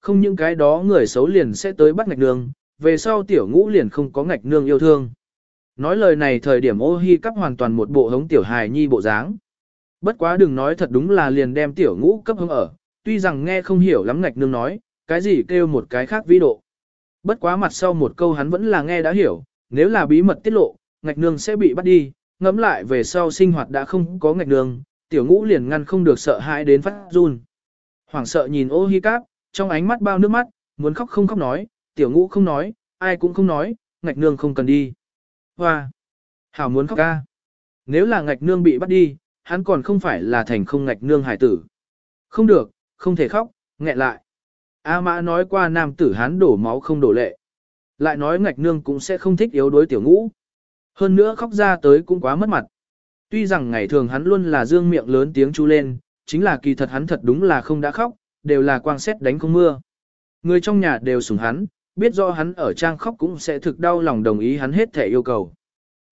Không những cái đó người xấu liền sẽ tới bắt ngạch nương, về sau tiểu ngũ liền không có ngạch nương yêu thương. Nói lời này thời điểm ô hi cắp hoàn toàn một bộ hống tiểu hài nhi bộ dáng. Bất quá đừng nói thật đúng là liền đem tiểu ngũ cấp hống ở, tuy rằng nghe không hiểu lắm ngạch nương nói, cái gì kêu một cái khác vĩ độ. Bất quá mặt sau một câu hắn vẫn là nghe đã hiểu, nếu là bí mật tiết lộ, ngạch nương sẽ bị bắt đi, ngẫm lại về sau sinh hoạt đã không có ngạch nương, tiểu ngũ liền ngăn không được sợ hãi đến phát run. Hoảng sợ nhìn ô hi cáp, trong ánh mắt bao nước mắt, muốn khóc không khóc nói, tiểu ngũ không nói, ai cũng không nói, ngạch nương không cần đi. Hoa! Hảo muốn khóc ca. Nếu là ngạch nương bị bắt đi, hắn còn không phải là thành không ngạch nương hải tử. Không được, không thể khóc, nghẹn lại. A mã nói qua nam tử hắn đổ máu không đổ lệ. Lại nói ngạch nương cũng sẽ không thích yếu đối tiểu ngũ. Hơn nữa khóc ra tới cũng quá mất mặt. Tuy rằng ngày thường hắn luôn là dương miệng lớn tiếng chu lên, chính là kỳ thật hắn thật đúng là không đã khóc, đều là quang xét đánh không mưa. Người trong nhà đều sủng hắn, biết do hắn ở trang khóc cũng sẽ thực đau lòng đồng ý hắn hết thể yêu cầu.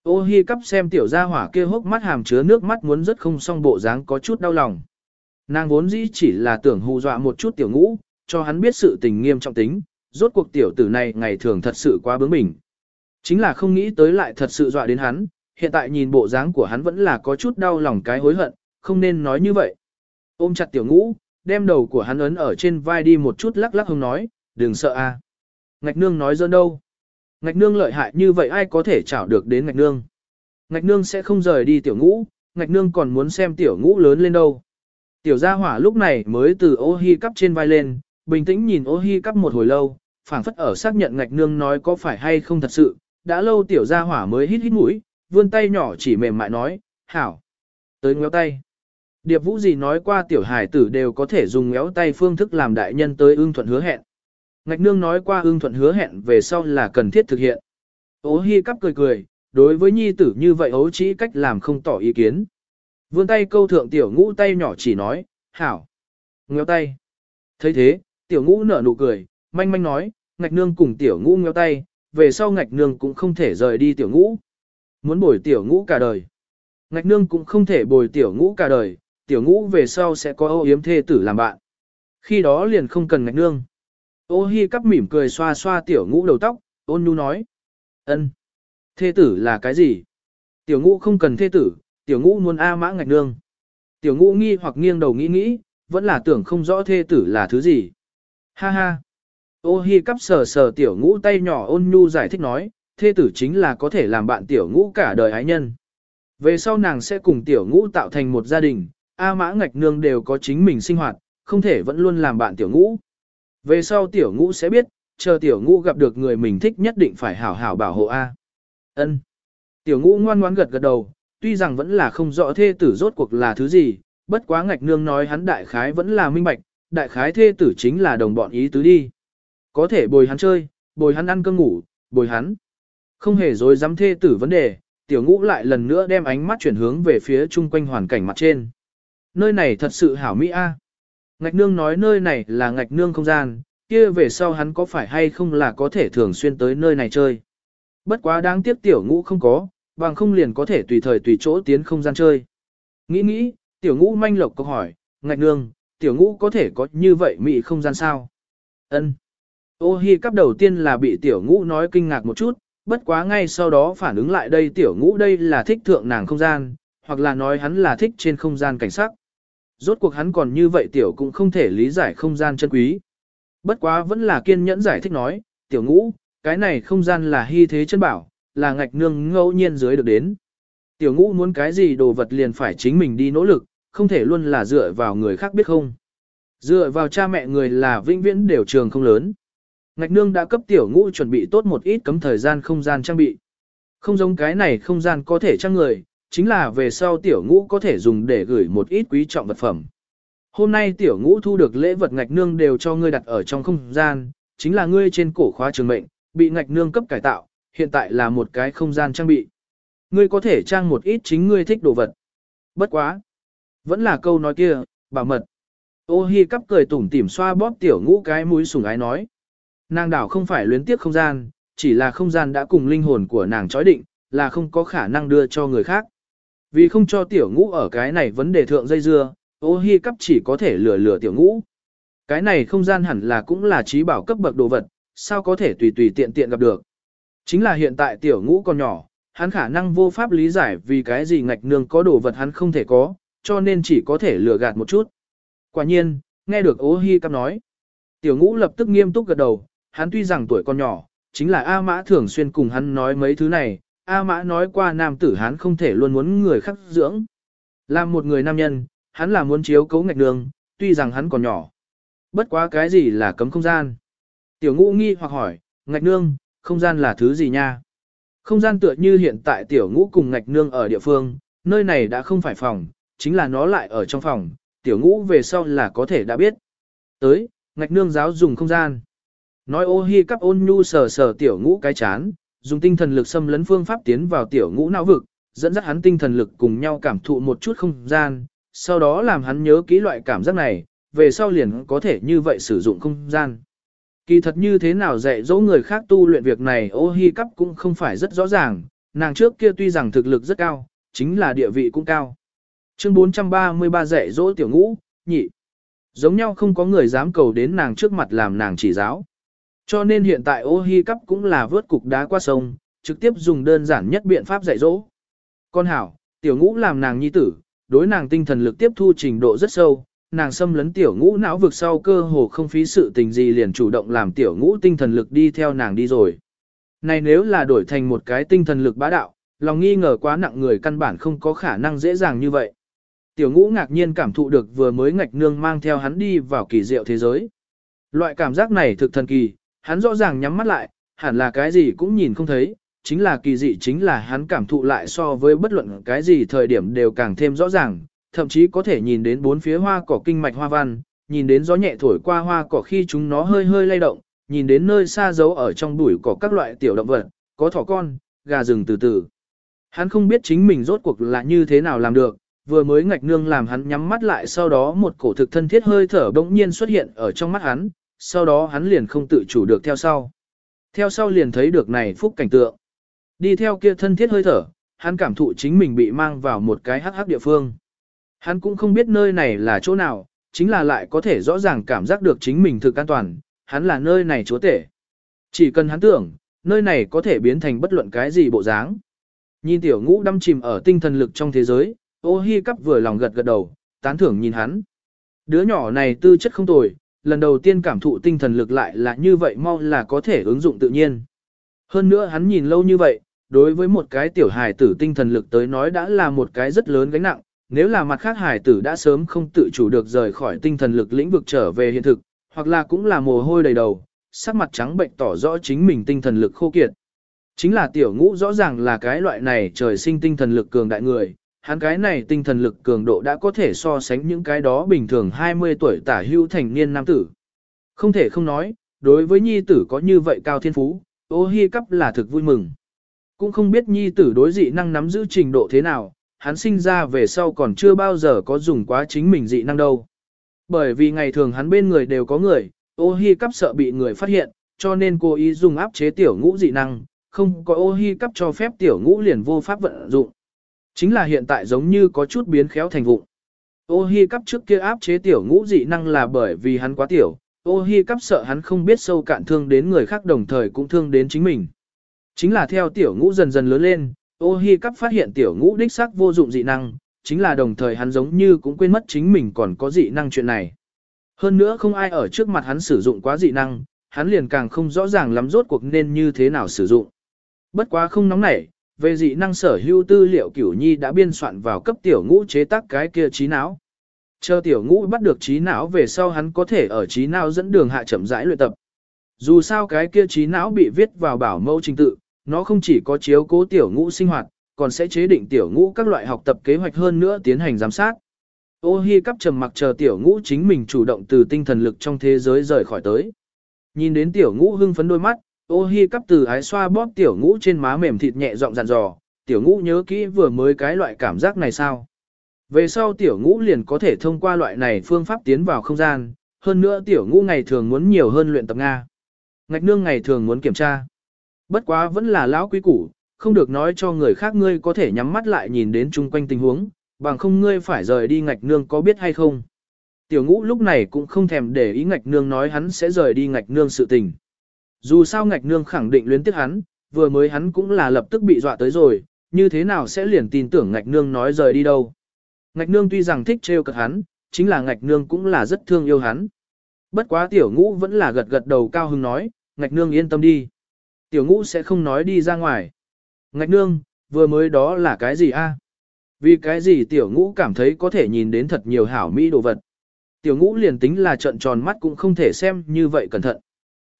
Ô hi cắp xem tiểu gia hỏa kia hốc mắt hàm chứa nước mắt muốn rất không xong bộ dáng có chút đau lòng. Nàng vốn dĩ chỉ là tưởng hù dọa một chút tiểu ngũ, cho hắn biết sự tình nghiêm trọng tính, rốt cuộc tiểu tử này ngày thường thật sự quá bướng bỉnh. Chính là không nghĩ tới lại thật sự dọa đến hắn, hiện tại nhìn bộ dáng của hắn vẫn là có chút đau lòng cái hối hận, không nên nói như vậy. Ôm chặt tiểu ngũ, đem đầu của hắn ấn ở trên vai đi một chút lắc lắc hông nói, đừng sợ a. Ngạch nương nói dơn đâu. Ngạch nương lợi hại như vậy ai có thể chảo được đến ngạch nương. Ngạch nương sẽ không rời đi tiểu ngũ, ngạch nương còn muốn xem tiểu ngũ lớn lên đâu. Tiểu gia hỏa lúc này mới từ ô hi cắp trên vai lên, bình tĩnh nhìn ô hi cắp một hồi lâu, phảng phất ở xác nhận ngạch nương nói có phải hay không thật sự, đã lâu tiểu gia hỏa mới hít hít mũi, vươn tay nhỏ chỉ mềm mại nói, hảo, tới ngéo tay. Điệp vũ gì nói qua tiểu hài tử đều có thể dùng ngéo tay phương thức làm đại nhân tới ưng thuận hứa hẹn. Ngạch nương nói qua ưng thuận hứa hẹn về sau là cần thiết thực hiện. Ô hi cắp cười cười, đối với nhi tử như vậy ấu chỉ cách làm không tỏ ý kiến. Vươn tay câu thượng tiểu ngũ tay nhỏ chỉ nói, hảo, ngéo tay. thấy thế, tiểu ngũ nở nụ cười, manh manh nói, ngạch nương cùng tiểu ngũ ngéo tay, về sau ngạch nương cũng không thể rời đi tiểu ngũ. Muốn bồi tiểu ngũ cả đời. Ngạch nương cũng không thể bồi tiểu ngũ cả đời, tiểu ngũ về sau sẽ có âu yếm thê tử làm bạn. Khi đó liền không cần ngạch nương. Ô hi cắp mỉm cười xoa xoa tiểu ngũ đầu tóc, ôn nhu nói. ân, Thê tử là cái gì? Tiểu ngũ không cần thê tử, tiểu ngũ muốn A mã ngạch nương. Tiểu ngũ nghi hoặc nghiêng đầu nghĩ nghĩ, vẫn là tưởng không rõ thê tử là thứ gì. Ha ha. Ô hi cắp sờ sờ tiểu ngũ tay nhỏ ôn nhu giải thích nói, thê tử chính là có thể làm bạn tiểu ngũ cả đời ái nhân. Về sau nàng sẽ cùng tiểu ngũ tạo thành một gia đình, A mã ngạch nương đều có chính mình sinh hoạt, không thể vẫn luôn làm bạn tiểu ngũ. Về sau tiểu ngũ sẽ biết, chờ tiểu ngũ gặp được người mình thích nhất định phải hảo hảo bảo hộ A. Ân. Tiểu ngũ ngoan ngoãn gật gật đầu, tuy rằng vẫn là không rõ thê tử rốt cuộc là thứ gì, bất quá ngạch nương nói hắn đại khái vẫn là minh bạch, đại khái thê tử chính là đồng bọn ý tứ đi. Có thể bồi hắn chơi, bồi hắn ăn cơm ngủ, bồi hắn. Không hề dối dám thê tử vấn đề, tiểu ngũ lại lần nữa đem ánh mắt chuyển hướng về phía chung quanh hoàn cảnh mặt trên. Nơi này thật sự hảo mỹ a. Ngạch nương nói nơi này là ngạch nương không gian, kia về sau hắn có phải hay không là có thể thường xuyên tới nơi này chơi. Bất quá đáng tiếc tiểu ngũ không có, bằng không liền có thể tùy thời tùy chỗ tiến không gian chơi. Nghĩ nghĩ, tiểu ngũ manh lộc câu hỏi, ngạch nương, tiểu ngũ có thể có như vậy mỹ không gian sao? Ân. Ô hi cắp đầu tiên là bị tiểu ngũ nói kinh ngạc một chút, bất quá ngay sau đó phản ứng lại đây tiểu ngũ đây là thích thượng nàng không gian, hoặc là nói hắn là thích trên không gian cảnh sắc. Rốt cuộc hắn còn như vậy tiểu cũng không thể lý giải không gian chân quý. Bất quá vẫn là kiên nhẫn giải thích nói, tiểu ngũ, cái này không gian là hy thế chân bảo, là ngạch nương ngẫu nhiên dưới được đến. Tiểu ngũ muốn cái gì đồ vật liền phải chính mình đi nỗ lực, không thể luôn là dựa vào người khác biết không. Dựa vào cha mẹ người là vĩnh viễn đều trường không lớn. Ngạch nương đã cấp tiểu ngũ chuẩn bị tốt một ít cấm thời gian không gian trang bị. Không giống cái này không gian có thể trang người, chính là về sau tiểu ngũ có thể dùng để gửi một ít quý trọng vật phẩm. Hôm nay tiểu ngũ thu được lễ vật ngạch nương đều cho ngươi đặt ở trong không gian, chính là ngươi trên cổ khóa trường mệnh, bị ngạch nương cấp cải tạo, hiện tại là một cái không gian trang bị. Ngươi có thể trang một ít chính ngươi thích đồ vật. Bất quá. Vẫn là câu nói kia, bảo mật. Ô hi cắp cười tủm tỉm xoa bóp tiểu ngũ cái mũi sùng ái nói. Nàng đảo không phải luyến tiếc không gian, chỉ là không gian đã cùng linh hồn của nàng chói định, là không có khả năng đưa cho người khác. Vì không cho tiểu ngũ ở cái này vấn đề thượng dây dưa, ô hi cắp chỉ có thể lừa lừa tiểu ngũ. Cái này không gian hẳn là cũng là trí bảo cấp bậc đồ vật, sao có thể tùy tùy tiện tiện gặp được. Chính là hiện tại tiểu ngũ còn nhỏ, hắn khả năng vô pháp lý giải vì cái gì ngạch nương có đồ vật hắn không thể có, cho nên chỉ có thể lừa gạt một chút. Quả nhiên, nghe được ô hi cắp nói. Tiểu ngũ lập tức nghiêm túc gật đầu, hắn tuy rằng tuổi còn nhỏ, chính là A Mã thường xuyên cùng hắn nói mấy thứ này, A Mã nói qua nam tử hắn không thể luôn muốn người khác dưỡng. Làm một người nam nhân, hắn là muốn chiếu cấu ngạch nương, tuy rằng hắn còn nhỏ. Bất quá cái gì là cấm không gian? Tiểu ngũ nghi hoặc hỏi, ngạch nương, không gian là thứ gì nha? Không gian tựa như hiện tại tiểu ngũ cùng ngạch nương ở địa phương, nơi này đã không phải phòng, chính là nó lại ở trong phòng, tiểu ngũ về sau là có thể đã biết. Tới, ngạch nương giáo dùng không gian. Nói ô hi cắp ôn nhu sờ sờ tiểu ngũ cái chán, dùng tinh thần lực xâm lấn phương pháp tiến vào tiểu ngũ não vực, dẫn dắt hắn tinh thần lực cùng nhau cảm thụ một chút không gian, sau đó làm hắn nhớ kỹ loại cảm giác này, về sau liền có thể như vậy sử dụng không gian. Kỳ thật như thế nào dạy dỗ người khác tu luyện việc này ô hi cắp cũng không phải rất rõ ràng, nàng trước kia tuy rằng thực lực rất cao, chính là địa vị cũng cao. Chương 433 dạy dỗ tiểu ngũ, nhị. Giống nhau không có người dám cầu đến nàng trước mặt làm nàng chỉ giáo. Cho nên hiện tại ô hi cắp cũng là vớt cục đá qua sông, trực tiếp dùng đơn giản nhất biện pháp dạy dỗ. Con hảo, tiểu ngũ làm nàng nhi tử, đối nàng tinh thần lực tiếp thu trình độ rất sâu, nàng xâm lấn tiểu ngũ não vực sau cơ hồ không phí sự tình gì liền chủ động làm tiểu ngũ tinh thần lực đi theo nàng đi rồi. Này nếu là đổi thành một cái tinh thần lực bá đạo, lòng nghi ngờ quá nặng người căn bản không có khả năng dễ dàng như vậy. Tiểu ngũ ngạc nhiên cảm thụ được vừa mới ngạch nương mang theo hắn đi vào kỳ diệu thế giới. Loại cảm giác này thực thần kỳ, hắn rõ ràng nhắm mắt lại, hẳn là cái gì cũng nhìn không thấy, chính là kỳ dị chính là hắn cảm thụ lại so với bất luận cái gì thời điểm đều càng thêm rõ ràng, thậm chí có thể nhìn đến bốn phía hoa cỏ kinh mạch hoa văn, nhìn đến gió nhẹ thổi qua hoa cỏ khi chúng nó hơi hơi lay động, nhìn đến nơi xa giấu ở trong bụi cỏ các loại tiểu động vật, có thỏ con, gà rừng từ từ. Hắn không biết chính mình rốt cuộc là như thế nào làm được, vừa mới ngạch nương làm hắn nhắm mắt lại sau đó một cổ thực thân thiết hơi thở bỗng nhiên xuất hiện ở trong mắt hắn, sau đó hắn liền không tự chủ được theo sau. Theo sau liền thấy được này phúc cảnh tượng. Đi theo kia thân thiết hơi thở, hắn cảm thụ chính mình bị mang vào một cái hắc hắc địa phương. Hắn cũng không biết nơi này là chỗ nào, chính là lại có thể rõ ràng cảm giác được chính mình thực an toàn, hắn là nơi này chúa tể. Chỉ cần hắn tưởng, nơi này có thể biến thành bất luận cái gì bộ dáng. Nhìn tiểu ngũ đâm chìm ở tinh thần lực trong thế giới, ô hi cắp vừa lòng gật gật đầu, tán thưởng nhìn hắn. Đứa nhỏ này tư chất không tồi, lần đầu tiên cảm thụ tinh thần lực lại là như vậy mau là có thể ứng dụng tự nhiên. Hơn nữa hắn nhìn lâu như vậy, đối với một cái tiểu hài tử tinh thần lực tới nói đã là một cái rất lớn gánh nặng, nếu là mặt khác hài tử đã sớm không tự chủ được rời khỏi tinh thần lực lĩnh vực trở về hiện thực, hoặc là cũng là mồ hôi đầy đầu, sắc mặt trắng bệnh tỏ rõ chính mình tinh thần lực khô kiệt. Chính là tiểu ngũ rõ ràng là cái loại này trời sinh tinh thần lực cường đại người, hắn cái này tinh thần lực cường độ đã có thể so sánh những cái đó bình thường 20 tuổi tả hữu thành niên nam tử. Không thể không nói, đối với nhi tử có như vậy cao thiên phú, ô hi cắp là thực vui mừng. Cũng không biết nhi tử đối dị năng nắm giữ trình độ thế nào, hắn sinh ra về sau còn chưa bao giờ có dùng quá chính mình dị năng đâu. Bởi vì ngày thường hắn bên người đều có người, ô hi cắp sợ bị người phát hiện, cho nên cô ý dùng áp chế tiểu ngũ dị năng, không có ô hi cắp cho phép tiểu ngũ liền vô pháp vận dụng. Chính là hiện tại giống như có chút biến khéo thành vụng. Ô hi cắp trước kia áp chế tiểu ngũ dị năng là bởi vì hắn quá tiểu, ô hi cắp sợ hắn không biết sâu cạn thương đến người khác đồng thời cũng thương đến chính mình. Chính là theo tiểu ngũ dần dần lớn lên, ô hi cắp phát hiện tiểu ngũ đích xác vô dụng dị năng, chính là đồng thời hắn giống như cũng quên mất chính mình còn có dị năng chuyện này. Hơn nữa không ai ở trước mặt hắn sử dụng quá dị năng, hắn liền càng không rõ ràng lắm rốt cuộc nên như thế nào sử dụng. Bất quá không nóng nảy, về dị năng sở hữu tư liệu cửu nhi đã biên soạn vào cấp tiểu ngũ chế tác cái kia trí não. Chờ tiểu ngũ bắt được trí não về sau hắn có thể ở trí não dẫn đường hạ chậm rãi luyện tập. Dù sao cái kia trí não bị viết vào bảo mẫu trình tự, nó không chỉ có chiếu cố tiểu ngũ sinh hoạt, còn sẽ chế định tiểu ngũ các loại học tập kế hoạch hơn nữa tiến hành giám sát. Ô hi cắp trầm mặc chờ tiểu ngũ chính mình chủ động từ tinh thần lực trong thế giới rời khỏi tới. Nhìn đến tiểu ngũ hưng phấn đôi mắt, ô hi cắp từ ái xoa bóp tiểu ngũ trên má mềm thịt nhẹ giọng dặn dò, tiểu ngũ nhớ kỹ vừa mới cái loại cảm giác này sao. Về sau tiểu ngũ liền có thể thông qua loại này phương pháp tiến vào không gian, hơn nữa tiểu ngũ ngày thường muốn nhiều hơn luyện tập Nga. Ngạch nương ngày thường muốn kiểm tra. Bất quá vẫn là lão quý củ, không được nói cho người khác ngươi có thể nhắm mắt lại nhìn đến chung quanh tình huống, bằng không ngươi phải rời đi ngạch nương có biết hay không. Tiểu ngũ lúc này cũng không thèm để ý ngạch nương nói hắn sẽ rời đi ngạch nương sự tình. Dù sao ngạch nương khẳng định luyến tiếc hắn, vừa mới hắn cũng là lập tức bị dọa tới rồi, như thế nào sẽ liền tin tưởng ngạch nương nói rời đi đâu. Ngạch nương tuy rằng thích trêu cợt hắn, chính là ngạch nương cũng là rất thương yêu hắn. Bất quá tiểu ngũ vẫn là gật gật đầu cao hứng nói, ngạch nương yên tâm đi. Tiểu ngũ sẽ không nói đi ra ngoài. Ngạch nương, vừa mới đó là cái gì a? Vì cái gì tiểu ngũ cảm thấy có thể nhìn đến thật nhiều hảo mỹ đồ vật. Tiểu ngũ liền tính là trận tròn mắt cũng không thể xem như vậy cẩn thận.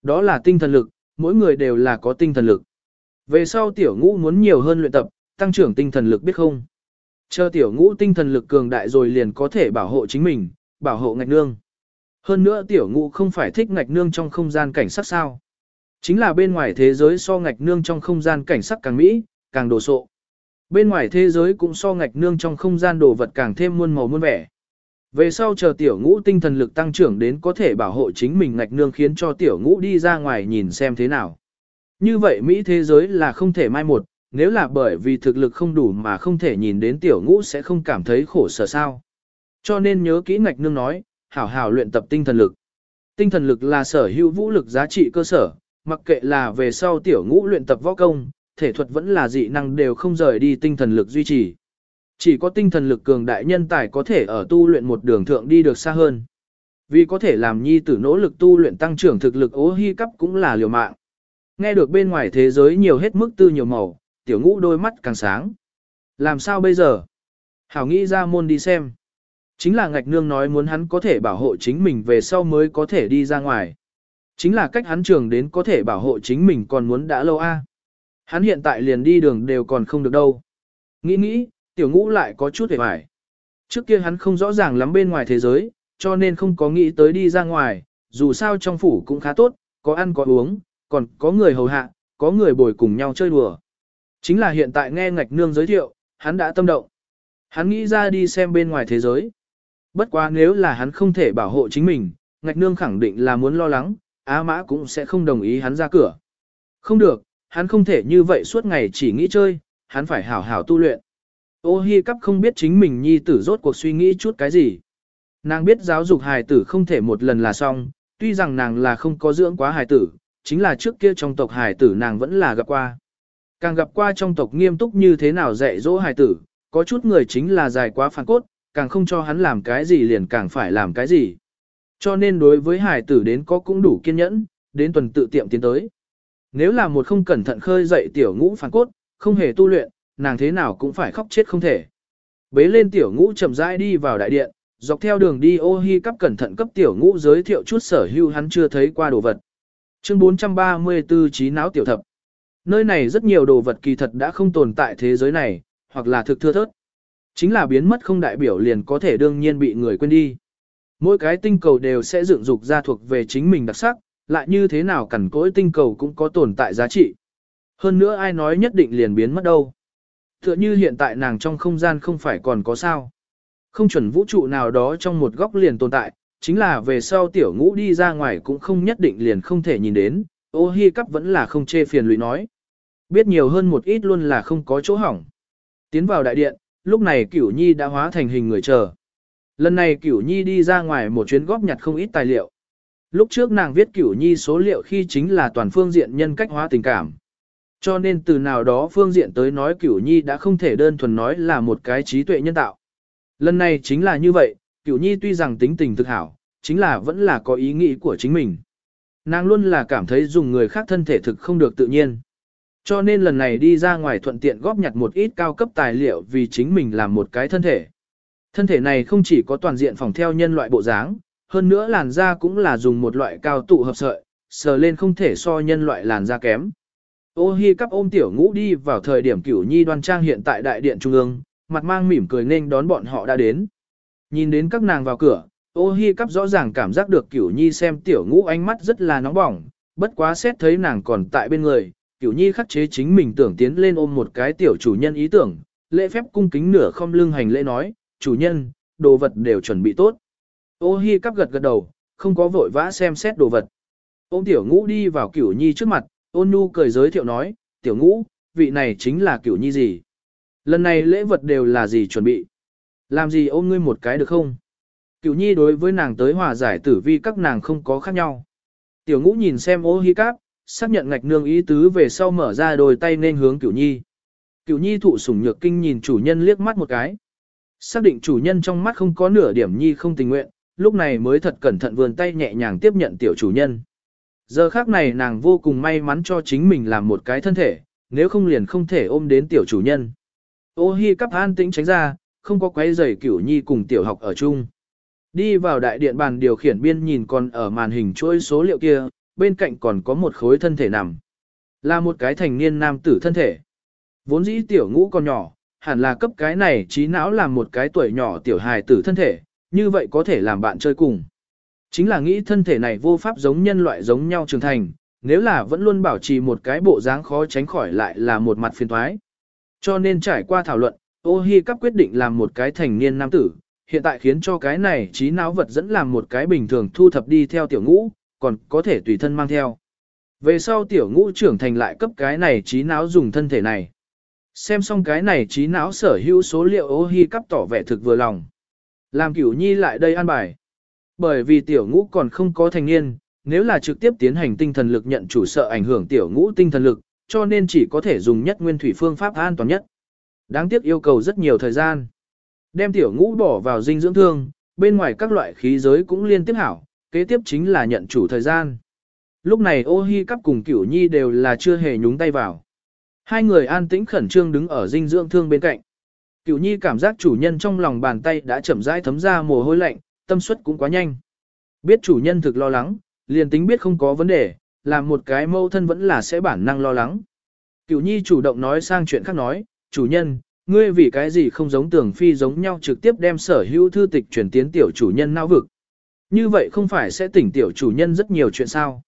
Đó là tinh thần lực, mỗi người đều là có tinh thần lực. Về sau tiểu ngũ muốn nhiều hơn luyện tập, tăng trưởng tinh thần lực biết không? Chờ tiểu ngũ tinh thần lực cường đại rồi liền có thể bảo hộ chính mình, bảo hộ ngạch nương. Hơn nữa tiểu ngũ không phải thích ngạch nương trong không gian cảnh sắc sao. Chính là bên ngoài thế giới so ngạch nương trong không gian cảnh sắc càng mỹ, càng đồ sộ. Bên ngoài thế giới cũng so ngạch nương trong không gian đồ vật càng thêm muôn màu muôn vẻ. Về sau chờ tiểu ngũ tinh thần lực tăng trưởng đến có thể bảo hộ chính mình ngạch nương khiến cho tiểu ngũ đi ra ngoài nhìn xem thế nào. Như vậy Mỹ thế giới là không thể mai một, nếu là bởi vì thực lực không đủ mà không thể nhìn đến tiểu ngũ sẽ không cảm thấy khổ sở sao. Cho nên nhớ kỹ ngạch nương nói, hảo hảo luyện tập tinh thần lực. Tinh thần lực là sở hữu vũ lực giá trị cơ sở, mặc kệ là về sau tiểu ngũ luyện tập võ công, thể thuật vẫn là dị năng đều không rời đi tinh thần lực duy trì. Chỉ có tinh thần lực cường đại nhân tài có thể ở tu luyện một đường thượng đi được xa hơn. Vì có thể làm nhi tử nỗ lực tu luyện tăng trưởng thực lực ố hy cấp cũng là liều mạng. Nghe được bên ngoài thế giới nhiều hết mức tư nhiều màu, tiểu ngũ đôi mắt càng sáng. Làm sao bây giờ? Hảo nghĩ ra môn đi xem. Chính là ngạch nương nói muốn hắn có thể bảo hộ chính mình về sau mới có thể đi ra ngoài. Chính là cách hắn trường đến có thể bảo hộ chính mình còn muốn đã lâu a. Hắn hiện tại liền đi đường đều còn không được đâu. Nghĩ nghĩ, tiểu ngũ lại có chút hề hoài. Trước kia hắn không rõ ràng lắm bên ngoài thế giới, cho nên không có nghĩ tới đi ra ngoài, dù sao trong phủ cũng khá tốt, có ăn có uống, còn có người hầu hạ, có người bồi cùng nhau chơi đùa. Chính là hiện tại nghe ngạch nương giới thiệu, hắn đã tâm động. Hắn nghĩ ra đi xem bên ngoài thế giới. Bất quá nếu là hắn không thể bảo hộ chính mình, ngạch nương khẳng định là muốn lo lắng, Á mã cũng sẽ không đồng ý hắn ra cửa. Không được, hắn không thể như vậy suốt ngày chỉ nghĩ chơi, hắn phải hảo hảo tu luyện. Ô hi cắp không biết chính mình nhi tử rốt cuộc suy nghĩ chút cái gì. Nàng biết giáo dục hài tử không thể một lần là xong, tuy rằng nàng là không có dưỡng quá hài tử, chính là trước kia trong tộc hài tử nàng vẫn là gặp qua. Càng gặp qua trong tộc nghiêm túc như thế nào dạy dỗ hài tử, có chút người chính là dài quá phản cốt, càng không cho hắn làm cái gì liền càng phải làm cái gì. Cho nên đối với hài tử đến có cũng đủ kiên nhẫn, đến tuần tự tiệm tiến tới. Nếu là một không cẩn thận khơi dậy tiểu ngũ phản cốt, không hề tu luyện, nàng thế nào cũng phải khóc chết không thể. Bế lên tiểu ngũ chậm rãi đi vào đại điện, dọc theo đường đi ô hi cấp cẩn thận cấp tiểu ngũ giới thiệu chút sở hữu hắn chưa thấy qua đồ vật. Chương 434 trí não tiểu thập. Nơi này rất nhiều đồ vật kỳ thật đã không tồn tại thế giới này, hoặc là thực thưa thớt. Chính là biến mất không đại biểu liền có thể đương nhiên bị người quên đi. Mỗi cái tinh cầu đều sẽ dựng dục ra thuộc về chính mình đặc sắc, lại như thế nào cẩn cỗi tinh cầu cũng có tồn tại giá trị. Hơn nữa ai nói nhất định liền biến mất đâu. Tựa như hiện tại nàng trong không gian không phải còn có sao. Không chuẩn vũ trụ nào đó trong một góc liền tồn tại, chính là về sau tiểu ngũ đi ra ngoài cũng không nhất định liền không thể nhìn đến, ô hi cắp vẫn là không chê phiền lụy nói. Biết nhiều hơn một ít luôn là không có chỗ hỏng. Tiến vào đại điện, lúc này cửu nhi đã hóa thành hình người chờ. Lần này cửu nhi đi ra ngoài một chuyến góp nhặt không ít tài liệu. Lúc trước nàng viết cửu nhi số liệu khi chính là toàn phương diện nhân cách hóa tình cảm. Cho nên từ nào đó phương diện tới nói cửu nhi đã không thể đơn thuần nói là một cái trí tuệ nhân tạo. Lần này chính là như vậy, cửu nhi tuy rằng tính tình thực hảo, chính là vẫn là có ý nghĩ của chính mình. Nàng luôn là cảm thấy dùng người khác thân thể thực không được tự nhiên. Cho nên lần này đi ra ngoài thuận tiện góp nhặt một ít cao cấp tài liệu vì chính mình làm một cái thân thể. Thân thể này không chỉ có toàn diện phòng theo nhân loại bộ dáng, hơn nữa làn da cũng là dùng một loại cao tụ hợp sợi, sờ lên không thể so nhân loại làn da kém. Ô hi cắp ôm tiểu ngũ đi vào thời điểm cửu nhi đoan trang hiện tại đại điện trung ương, mặt mang mỉm cười nên đón bọn họ đã đến. Nhìn đến các nàng vào cửa, ô hi cắp rõ ràng cảm giác được cửu nhi xem tiểu ngũ ánh mắt rất là nóng bỏng, bất quá xét thấy nàng còn tại bên người, cửu nhi khắc chế chính mình tưởng tiến lên ôm một cái tiểu chủ nhân ý tưởng, lễ phép cung kính nửa không lưng hành lễ nói, chủ nhân, đồ vật đều chuẩn bị tốt. Ô hi cắp gật gật đầu, không có vội vã xem xét đồ vật. Ôm tiểu ngũ đi vào cửu nhi trước mặt, ôn nhu cười giới thiệu nói, tiểu ngũ, vị này chính là cửu nhi gì. Lần này lễ vật đều là gì chuẩn bị. Làm gì ôm ngươi một cái được không? Cửu nhi đối với nàng tới hòa giải tử vi các nàng không có khác nhau. Tiểu ngũ nhìn xem ô hi cáp, xác nhận ngạch nương ý tứ về sau mở ra đôi tay nên hướng cửu nhi. Cửu nhi thụ sủng nhược kinh nhìn chủ nhân liếc mắt một cái. Xác định chủ nhân trong mắt không có nửa điểm nhi không tình nguyện, lúc này mới thật cẩn thận vươn tay nhẹ nhàng tiếp nhận tiểu chủ nhân. Giờ khác này nàng vô cùng may mắn cho chính mình làm một cái thân thể, nếu không liền không thể ôm đến tiểu chủ nhân. Ô hi cắp an tĩnh tránh ra, không có quấy giày cửu nhi cùng tiểu học ở chung. Đi vào đại điện bàn điều khiển biên nhìn còn ở màn hình chuỗi số liệu kia, bên cạnh còn có một khối thân thể nằm. Là một cái thành niên nam tử thân thể. Vốn dĩ tiểu ngũ còn nhỏ, hẳn là cấp cái này trí não làm một cái tuổi nhỏ tiểu hài tử thân thể, như vậy có thể làm bạn chơi cùng. Chính là nghĩ thân thể này vô pháp giống nhân loại giống nhau trưởng thành, nếu là vẫn luôn bảo trì một cái bộ dáng khó tránh khỏi lại là một mặt phiền thoái. Cho nên trải qua thảo luận, ô hi cắp quyết định làm một cái thành niên nam tử, hiện tại khiến cho cái này trí não vật dẫn làm một cái bình thường thu thập đi theo tiểu ngũ, còn có thể tùy thân mang theo. Về sau tiểu ngũ trưởng thành lại cấp cái này trí não dùng thân thể này. Xem xong cái này trí não sở hữu số liệu ô hi cắp tỏ vẻ thực vừa lòng. Làm cửu nhi lại đây an bài. Bởi vì tiểu ngũ còn không có thành niên, nếu là trực tiếp tiến hành tinh thần lực nhận chủ sợ ảnh hưởng tiểu ngũ tinh thần lực, cho nên chỉ có thể dùng nhất nguyên thủy phương pháp an toàn nhất. Đáng tiếc yêu cầu rất nhiều thời gian. Đem tiểu ngũ bỏ vào dinh dưỡng thương, bên ngoài các loại khí giới cũng liên tiếp hảo, kế tiếp chính là nhận chủ thời gian. Lúc này ô hi cắp cùng cửu nhi đều là chưa hề nhúng tay vào. Hai người an tĩnh khẩn trương đứng ở dinh dưỡng thương bên cạnh. Cửu nhi cảm giác chủ nhân trong lòng bàn tay đã chậm rãi thấm ra mồ hôi lạnh, tâm suất cũng quá nhanh. Biết chủ nhân thực lo lắng, liền tính biết không có vấn đề, làm một cái mâu thân vẫn là sẽ bản năng lo lắng. Cửu nhi chủ động nói sang chuyện khác nói, chủ nhân, ngươi vì cái gì không giống tưởng phi giống nhau trực tiếp đem sở hữu thư tịch chuyển tiến tiểu chủ nhân não vực. Như vậy không phải sẽ tỉnh tiểu chủ nhân rất nhiều chuyện sao.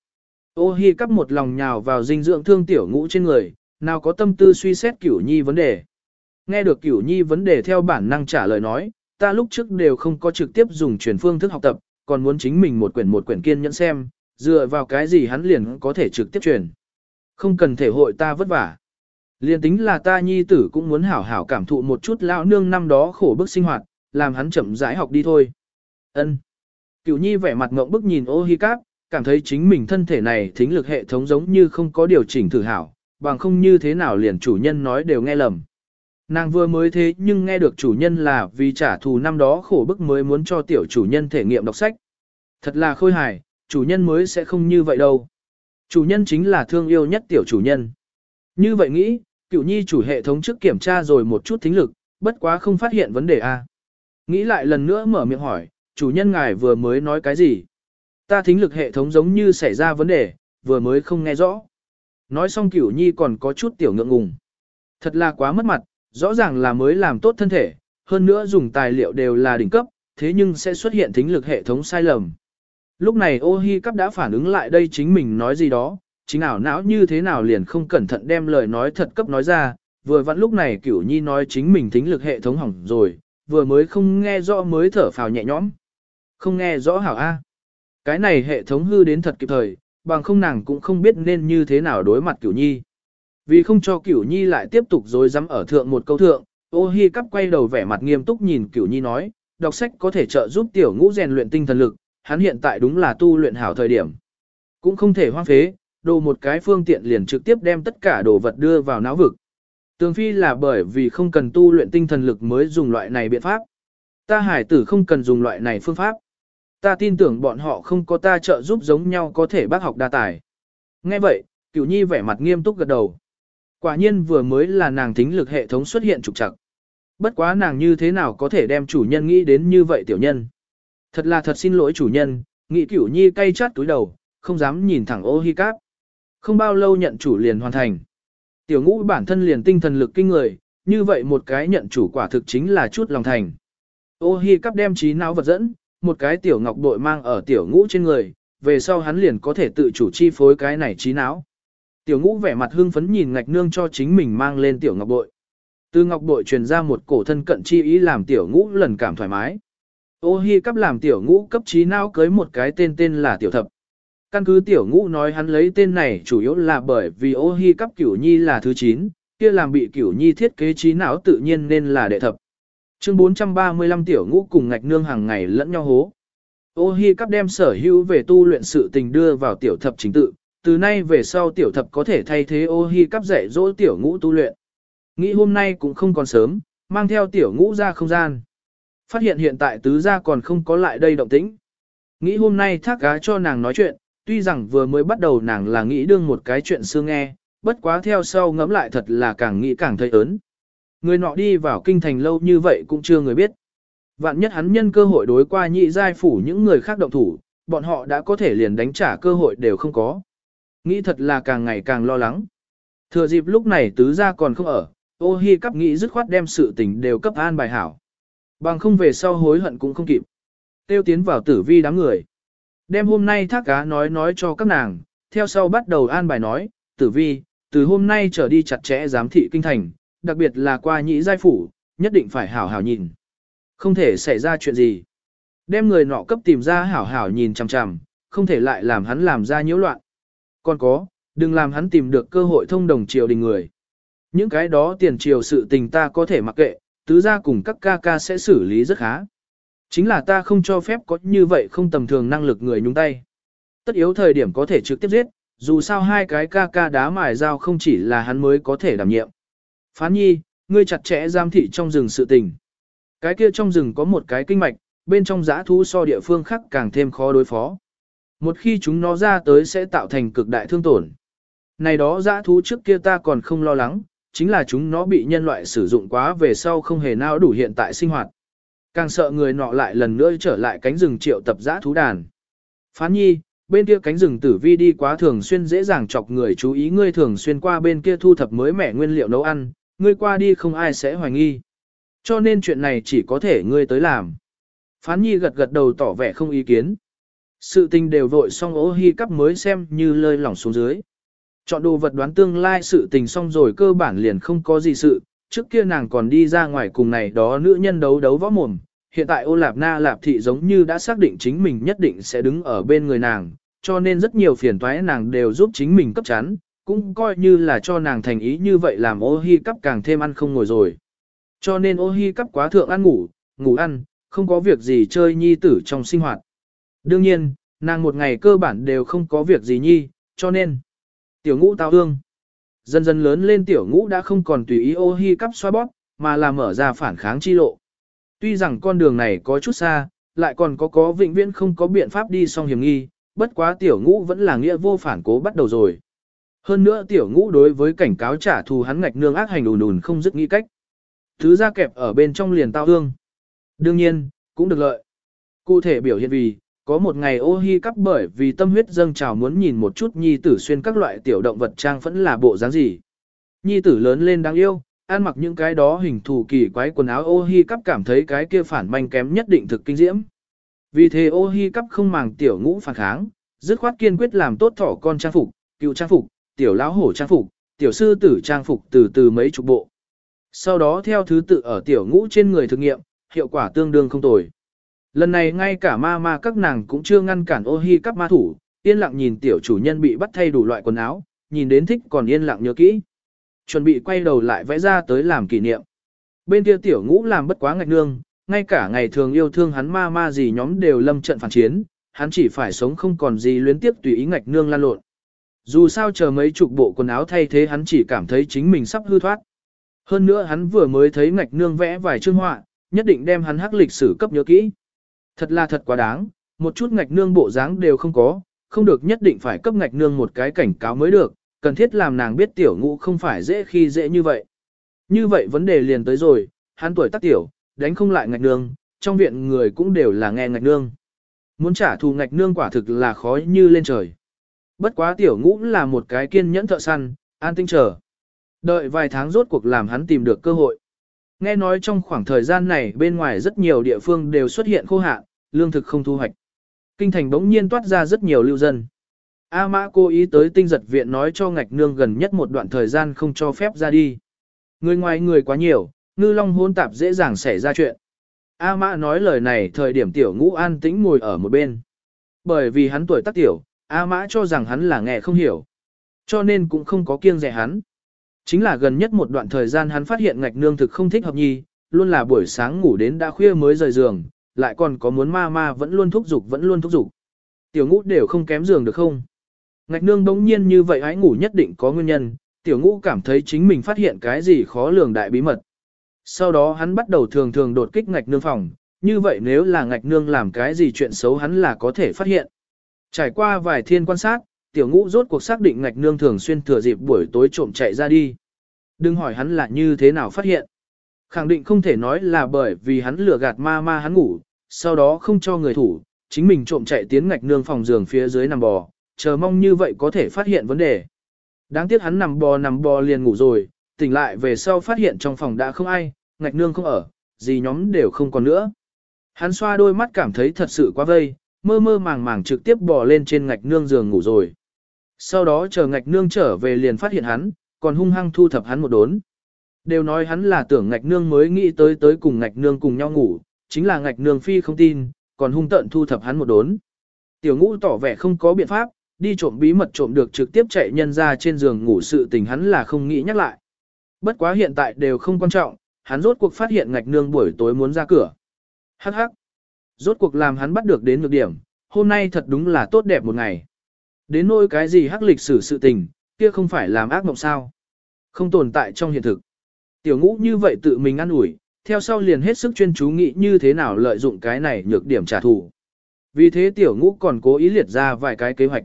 Ô hi cắp một lòng nhào vào dinh dưỡng thương tiểu ngũ trên người, nào có tâm tư suy xét cửu nhi vấn đề. Nghe được cửu nhi vấn đề theo bản năng trả lời nói, ta lúc trước đều không có trực tiếp dùng truyền phương thức học tập, còn muốn chính mình một quyển một quyển kiên nhẫn xem, dựa vào cái gì hắn liền có thể trực tiếp truyền. Không cần thể hội ta vất vả. Liên tính là ta nhi tử cũng muốn hảo hảo cảm thụ một chút lão nương năm đó khổ bức sinh hoạt, làm hắn chậm rãi học đi thôi. Ân. Cửu nhi vẻ mặt ngộng bức nhìn ô hi cáp, cảm thấy chính mình thân thể này thính lực hệ thống giống như không có điều chỉnh thử hảo, bằng không như thế nào liền chủ nhân nói đều nghe lầm. Nàng vừa mới thế nhưng nghe được chủ nhân là vì trả thù năm đó khổ bức mới muốn cho tiểu chủ nhân thể nghiệm đọc sách. Thật là khôi hài, chủ nhân mới sẽ không như vậy đâu. Chủ nhân chính là thương yêu nhất tiểu chủ nhân. Như vậy nghĩ, cựu nhi chủ hệ thống trước kiểm tra rồi một chút thính lực, bất quá không phát hiện vấn đề a. Nghĩ lại lần nữa mở miệng hỏi, chủ nhân ngài vừa mới nói cái gì? Ta thính lực hệ thống giống như xảy ra vấn đề, vừa mới không nghe rõ. Nói xong cửu nhi còn có chút tiểu ngượng ngùng. Thật là quá mất mặt, rõ ràng là mới làm tốt thân thể, hơn nữa dùng tài liệu đều là đỉnh cấp, thế nhưng sẽ xuất hiện thính lực hệ thống sai lầm. Lúc này ô hi cắp đã phản ứng lại đây chính mình nói gì đó, chính ảo não như thế nào liền không cẩn thận đem lời nói thật cấp nói ra, vừa vặn lúc này cửu nhi nói chính mình thính lực hệ thống hỏng rồi, vừa mới không nghe rõ mới thở phào nhẹ nhõm. Không nghe rõ hảo A. Cái này hệ thống hư đến thật kịp thời, bằng không nàng cũng không biết nên như thế nào đối mặt cửu nhi. Vì không cho cửu nhi lại tiếp tục dối rắm ở thượng một câu thượng, ô hi cắp quay đầu vẻ mặt nghiêm túc nhìn cửu nhi nói, đọc sách có thể trợ giúp tiểu ngũ rèn luyện tinh thần lực, hắn hiện tại đúng là tu luyện hảo thời điểm. Cũng không thể hoang phế, đồ một cái phương tiện liền trực tiếp đem tất cả đồ vật đưa vào não vực. Tường phi là bởi vì không cần tu luyện tinh thần lực mới dùng loại này biện pháp. Ta hải tử không cần dùng loại này phương pháp. Ta tin tưởng bọn họ không có ta trợ giúp giống nhau có thể bác học đa tài. Nghe vậy, cửu nhi vẻ mặt nghiêm túc gật đầu. Quả nhiên vừa mới là nàng thính lực hệ thống xuất hiện trục trặc. Bất quá nàng như thế nào có thể đem chủ nhân nghĩ đến như vậy tiểu nhân. Thật là thật xin lỗi chủ nhân, nghị cửu nhi cay chát túi đầu, không dám nhìn thẳng ô hi cáp. Không bao lâu nhận chủ liền hoàn thành. Tiểu ngũ bản thân liền tinh thần lực kinh người, như vậy một cái nhận chủ quả thực chính là chút lòng thành. Ô hi cắp đem trí não vật dẫn, một cái tiểu ngọc bội mang ở tiểu ngũ trên người, về sau hắn liền có thể tự chủ chi phối cái này trí não. Tiểu ngũ vẻ mặt hưng phấn nhìn ngạch nương cho chính mình mang lên tiểu ngọc bội. Từ ngọc bội truyền ra một cổ thân cận chi ý làm tiểu ngũ lần cảm thoải mái. Ô hi cấp làm tiểu ngũ cấp trí não cưới một cái tên tên là tiểu thập. Căn cứ tiểu ngũ nói hắn lấy tên này chủ yếu là bởi vì ô hi cấp cửu nhi là thứ 9, kia làm bị cửu nhi thiết kế trí não tự nhiên nên là đệ thập. Chương 435 tiểu ngũ cùng ngạch nương hàng ngày lẫn nhau hố. Ô hi cấp đem sở hữu về tu luyện sự tình đưa vào tiểu thập chính tự, từ nay về sau tiểu thập có thể thay thế ô hi cắp dạy dỗ tiểu ngũ tu luyện. Nghĩ hôm nay cũng không còn sớm, mang theo tiểu ngũ ra không gian. Phát hiện hiện tại tứ gia còn không có lại đây động tĩnh. Nghĩ hôm nay thác cá cho nàng nói chuyện, tuy rằng vừa mới bắt đầu nàng là nghĩ đương một cái chuyện xưa nghe, bất quá theo sau ngẫm lại thật là càng nghĩ càng thấy ớn. Người nọ đi vào kinh thành lâu như vậy cũng chưa người biết. Vạn nhất hắn nhân cơ hội đối qua nhị giai phủ những người khác động thủ, bọn họ đã có thể liền đánh trả cơ hội đều không có. Nghĩ thật là càng ngày càng lo lắng. Thừa dịp lúc này tứ gia còn không ở, ô hi cắp nghĩ dứt khoát đem sự tình đều cấp an bài hảo. Bằng không về sau hối hận cũng không kịp. Tiêu tiến vào tử vi đám người. Đem hôm nay thác cá nói nói cho các nàng, theo sau bắt đầu an bài nói, tử vi, từ hôm nay trở đi chặt chẽ giám thị kinh thành, đặc biệt là qua nhị giai phủ, nhất định phải hảo hảo nhìn. Không thể xảy ra chuyện gì. Đem người nọ cấp tìm ra hảo hảo nhìn chằm chằm, không thể lại làm hắn làm ra nhiễu loạn. Còn có, đừng làm hắn tìm được cơ hội thông đồng triều đình người. Những cái đó tiền triều sự tình ta có thể mặc kệ, tứ gia cùng các ca ca sẽ xử lý rất khá. Chính là ta không cho phép có như vậy không tầm thường năng lực người nhúng tay. Tất yếu thời điểm có thể trực tiếp giết, dù sao hai cái ca ca đá mài dao không chỉ là hắn mới có thể đảm nhiệm. Phán nhi, ngươi chặt chẽ giam thị trong rừng sự tình. Cái kia trong rừng có một cái kinh mạch, bên trong giã thú so địa phương khác càng thêm khó đối phó. Một khi chúng nó ra tới sẽ tạo thành cực đại thương tổn. Này đó dã thú trước kia ta còn không lo lắng, chính là chúng nó bị nhân loại sử dụng quá về sau không hề nào đủ hiện tại sinh hoạt. Càng sợ người nọ lại lần nữa trở lại cánh rừng triệu tập dã thú đàn. Phán nhi, bên kia cánh rừng tử vi đi quá thường xuyên dễ dàng chọc người chú ý ngươi thường xuyên qua bên kia thu thập mới mẻ nguyên liệu nấu ăn, ngươi qua đi không ai sẽ hoài nghi. Cho nên chuyện này chỉ có thể ngươi tới làm. Phán nhi gật gật đầu tỏ vẻ không ý kiến. Sự tình đều vội xong ố hy cắp mới xem như lơi lỏng xuống dưới. Chọn đồ vật đoán tương lai sự tình xong rồi cơ bản liền không có gì sự, trước kia nàng còn đi ra ngoài cùng này đó nữ nhân đấu đấu võ mồm. Hiện tại ô lạp na lạp thị giống như đã xác định chính mình nhất định sẽ đứng ở bên người nàng, cho nên rất nhiều phiền toái nàng đều giúp chính mình cấp chắn, cũng coi như là cho nàng thành ý như vậy làm ô hi cắp càng thêm ăn không ngồi rồi. Cho nên ô hi cắp quá thượng ăn ngủ, ngủ ăn, không có việc gì chơi nhi tử trong sinh hoạt. Đương nhiên, nàng một ngày cơ bản đều không có việc gì nhi, cho nên tiểu ngũ tao hương. Dần dần lớn lên tiểu ngũ đã không còn tùy ý ô hi cắp xoa bóp, mà là mở ra phản kháng chi lộ. Tuy rằng con đường này có chút xa, lại còn có có vĩnh viễn không có biện pháp đi song hiểm nghi, bất quá tiểu ngũ vẫn là nghĩa vô phản cố bắt đầu rồi. Hơn nữa tiểu ngũ đối với cảnh cáo trả thù hắn ngạch nương ác hành ùn ùn không dứt nghĩ cách. Thứ ra kẹp ở bên trong liền tao hương. Đương nhiên, cũng được lợi. Cụ thể biểu hiện vì, có một ngày ô hi cắp bởi vì tâm huyết dâng trào muốn nhìn một chút nhi tử xuyên các loại tiểu động vật trang vẫn là bộ dáng gì. Nhi tử lớn lên đáng yêu, ăn mặc những cái đó hình thù kỳ quái quần áo ô hi cắp cảm thấy cái kia phản manh kém nhất định thực kinh diễm. Vì thế ô hi cắp không màng tiểu ngũ phản kháng, dứt khoát kiên quyết làm tốt thỏ con trang phục, cựu trang phục, tiểu lão hổ trang phục, tiểu sư tử trang phục từ từ mấy chục bộ. Sau đó theo thứ tự ở tiểu ngũ trên người thực nghiệm, hiệu quả tương đương không tồi. Lần này ngay cả ma ma các nàng cũng chưa ngăn cản ô hi các ma thủ, yên lặng nhìn tiểu chủ nhân bị bắt thay đủ loại quần áo, nhìn đến thích còn yên lặng nhớ kỹ. Chuẩn bị quay đầu lại vẽ ra tới làm kỷ niệm. Bên kia tiểu ngũ làm bất quá ngạch nương, ngay cả ngày thường yêu thương hắn ma ma gì nhóm đều lâm trận phản chiến, hắn chỉ phải sống không còn gì luyến tiếp tùy ý ngạch nương lan lộn. Dù sao chờ mấy chục bộ quần áo thay thế hắn chỉ cảm thấy chính mình sắp hư thoát. Hơn nữa hắn vừa mới thấy ngạch nương vẽ vài chương họa, nhất định đem hắn hắc lịch sử cấp nhớ kỹ. Thật là thật quá đáng, một chút ngạch nương bộ dáng đều không có, không được nhất định phải cấp ngạch nương một cái cảnh cáo mới được, cần thiết làm nàng biết tiểu ngũ không phải dễ khi dễ như vậy. Như vậy vấn đề liền tới rồi, hắn tuổi tác tiểu, đánh không lại ngạch nương, trong viện người cũng đều là nghe ngạch nương. Muốn trả thù ngạch nương quả thực là khó như lên trời. Bất quá tiểu ngũ là một cái kiên nhẫn thợ săn, an tinh chờ. Đợi vài tháng rốt cuộc làm hắn tìm được cơ hội. Nghe nói trong khoảng thời gian này bên ngoài rất nhiều địa phương đều xuất hiện khô hạn, lương thực không thu hoạch. Kinh thành bỗng nhiên toát ra rất nhiều lưu dân. A Mã cố ý tới tinh giật viện nói cho ngạch nương gần nhất một đoạn thời gian không cho phép ra đi. Người ngoài người quá nhiều, ngư long hôn tạp dễ dàng xảy ra chuyện. A Mã nói lời này thời điểm tiểu ngũ an tĩnh ngồi ở một bên. Bởi vì hắn tuổi tác tiểu, A Mã cho rằng hắn là nghe không hiểu. Cho nên cũng không có kiêng rẻ hắn. Chính là gần nhất một đoạn thời gian hắn phát hiện ngạch nương thực không thích hợp nhi, luôn là buổi sáng ngủ đến đã khuya mới rời giường, lại còn có muốn ma ma vẫn luôn thúc giục vẫn luôn thúc giục. Tiểu ngũ đều không kém giường được không? Ngạch nương đống nhiên như vậy hãy ngủ nhất định có nguyên nhân, tiểu ngũ cảm thấy chính mình phát hiện cái gì khó lường đại bí mật. Sau đó hắn bắt đầu thường thường đột kích ngạch nương phòng, như vậy nếu là ngạch nương làm cái gì chuyện xấu hắn là có thể phát hiện. Trải qua vài thiên quan sát, tiểu ngũ rốt cuộc xác định ngạch nương thường xuyên thừa dịp buổi tối trộm chạy ra đi. Đừng hỏi hắn là như thế nào phát hiện. Khẳng định không thể nói là bởi vì hắn lừa gạt ma ma hắn ngủ, sau đó không cho người thủ, chính mình trộm chạy tiến ngạch nương phòng giường phía dưới nằm bò, chờ mong như vậy có thể phát hiện vấn đề. Đáng tiếc hắn nằm bò nằm bò liền ngủ rồi, tỉnh lại về sau phát hiện trong phòng đã không ai, ngạch nương không ở, gì nhóm đều không còn nữa. Hắn xoa đôi mắt cảm thấy thật sự quá vây, mơ mơ màng màng trực tiếp bò lên trên ngạch nương giường ngủ rồi. Sau đó chờ ngạch nương trở về liền phát hiện hắn, còn hung hăng thu thập hắn một đốn. Đều nói hắn là tưởng ngạch nương mới nghĩ tới tới cùng ngạch nương cùng nhau ngủ, chính là ngạch nương phi không tin, còn hung tận thu thập hắn một đốn. Tiểu ngũ tỏ vẻ không có biện pháp, đi trộm bí mật trộm được trực tiếp chạy nhân ra trên giường ngủ sự tình hắn là không nghĩ nhắc lại. Bất quá hiện tại đều không quan trọng, hắn rốt cuộc phát hiện ngạch nương buổi tối muốn ra cửa. Hắc hắc. Rốt cuộc làm hắn bắt được đến nhược điểm, hôm nay thật đúng là tốt đẹp một ngày. Đến nỗi cái gì hắc lịch sử sự tình, kia không phải làm ác mộng sao. Không tồn tại trong hiện thực. Tiểu ngũ như vậy tự mình ăn ủi, theo sau liền hết sức chuyên chú nghĩ như thế nào lợi dụng cái này nhược điểm trả thù. Vì thế tiểu ngũ còn cố ý liệt ra vài cái kế hoạch.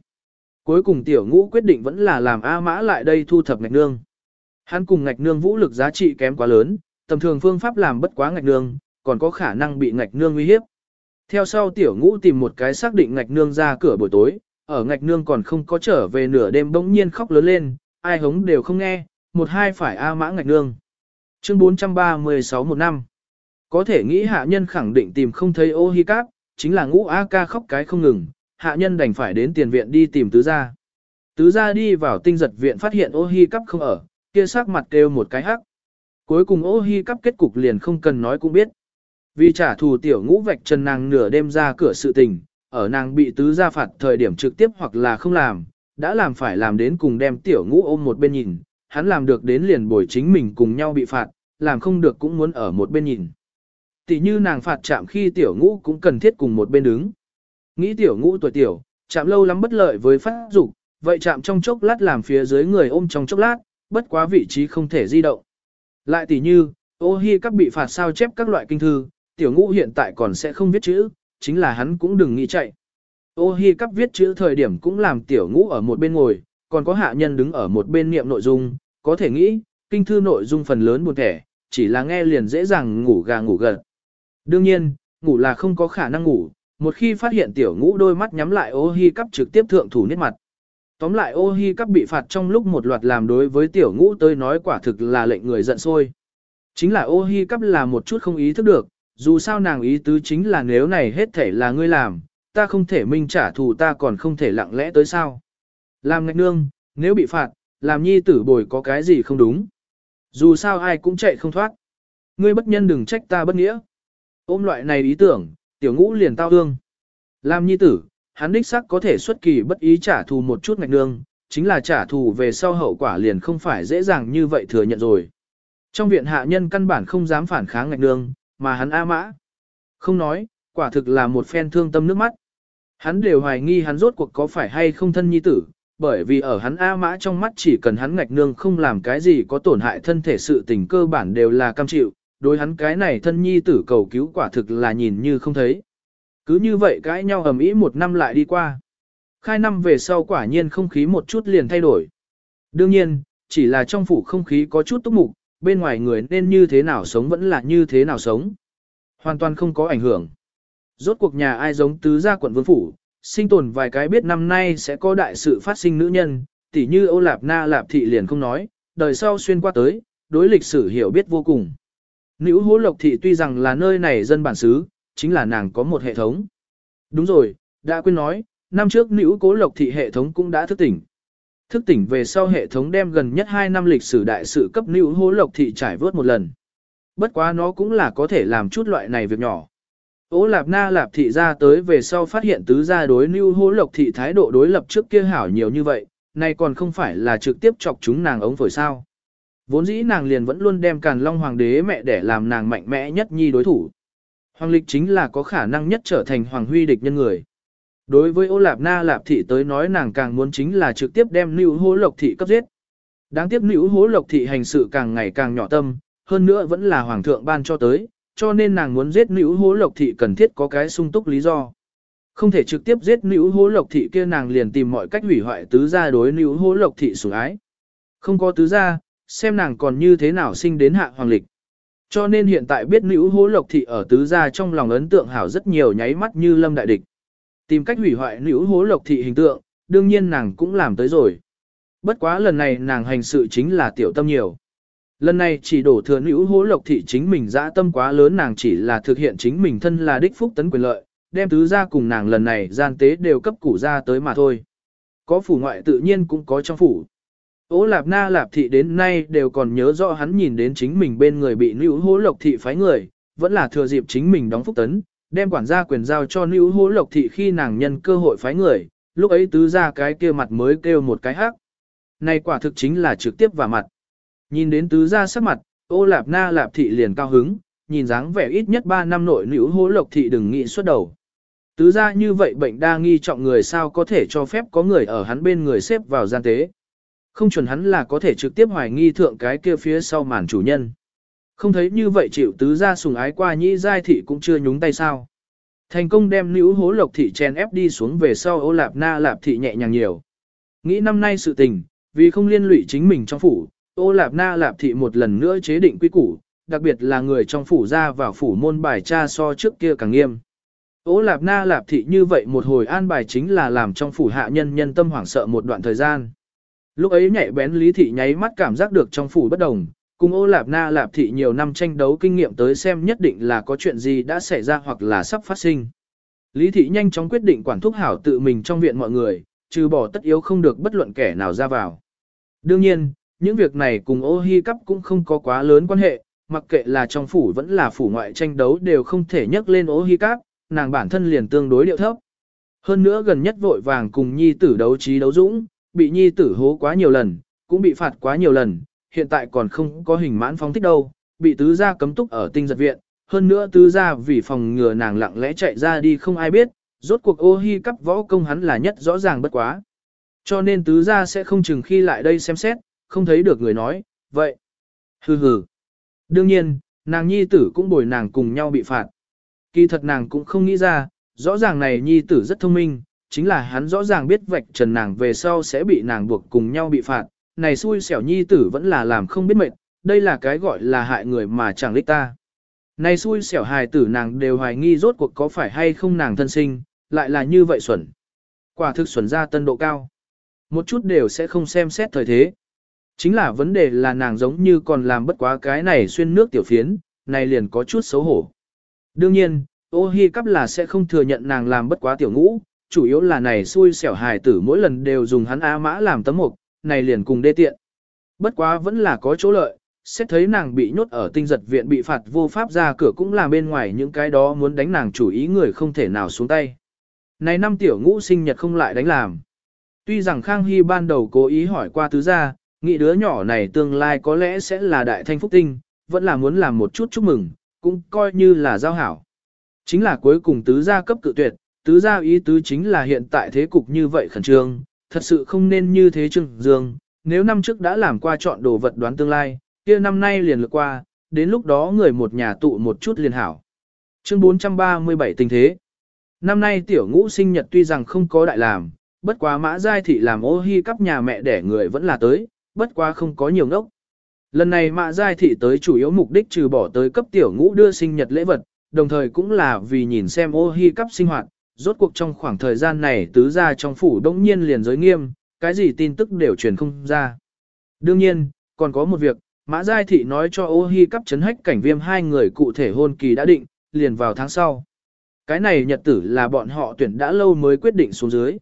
Cuối cùng tiểu ngũ quyết định vẫn là làm A mã lại đây thu thập ngạch nương. Hắn cùng ngạch nương vũ lực giá trị kém quá lớn, tầm thường phương pháp làm bất quá ngạch nương, còn có khả năng bị ngạch nương uy hiếp. Theo sau tiểu ngũ tìm một cái xác định ngạch nương ra cửa buổi tối, ở ngạch nương còn không có trở về nửa đêm bỗng nhiên khóc lớn lên, ai hống đều không nghe, một hai phải A mã ngạch nương. Chương 436 một năm. Có thể nghĩ hạ nhân khẳng định tìm không thấy ô hi cáp, chính là ngũ A ca khóc cái không ngừng, hạ nhân đành phải đến tiền viện đi tìm tứ gia. Tứ gia đi vào tinh giật viện phát hiện ô hi cắp không ở, kia sắc mặt kêu một cái hắc. Cuối cùng ô hi cắp kết cục liền không cần nói cũng biết. Vì trả thù tiểu ngũ vạch trần nàng nửa đêm ra cửa sự tình, ở nàng bị tứ gia phạt thời điểm trực tiếp hoặc là không làm, đã làm phải làm đến cùng đem tiểu ngũ ôm một bên nhìn, hắn làm được đến liền bồi chính mình cùng nhau bị phạt, làm không được cũng muốn ở một bên nhìn. Tỷ như nàng phạt chạm khi tiểu ngũ cũng cần thiết cùng một bên đứng. Nghĩ tiểu ngũ tuổi tiểu, chạm lâu lắm bất lợi với phát dục, vậy chạm trong chốc lát làm phía dưới người ôm trong chốc lát, bất quá vị trí không thể di động. Lại tỷ như, ô hi các bị phạt sao chép các loại kinh thư, tiểu ngũ hiện tại còn sẽ không viết chữ, chính là hắn cũng đừng nghĩ chạy. Ô hi cắp viết chữ thời điểm cũng làm tiểu ngũ ở một bên ngồi, còn có hạ nhân đứng ở một bên niệm nội dung, có thể nghĩ, kinh thư nội dung phần lớn buồn thẻ, chỉ là nghe liền dễ dàng ngủ gà ngủ gật. Đương nhiên, ngủ là không có khả năng ngủ, một khi phát hiện tiểu ngũ đôi mắt nhắm lại ô hi cắp trực tiếp thượng thủ nét mặt. Tóm lại ô hi cắp bị phạt trong lúc một loạt làm đối với tiểu ngũ tới nói quả thực là lệnh người giận sôi. Chính là ô hi cắp là một chút không ý thức được, dù sao nàng ý tứ chính là nếu này hết thể là ngươi làm, ta không thể minh trả thù ta còn không thể lặng lẽ tới sao. Làm ngạch nương, nếu bị phạt, làm nhi tử bồi có cái gì không đúng. Dù sao ai cũng chạy không thoát. Ngươi bất nhân đừng trách ta bất nghĩa. Ôm loại này ý tưởng, tiểu ngũ liền tao hương. Làm nhi tử, hắn đích sắc có thể xuất kỳ bất ý trả thù một chút ngạch nương, chính là trả thù về sau hậu quả liền không phải dễ dàng như vậy thừa nhận rồi. Trong viện hạ nhân căn bản không dám phản kháng ngạch nương, mà hắn A mã. Không nói, quả thực là một phen thương tâm nước mắt. Hắn đều hoài nghi hắn rốt cuộc có phải hay không thân nhi tử, bởi vì ở hắn A mã trong mắt chỉ cần hắn ngạch nương không làm cái gì có tổn hại thân thể sự tình cơ bản đều là cam chịu, đối hắn cái này thân nhi tử cầu cứu quả thực là nhìn như không thấy. Cứ như vậy cãi nhau ầm ĩ một năm lại đi qua. Khai năm về sau quả nhiên không khí một chút liền thay đổi. Đương nhiên, chỉ là trong phủ không khí có chút túc mục, bên ngoài người nên như thế nào sống vẫn là như thế nào sống. Hoàn toàn không có ảnh hưởng. Rốt cuộc nhà ai giống tứ gia quận vương phủ, sinh tồn vài cái biết năm nay sẽ có đại sự phát sinh nữ nhân, tỉ như Âu Lạp Na Lạp Thị liền không nói, đời sau xuyên qua tới, đối lịch sử hiểu biết vô cùng. Nữ hố lộc thị tuy rằng là nơi này dân bản xứ, chính là nàng có một hệ thống. Đúng rồi, đã quên nói, năm trước nữ cố lộc thị hệ thống cũng đã thức tỉnh. Thức tỉnh về sau hệ thống đem gần nhất 2 năm lịch sử đại sự cấp nữ hố lộc thị trải vớt một lần. Bất quá nó cũng là có thể làm chút loại này việc nhỏ. Ô Lạp Na Lạp thị ra tới về sau phát hiện tứ gia đối nữ hố lộc thị thái độ đối lập trước kia hảo nhiều như vậy, nay còn không phải là trực tiếp chọc chúng nàng ống phổi sao. Vốn dĩ nàng liền vẫn luôn đem Càn Long Hoàng đế mẹ để làm nàng mạnh mẽ nhất nhi đối thủ. Hoàng lịch chính là có khả năng nhất trở thành Hoàng huy địch nhân người. Đối với ô lạp na lạp thị tới nói nàng càng muốn chính là trực tiếp đem nữ hố lộc thị cấp giết. Đáng tiếc nữ hố lộc thị hành sự càng ngày càng nhỏ tâm, hơn nữa vẫn là hoàng thượng ban cho tới, cho nên nàng muốn giết nữ hố lộc thị cần thiết có cái sung túc lý do. Không thể trực tiếp giết nữ hố lộc thị kia nàng liền tìm mọi cách hủy hoại tứ gia đối nữ hố lộc thị sủng ái. Không có tứ gia, xem nàng còn như thế nào sinh đến hạ hoàng lịch. Cho nên hiện tại biết nữ hố lộc thị ở tứ gia trong lòng ấn tượng hảo rất nhiều nháy mắt như lâm đại địch. Tìm cách hủy hoại nữ hố lộc thị hình tượng, đương nhiên nàng cũng làm tới rồi. Bất quá lần này nàng hành sự chính là tiểu tâm nhiều. Lần này chỉ đổ thừa nữ hố lộc thị chính mình dã tâm quá lớn nàng chỉ là thực hiện chính mình thân là đích phúc tấn quyền lợi, đem tứ gia cùng nàng lần này gian tế đều cấp củ ra tới mà thôi. Có phủ ngoại tự nhiên cũng có trong phủ. Ô lạp na lạp thị đến nay đều còn nhớ rõ hắn nhìn đến chính mình bên người bị nữ hố lộc thị phái người, vẫn là thừa dịp chính mình đóng phúc tấn, đem quản gia quyền giao cho nữ hố lộc thị khi nàng nhân cơ hội phái người, lúc ấy tứ ra cái kia mặt mới kêu một cái hắc. Này quả thực chính là trực tiếp vào mặt. Nhìn đến tứ ra sắc mặt, ô lạp na lạp thị liền cao hứng, nhìn dáng vẻ ít nhất 3 năm nội nữ hố lộc thị đừng nghĩ xuất đầu. Tứ ra như vậy bệnh đa nghi trọng người sao có thể cho phép có người ở hắn bên người xếp vào gian tế. Không chuẩn hắn là có thể trực tiếp hoài nghi thượng cái kia phía sau màn chủ nhân. Không thấy như vậy chịu tứ ra sùng ái qua nhĩ giai thị cũng chưa nhúng tay sao. Thành công đem nữ hố lộc thị chen ép đi xuống về sau ô lạp na lạp thị nhẹ nhàng nhiều. Nghĩ năm nay sự tình, vì không liên lụy chính mình trong phủ, ô lạp na lạp thị một lần nữa chế định quy củ, đặc biệt là người trong phủ ra vào phủ môn bài tra so trước kia càng nghiêm. Ô lạp na lạp thị như vậy một hồi an bài chính là làm trong phủ hạ nhân nhân tâm hoảng sợ một đoạn thời gian. Lúc ấy nhạy bén lý thị nháy mắt cảm giác được trong phủ bất đồng, cùng ô lạp na lạp thị nhiều năm tranh đấu kinh nghiệm tới xem nhất định là có chuyện gì đã xảy ra hoặc là sắp phát sinh. Lý thị nhanh chóng quyết định quản thúc hảo tự mình trong viện mọi người, trừ bỏ tất yếu không được bất luận kẻ nào ra vào. Đương nhiên, những việc này cùng ô hi cắp cũng không có quá lớn quan hệ, mặc kệ là trong phủ vẫn là phủ ngoại tranh đấu đều không thể nhắc lên ô hi cắp, nàng bản thân liền tương đối điệu thấp. Hơn nữa gần nhất vội vàng cùng nhi tử đấu trí đấu dũng, bị nhi tử hố quá nhiều lần, cũng bị phạt quá nhiều lần, hiện tại còn không có hình mãn phóng thích đâu, bị tứ gia cấm túc ở tinh giật viện, hơn nữa tứ gia vì phòng ngừa nàng lặng lẽ chạy ra đi không ai biết, rốt cuộc ô hi cắp võ công hắn là nhất rõ ràng bất quá. Cho nên tứ gia sẽ không chừng khi lại đây xem xét, không thấy được người nói, vậy. Hừ hừ. Đương nhiên, nàng nhi tử cũng bồi nàng cùng nhau bị phạt. Kỳ thật nàng cũng không nghĩ ra, rõ ràng này nhi tử rất thông minh, chính là hắn rõ ràng biết vạch trần nàng về sau sẽ bị nàng buộc cùng nhau bị phạt, này xui xẻo nhi tử vẫn là làm không biết mệt, đây là cái gọi là hại người mà chẳng lích ta. Này xui xẻo hài tử nàng đều hoài nghi rốt cuộc có phải hay không nàng thân sinh, lại là như vậy xuẩn. Quả thực xuẩn ra tân độ cao. Một chút đều sẽ không xem xét thời thế. Chính là vấn đề là nàng giống như còn làm bất quá cái này xuyên nước tiểu phiến, này liền có chút xấu hổ. Đương nhiên, ô hi cắp là sẽ không thừa nhận nàng làm bất quá tiểu ngũ, chủ yếu là này xui xẻo hài tử mỗi lần đều dùng hắn á mã làm tấm mục, này liền cùng đê tiện. Bất quá vẫn là có chỗ lợi, xét thấy nàng bị nhốt ở tinh giật viện bị phạt vô pháp ra cửa cũng là bên ngoài những cái đó muốn đánh nàng chủ ý người không thể nào xuống tay. Này năm tiểu ngũ sinh nhật không lại đánh làm. Tuy rằng Khang Hy ban đầu cố ý hỏi qua tứ gia, nghĩ đứa nhỏ này tương lai có lẽ sẽ là đại thanh phúc tinh, vẫn là muốn làm một chút chúc mừng, cũng coi như là giao hảo. Chính là cuối cùng tứ gia cấp cự tuyệt, tứ gia ý tứ chính là hiện tại thế cục như vậy khẩn trương, thật sự không nên như thế Trương dương, nếu năm trước đã làm qua chọn đồ vật đoán tương lai, kia năm nay liền lượt qua, đến lúc đó người một nhà tụ một chút liền hảo. Chương 437 tình thế Năm nay tiểu ngũ sinh nhật tuy rằng không có đại làm, bất quá mã giai thị làm ô hi cắp nhà mẹ đẻ người vẫn là tới, bất quá không có nhiều ngốc. Lần này mã giai thị tới chủ yếu mục đích trừ bỏ tới cấp tiểu ngũ đưa sinh nhật lễ vật, đồng thời cũng là vì nhìn xem ô hi cắp sinh hoạt, rốt cuộc trong khoảng thời gian này tứ gia trong phủ đông nhiên liền giới nghiêm, cái gì tin tức đều truyền không ra. Đương nhiên, còn có một việc, Mã Giai Thị nói cho ô hi cắp chấn hách cảnh viêm hai người cụ thể hôn kỳ đã định, liền vào tháng sau. Cái này nhật tử là bọn họ tuyển đã lâu mới quyết định xuống dưới.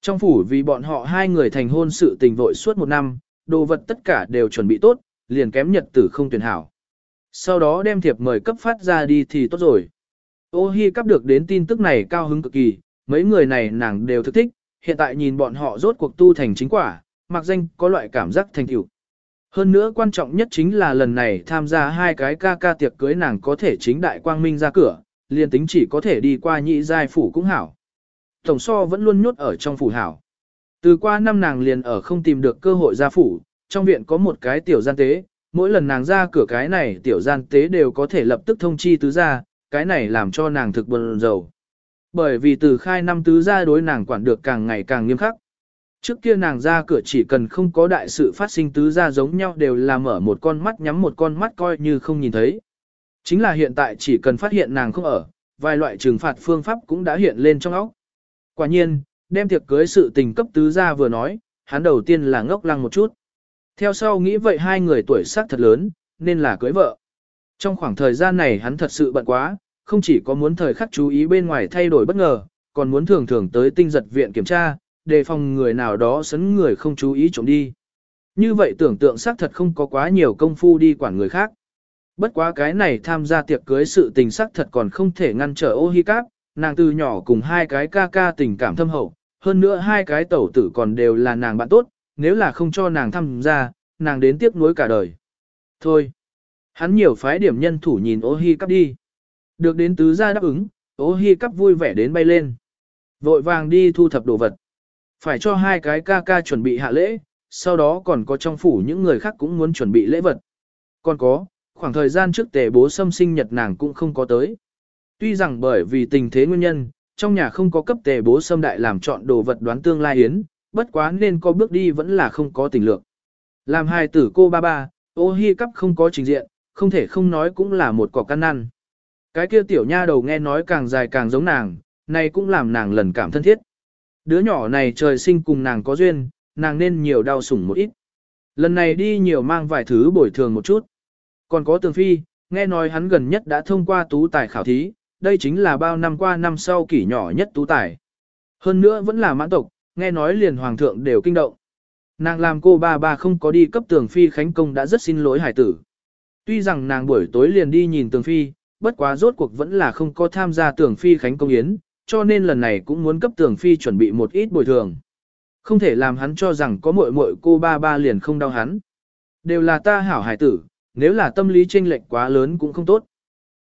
Trong phủ vì bọn họ hai người thành hôn sự tình vội suốt một năm, đồ vật tất cả đều chuẩn bị tốt, liền kém nhật tử không tuyển hảo. Sau đó đem thiệp mời cấp phát ra đi thì tốt rồi. Ô hi cắp được đến tin tức này cao hứng cực kỳ, mấy người này nàng đều thức thích, hiện tại nhìn bọn họ rốt cuộc tu thành chính quả, mặc danh có loại cảm giác thành tựu. Hơn nữa quan trọng nhất chính là lần này tham gia hai cái ca ca tiệc cưới nàng có thể chính đại quang minh ra cửa, liền tính chỉ có thể đi qua nhị giai phủ cũng hảo. Tổng so vẫn luôn nhốt ở trong phủ hảo. Từ qua năm nàng liền ở không tìm được cơ hội ra phủ, trong viện có một cái tiểu gian tế, mỗi lần nàng ra cửa cái này tiểu gian tế đều có thể lập tức thông chi tứ ra, cái này làm cho nàng thực buồn rầu. Bởi vì từ khai năm tứ ra đối nàng quản được càng ngày càng nghiêm khắc. Trước kia nàng ra cửa chỉ cần không có đại sự phát sinh tứ ra giống nhau đều là mở một con mắt nhắm một con mắt coi như không nhìn thấy. Chính là hiện tại chỉ cần phát hiện nàng không ở, vài loại trừng phạt phương pháp cũng đã hiện lên trong óc. Quả nhiên, đem tiệc cưới sự tình cấp tứ ra vừa nói, hắn đầu tiên là ngốc lăng một chút. Theo sau nghĩ vậy hai người tuổi tác thật lớn, nên là cưới vợ. Trong khoảng thời gian này hắn thật sự bận quá, không chỉ có muốn thời khắc chú ý bên ngoài thay đổi bất ngờ, còn muốn thường thường tới tinh giật viện kiểm tra, đề phòng người nào đó sấn người không chú ý trộm đi. Như vậy tưởng tượng xác thật không có quá nhiều công phu đi quản người khác. Bất quá cái này tham gia tiệc cưới sự tình xác thật còn không thể ngăn trở ô hi cáp, nàng từ nhỏ cùng hai cái ca ca tình cảm thâm hậu, hơn nữa hai cái tẩu tử còn đều là nàng bạn tốt, nếu là không cho nàng tham gia, nàng đến tiếc nuối cả đời. Thôi, hắn nhiều phái điểm nhân thủ nhìn ô hi cắp đi. Được đến tứ gia đáp ứng, ố hi cắp vui vẻ đến bay lên. Vội vàng đi thu thập đồ vật. Phải cho hai cái ca ca chuẩn bị hạ lễ, sau đó còn có trong phủ những người khác cũng muốn chuẩn bị lễ vật. Còn có, khoảng thời gian trước tề bố xâm sinh nhật nàng cũng không có tới. Tuy rằng bởi vì tình thế nguyên nhân, trong nhà không có cấp tề bố xâm đại làm chọn đồ vật đoán tương lai yến, bất quá nên có bước đi vẫn là không có tình lượng. Làm hai tử cô ba ba, ô hi cắp không có trình diện, không thể không nói cũng là một cọc căn năn. Cái kia tiểu nha đầu nghe nói càng dài càng giống nàng, này cũng làm nàng lần cảm thân thiết. Đứa nhỏ này trời sinh cùng nàng có duyên, nàng nên nhiều đau sủng một ít. Lần này đi nhiều mang vài thứ bồi thường một chút. Còn có tường phi, nghe nói hắn gần nhất đã thông qua tú tài khảo thí, đây chính là bao năm qua năm sau kỷ nhỏ nhất tú tài. Hơn nữa vẫn là mãn tộc, nghe nói liền hoàng thượng đều kinh động. Nàng làm cô ba ba không có đi cấp tường phi khánh công đã rất xin lỗi hải tử. Tuy rằng nàng buổi tối liền đi nhìn tường phi, bất quá rốt cuộc vẫn là không có tham gia tưởng phi khánh công yến, cho nên lần này cũng muốn cấp tưởng phi chuẩn bị một ít bồi thường. Không thể làm hắn cho rằng có muội muội cô ba ba liền không đau hắn. Đều là ta hảo hải tử, nếu là tâm lý chênh lệch quá lớn cũng không tốt.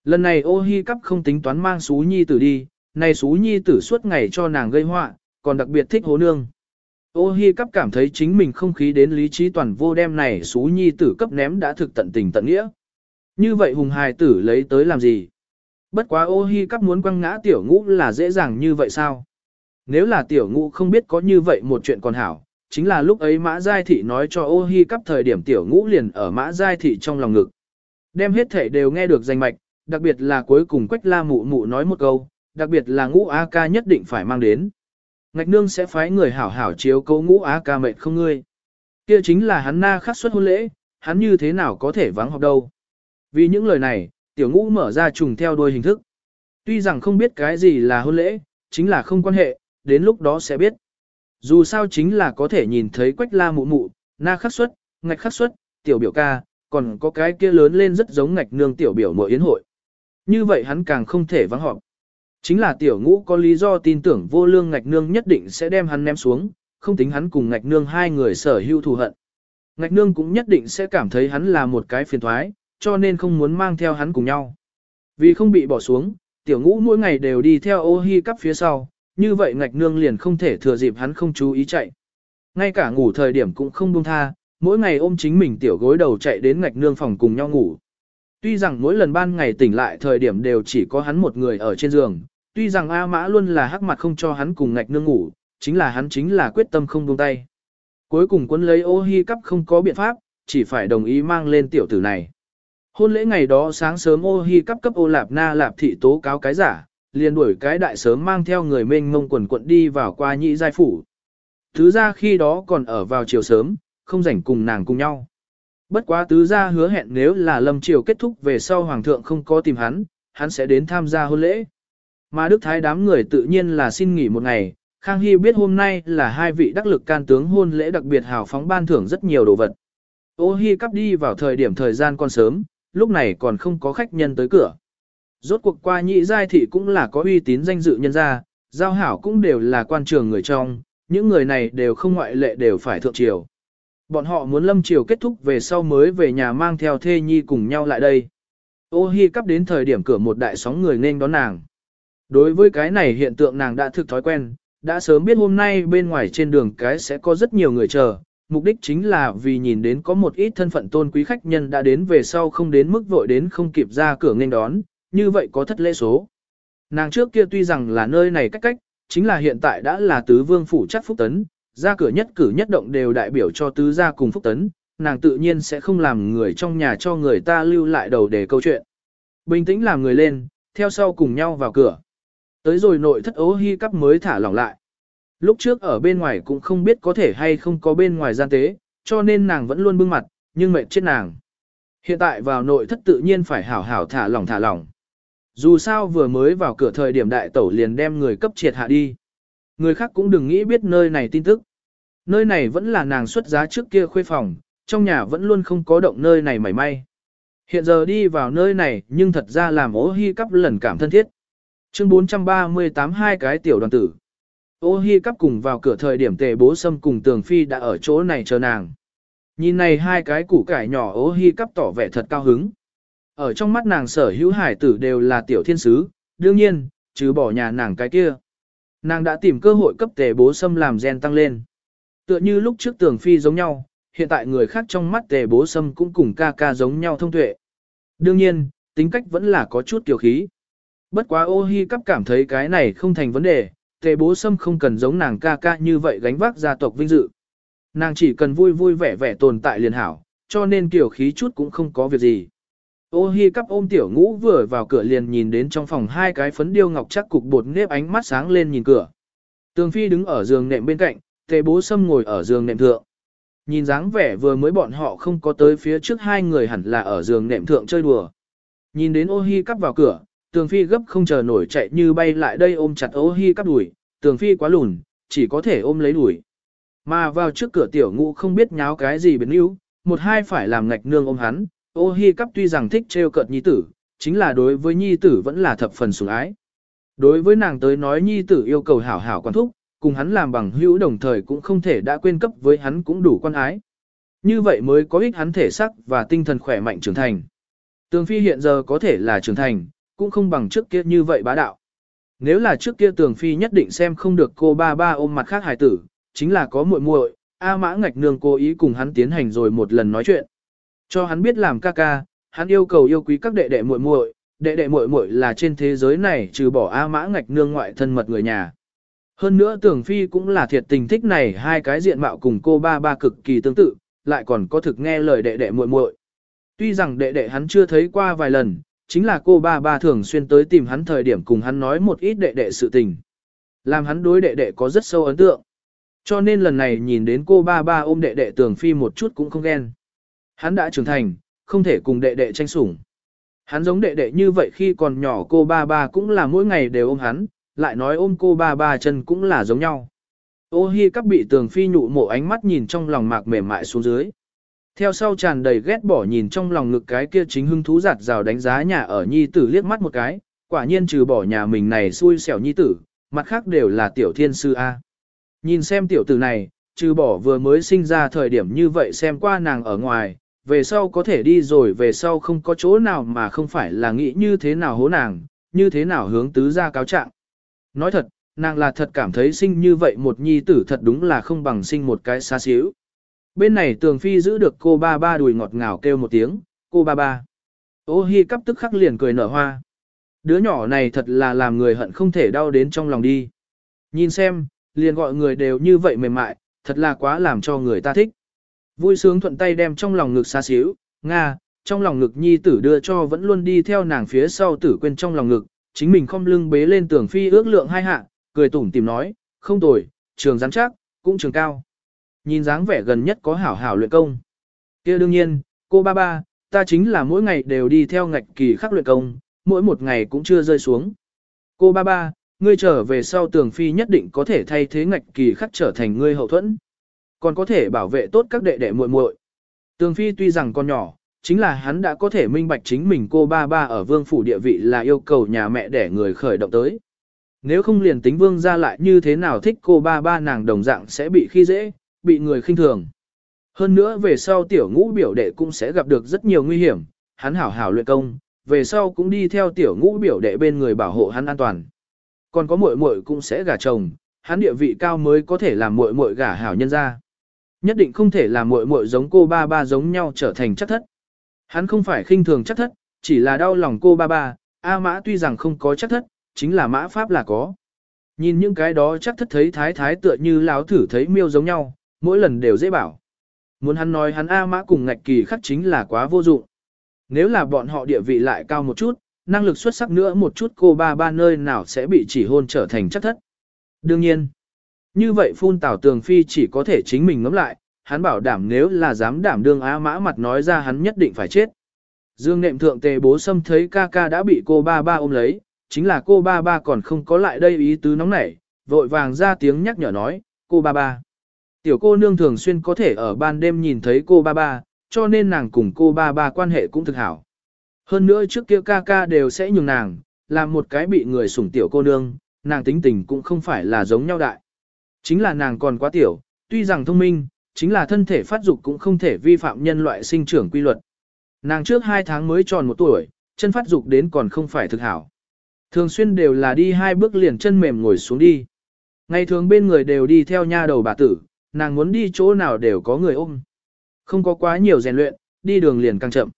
Lần này ô hi cắp không tính toán mang xú nhi tử đi, này xú nhi tử suốt ngày cho nàng gây họa, còn đặc biệt thích hố nương. Ô hi cắp cảm thấy chính mình không khí đến lý trí toàn vô đem này xú nhi tử cấp ném đã thực tận tình tận nghĩa. Như vậy hùng hài tử lấy tới làm gì? Bất quá ô hi cắp muốn quăng ngã tiểu ngũ là dễ dàng như vậy sao? Nếu là tiểu ngũ không biết có như vậy một chuyện còn hảo, chính là lúc ấy mã giai thị nói cho ô hi cắp thời điểm tiểu ngũ liền ở mã giai thị trong lòng ngực. Đem hết thể đều nghe được danh mạch, đặc biệt là cuối cùng quách la mụ mụ nói một câu, đặc biệt là ngũ A ca nhất định phải mang đến. Ngạch nương sẽ phái người hảo hảo chiếu cố ngũ A ca mệt không ngươi. Kia chính là hắn na khắc suất hôn lễ, hắn như thế nào có thể vắng học đâu. Vì những lời này, tiểu ngũ mở ra trùng theo đuôi hình thức. Tuy rằng không biết cái gì là hôn lễ, chính là không quan hệ, đến lúc đó sẽ biết. Dù sao chính là có thể nhìn thấy quách la mụ mụ, na khắc suất, ngạch khắc suất, tiểu biểu ca, còn có cái kia lớn lên rất giống ngạch nương tiểu biểu mộ yến hội. Như vậy hắn càng không thể vắng họp. Chính là tiểu ngũ có lý do tin tưởng vô lương ngạch nương nhất định sẽ đem hắn ném xuống, không tính hắn cùng ngạch nương hai người sở hữu thù hận. Ngạch nương cũng nhất định sẽ cảm thấy hắn là một cái phiền thoái, cho nên không muốn mang theo hắn cùng nhau. Vì không bị bỏ xuống, tiểu ngũ mỗi ngày đều đi theo ô hi cắp phía sau, như vậy ngạch nương liền không thể thừa dịp hắn không chú ý chạy. Ngay cả ngủ thời điểm cũng không buông tha, mỗi ngày ôm chính mình tiểu gối đầu chạy đến ngạch nương phòng cùng nhau ngủ. Tuy rằng mỗi lần ban ngày tỉnh lại thời điểm đều chỉ có hắn một người ở trên giường, tuy rằng A Mã luôn là hắc mặt không cho hắn cùng ngạch nương ngủ, chính là hắn chính là quyết tâm không buông tay. Cuối cùng quân lấy ô hi cắp không có biện pháp, chỉ phải đồng ý mang lên tiểu tử này. Hôn lễ ngày đó sáng sớm ô hi cấp cấp ô lạp na lạp thị tố cáo cái giả, liền đuổi cái đại sớm mang theo người mênh mông quần quận đi vào qua nhị giai phủ. Thứ ra khi đó còn ở vào chiều sớm, không rảnh cùng nàng cùng nhau. Bất quá tứ gia hứa hẹn nếu là lâm triều kết thúc về sau hoàng thượng không có tìm hắn, hắn sẽ đến tham gia hôn lễ. Mà Đức Thái đám người tự nhiên là xin nghỉ một ngày, Khang Hy biết hôm nay là hai vị đắc lực can tướng hôn lễ đặc biệt hào phóng ban thưởng rất nhiều đồ vật. Ô Hi cắp đi vào thời điểm thời gian còn sớm, lúc này còn không có khách nhân tới cửa. Rốt cuộc qua nhị giai thị cũng là có uy tín danh dự nhân gia, giao hảo cũng đều là quan trường người trong, những người này đều không ngoại lệ đều phải thượng triều. Bọn họ muốn lâm triều kết thúc về sau mới về nhà mang theo thê nhi cùng nhau lại đây. Ô hi cắp đến thời điểm cửa một đại sóng người nên đón nàng. Đối với cái này hiện tượng nàng đã thực thói quen, đã sớm biết hôm nay bên ngoài trên đường cái sẽ có rất nhiều người chờ, mục đích chính là vì nhìn đến có một ít thân phận tôn quý khách nhân đã đến về sau không đến mức vội đến không kịp ra cửa nghênh đón, như vậy có thất lễ số. Nàng trước kia tuy rằng là nơi này cách cách, chính là hiện tại đã là tứ vương phủ chắc phúc tấn, ra cửa nhất cử nhất động đều đại biểu cho tứ gia cùng phúc tấn, nàng tự nhiên sẽ không làm người trong nhà cho người ta lưu lại đầu để câu chuyện. Bình tĩnh làm người lên, theo sau cùng nhau vào cửa. Tới rồi nội thất ố hy cắp mới thả lỏng lại. Lúc trước ở bên ngoài cũng không biết có thể hay không có bên ngoài gian tế, cho nên nàng vẫn luôn bưng mặt, nhưng mệt chết nàng. Hiện tại vào nội thất tự nhiên phải hảo hảo thả lỏng thả lỏng. Dù sao vừa mới vào cửa thời điểm đại tẩu liền đem người cấp triệt hạ đi. Người khác cũng đừng nghĩ biết nơi này tin tức. Nơi này vẫn là nàng xuất giá trước kia khuê phòng, trong nhà vẫn luôn không có động nơi này mảy may. Hiện giờ đi vào nơi này nhưng thật ra làm ố hy cắp lần cảm thân thiết. Chương 438 hai cái tiểu đoàn tử. Ô hi cắp cùng vào cửa thời điểm tề bố sâm cùng tường phi đã ở chỗ này chờ nàng. Nhìn này hai cái củ cải nhỏ ô hi cắp tỏ vẻ thật cao hứng. Ở trong mắt nàng sở hữu hải tử đều là tiểu thiên sứ, đương nhiên, chứ bỏ nhà nàng cái kia. Nàng đã tìm cơ hội cấp tề bố sâm làm gen tăng lên. Tựa như lúc trước tường phi giống nhau, hiện tại người khác trong mắt tề bố sâm cũng cùng ca ca giống nhau thông tuệ. Đương nhiên, tính cách vẫn là có chút tiểu khí. Bất quá ô hi cắp cảm thấy cái này không thành vấn đề, tề bố sâm không cần giống nàng ca ca như vậy gánh vác gia tộc vinh dự. Nàng chỉ cần vui vui vẻ vẻ tồn tại liền hảo, cho nên kiểu khí chút cũng không có việc gì. Ô hi cắp ôm tiểu ngũ vừa vào cửa liền nhìn đến trong phòng hai cái phấn điêu ngọc chắc cục bột nếp ánh mắt sáng lên nhìn cửa. Tường phi đứng ở giường nệm bên cạnh, tề bố sâm ngồi ở giường nệm thượng. Nhìn dáng vẻ vừa mới bọn họ không có tới phía trước hai người hẳn là ở giường nệm thượng chơi đùa. Nhìn đến ô hi cắp vào cửa, tường phi gấp không chờ nổi chạy như bay lại đây ôm chặt ô hi cắp đùi, tường phi quá lùn, chỉ có thể ôm lấy đùi. Mà vào trước cửa tiểu ngũ không biết nháo cái gì biến yếu, một hai phải làm ngạch nương ôm hắn, ô hi cắp tuy rằng thích trêu cợt nhi tử, chính là đối với nhi tử vẫn là thập phần sủng ái. Đối với nàng tới nói nhi tử yêu cầu hảo hảo quan thúc, cùng hắn làm bằng hữu đồng thời cũng không thể đã quên cấp với hắn cũng đủ quan ái. Như vậy mới có ích hắn thể sắc và tinh thần khỏe mạnh trưởng thành. Tường Phi hiện giờ có thể là trưởng thành, cũng không bằng trước kia như vậy bá đạo. Nếu là trước kia Tường Phi nhất định xem không được cô ba ba ôm mặt khác hài tử, chính là có muội muội, A Mã Ngạch Nương cố ý cùng hắn tiến hành rồi một lần nói chuyện. Cho hắn biết làm ca ca, hắn yêu cầu yêu quý các đệ đệ muội muội, đệ đệ muội muội là trên thế giới này trừ bỏ A Mã Ngạch Nương ngoại thân mật người nhà. Hơn nữa Tường Phi cũng là thiệt tình thích này hai cái diện mạo cùng cô ba ba cực kỳ tương tự, lại còn có thực nghe lời đệ đệ muội muội. Tuy rằng đệ đệ hắn chưa thấy qua vài lần, chính là cô ba ba thường xuyên tới tìm hắn thời điểm cùng hắn nói một ít đệ đệ sự tình. Làm hắn đối đệ đệ có rất sâu ấn tượng. Cho nên lần này nhìn đến cô ba ba ôm đệ đệ Tường Phi một chút cũng không ghen. Hắn đã trưởng thành, không thể cùng đệ đệ tranh sủng. Hắn giống đệ đệ như vậy khi còn nhỏ cô ba ba cũng là mỗi ngày đều ôm hắn, lại nói ôm cô ba ba chân cũng là giống nhau. Ô hi cắp bị tường phi nhụ mộ ánh mắt nhìn trong lòng mạc mềm mại xuống dưới. Theo sau tràn đầy ghét bỏ nhìn trong lòng ngực cái kia chính hưng thú giặt rào đánh giá nhà ở nhi tử liếc mắt một cái, quả nhiên trừ bỏ nhà mình này xui xẻo nhi tử, mặt khác đều là tiểu thiên sư A. Nhìn xem tiểu tử này, trừ bỏ vừa mới sinh ra thời điểm như vậy xem qua nàng ở ngoài, về sau có thể đi rồi về sau không có chỗ nào mà không phải là nghĩ như thế nào hố nàng, như thế nào hướng tứ ra cáo trạng. Nói thật, nàng là thật cảm thấy sinh như vậy một nhi tử thật đúng là không bằng sinh một cái xa xíu. Bên này tường phi giữ được cô ba ba đùi ngọt ngào kêu một tiếng, cô ba ba. Ô hi cắp tức khắc liền cười nở hoa. Đứa nhỏ này thật là làm người hận không thể đau đến trong lòng đi. Nhìn xem, liền gọi người đều như vậy mềm mại, thật là quá làm cho người ta thích. Vui sướng thuận tay đem trong lòng ngực xa xíu, Nga, trong lòng ngực nhi tử đưa cho vẫn luôn đi theo nàng phía sau tử quên trong lòng ngực, chính mình không lưng bế lên tường phi ước lượng hai hạ, cười tủm tìm nói, không tồi, trường rắn chắc, cũng trường cao. Nhìn dáng vẻ gần nhất có hảo hảo luyện công. kia đương nhiên, cô ba ba, ta chính là mỗi ngày đều đi theo ngạch kỳ khắc luyện công, mỗi một ngày cũng chưa rơi xuống. Cô ba ba, ngươi trở về sau tường phi nhất định có thể thay thế ngạch kỳ khắc trở thành ngươi hậu thuẫn. Còn có thể bảo vệ tốt các đệ đệ muội muội. Tường phi tuy rằng còn nhỏ, chính là hắn đã có thể minh bạch chính mình cô ba ba ở vương phủ địa vị là yêu cầu nhà mẹ để người khởi động tới. Nếu không liền tính vương ra lại như thế nào thích cô ba ba nàng đồng dạng sẽ bị khi dễ, bị người khinh thường. Hơn nữa về sau tiểu ngũ biểu đệ cũng sẽ gặp được rất nhiều nguy hiểm, hắn hảo hảo luyện công, về sau cũng đi theo tiểu ngũ biểu đệ bên người bảo hộ hắn an toàn. Còn có muội muội cũng sẽ gả chồng, hắn địa vị cao mới có thể làm muội muội gả hảo nhân ra. Nhất định không thể làm muội muội giống cô ba ba giống nhau trở thành chắc thất. Hắn không phải khinh thường chắc thất, chỉ là đau lòng cô ba ba, A mã tuy rằng không có chắc thất, chính là mã pháp là có. Nhìn những cái đó chắc thất thấy thái thái tựa như láo thử thấy miêu giống nhau, mỗi lần đều dễ bảo. Muốn hắn nói hắn A mã cùng ngạch kỳ khắc chính là quá vô dụng. Nếu là bọn họ địa vị lại cao một chút, năng lực xuất sắc nữa một chút cô ba ba nơi nào sẽ bị chỉ hôn trở thành chắc thất. Đương nhiên, như vậy phun tảo tường phi chỉ có thể chính mình ngẫm lại, hắn bảo đảm nếu là dám đảm đương á mã mặt nói ra hắn nhất định phải chết. Dương nệm thượng tề bố xâm thấy ca ca đã bị cô ba ba ôm lấy, chính là cô ba ba còn không có lại đây ý tứ nóng nảy, vội vàng ra tiếng nhắc nhở nói, cô ba ba. Tiểu cô nương thường xuyên có thể ở ban đêm nhìn thấy cô ba ba, cho nên nàng cùng cô ba ba quan hệ cũng thực hảo. Hơn nữa trước kia ca ca đều sẽ nhường nàng, làm một cái bị người sủng tiểu cô nương, nàng tính tình cũng không phải là giống nhau đại. Chính là nàng còn quá tiểu, tuy rằng thông minh, chính là thân thể phát dục cũng không thể vi phạm nhân loại sinh trưởng quy luật. Nàng trước 2 tháng mới tròn một tuổi, chân phát dục đến còn không phải thực hảo. Thường xuyên đều là đi hai bước liền chân mềm ngồi xuống đi. Ngày thường bên người đều đi theo nha đầu bà tử, nàng muốn đi chỗ nào đều có người ôm. Không có quá nhiều rèn luyện, đi đường liền càng chậm.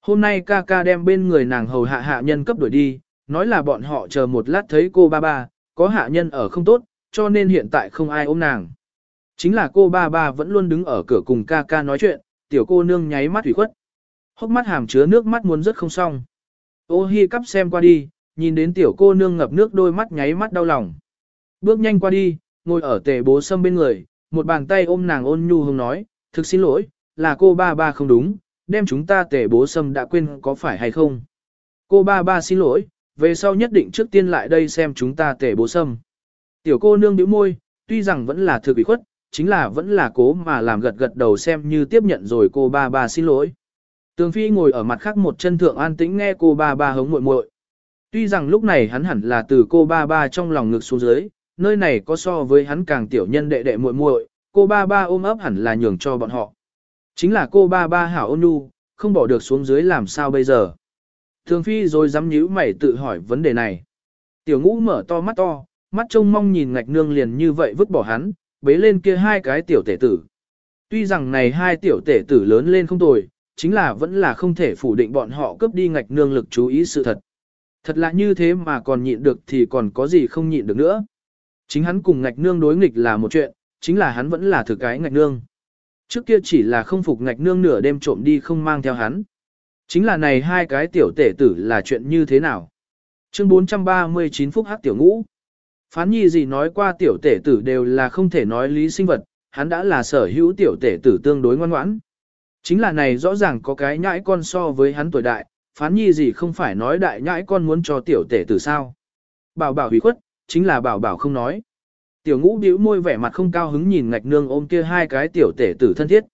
Hôm nay ca ca đem bên người nàng hầu hạ hạ nhân cấp đuổi đi, nói là bọn họ chờ một lát thấy cô ba ba, có hạ nhân ở không tốt, cho nên hiện tại không ai ôm nàng. Chính là cô ba ba vẫn luôn đứng ở cửa cùng ca ca nói chuyện, tiểu cô nương nháy mắt thủy khuất. Hốc mắt hàm chứa nước mắt muốn rất không xong. Ô hi cắp xem qua đi, nhìn đến tiểu cô nương ngập nước đôi mắt nháy mắt đau lòng. Bước nhanh qua đi, ngồi ở tề bố sâm bên người, một bàn tay ôm nàng ôn nhu hương nói, thực xin lỗi, là cô ba ba không đúng, đem chúng ta tề bố sâm đã quên có phải hay không. Cô ba ba xin lỗi, về sau nhất định trước tiên lại đây xem chúng ta tề bố sâm. Tiểu cô nương nhíu môi, tuy rằng vẫn là thực bị khuất, chính là vẫn là cố mà làm gật gật đầu xem như tiếp nhận rồi cô ba ba xin lỗi. Tường Phi ngồi ở mặt khác một chân thượng an tĩnh nghe cô ba ba hống muội muội. Tuy rằng lúc này hắn hẳn là từ cô ba ba trong lòng ngực xuống dưới, nơi này có so với hắn càng tiểu nhân đệ đệ muội muội, cô ba ba ôm ấp hẳn là nhường cho bọn họ. Chính là cô ba ba hảo ôn nhu, không bỏ được xuống dưới làm sao bây giờ. Thường Phi rồi dám nhíu mày tự hỏi vấn đề này. Tiểu ngũ mở to mắt to, mắt trông mong nhìn ngạch nương liền như vậy vứt bỏ hắn, bế lên kia hai cái tiểu tể tử. Tuy rằng này hai tiểu tể tử lớn lên không tồi, chính là vẫn là không thể phủ định bọn họ cướp đi ngạch nương lực chú ý sự thật. Thật là như thế mà còn nhịn được thì còn có gì không nhịn được nữa. Chính hắn cùng ngạch nương đối nghịch là một chuyện, chính là hắn vẫn là thực cái ngạch nương. Trước kia chỉ là không phục ngạch nương nửa đêm trộm đi không mang theo hắn. Chính là này hai cái tiểu tể tử là chuyện như thế nào? Chương 439 phút hát tiểu ngũ. Phán nhi gì nói qua tiểu tể tử đều là không thể nói lý sinh vật, hắn đã là sở hữu tiểu tể tử tương đối ngoan ngoãn. Chính là này rõ ràng có cái nhãi con so với hắn tuổi đại, phán nhi gì không phải nói đại nhãi con muốn cho tiểu tể tử sao. Bảo bảo hủy khuất, chính là bảo bảo không nói. Tiểu ngũ bĩu môi vẻ mặt không cao hứng nhìn ngạch nương ôm kia hai cái tiểu tể tử thân thiết.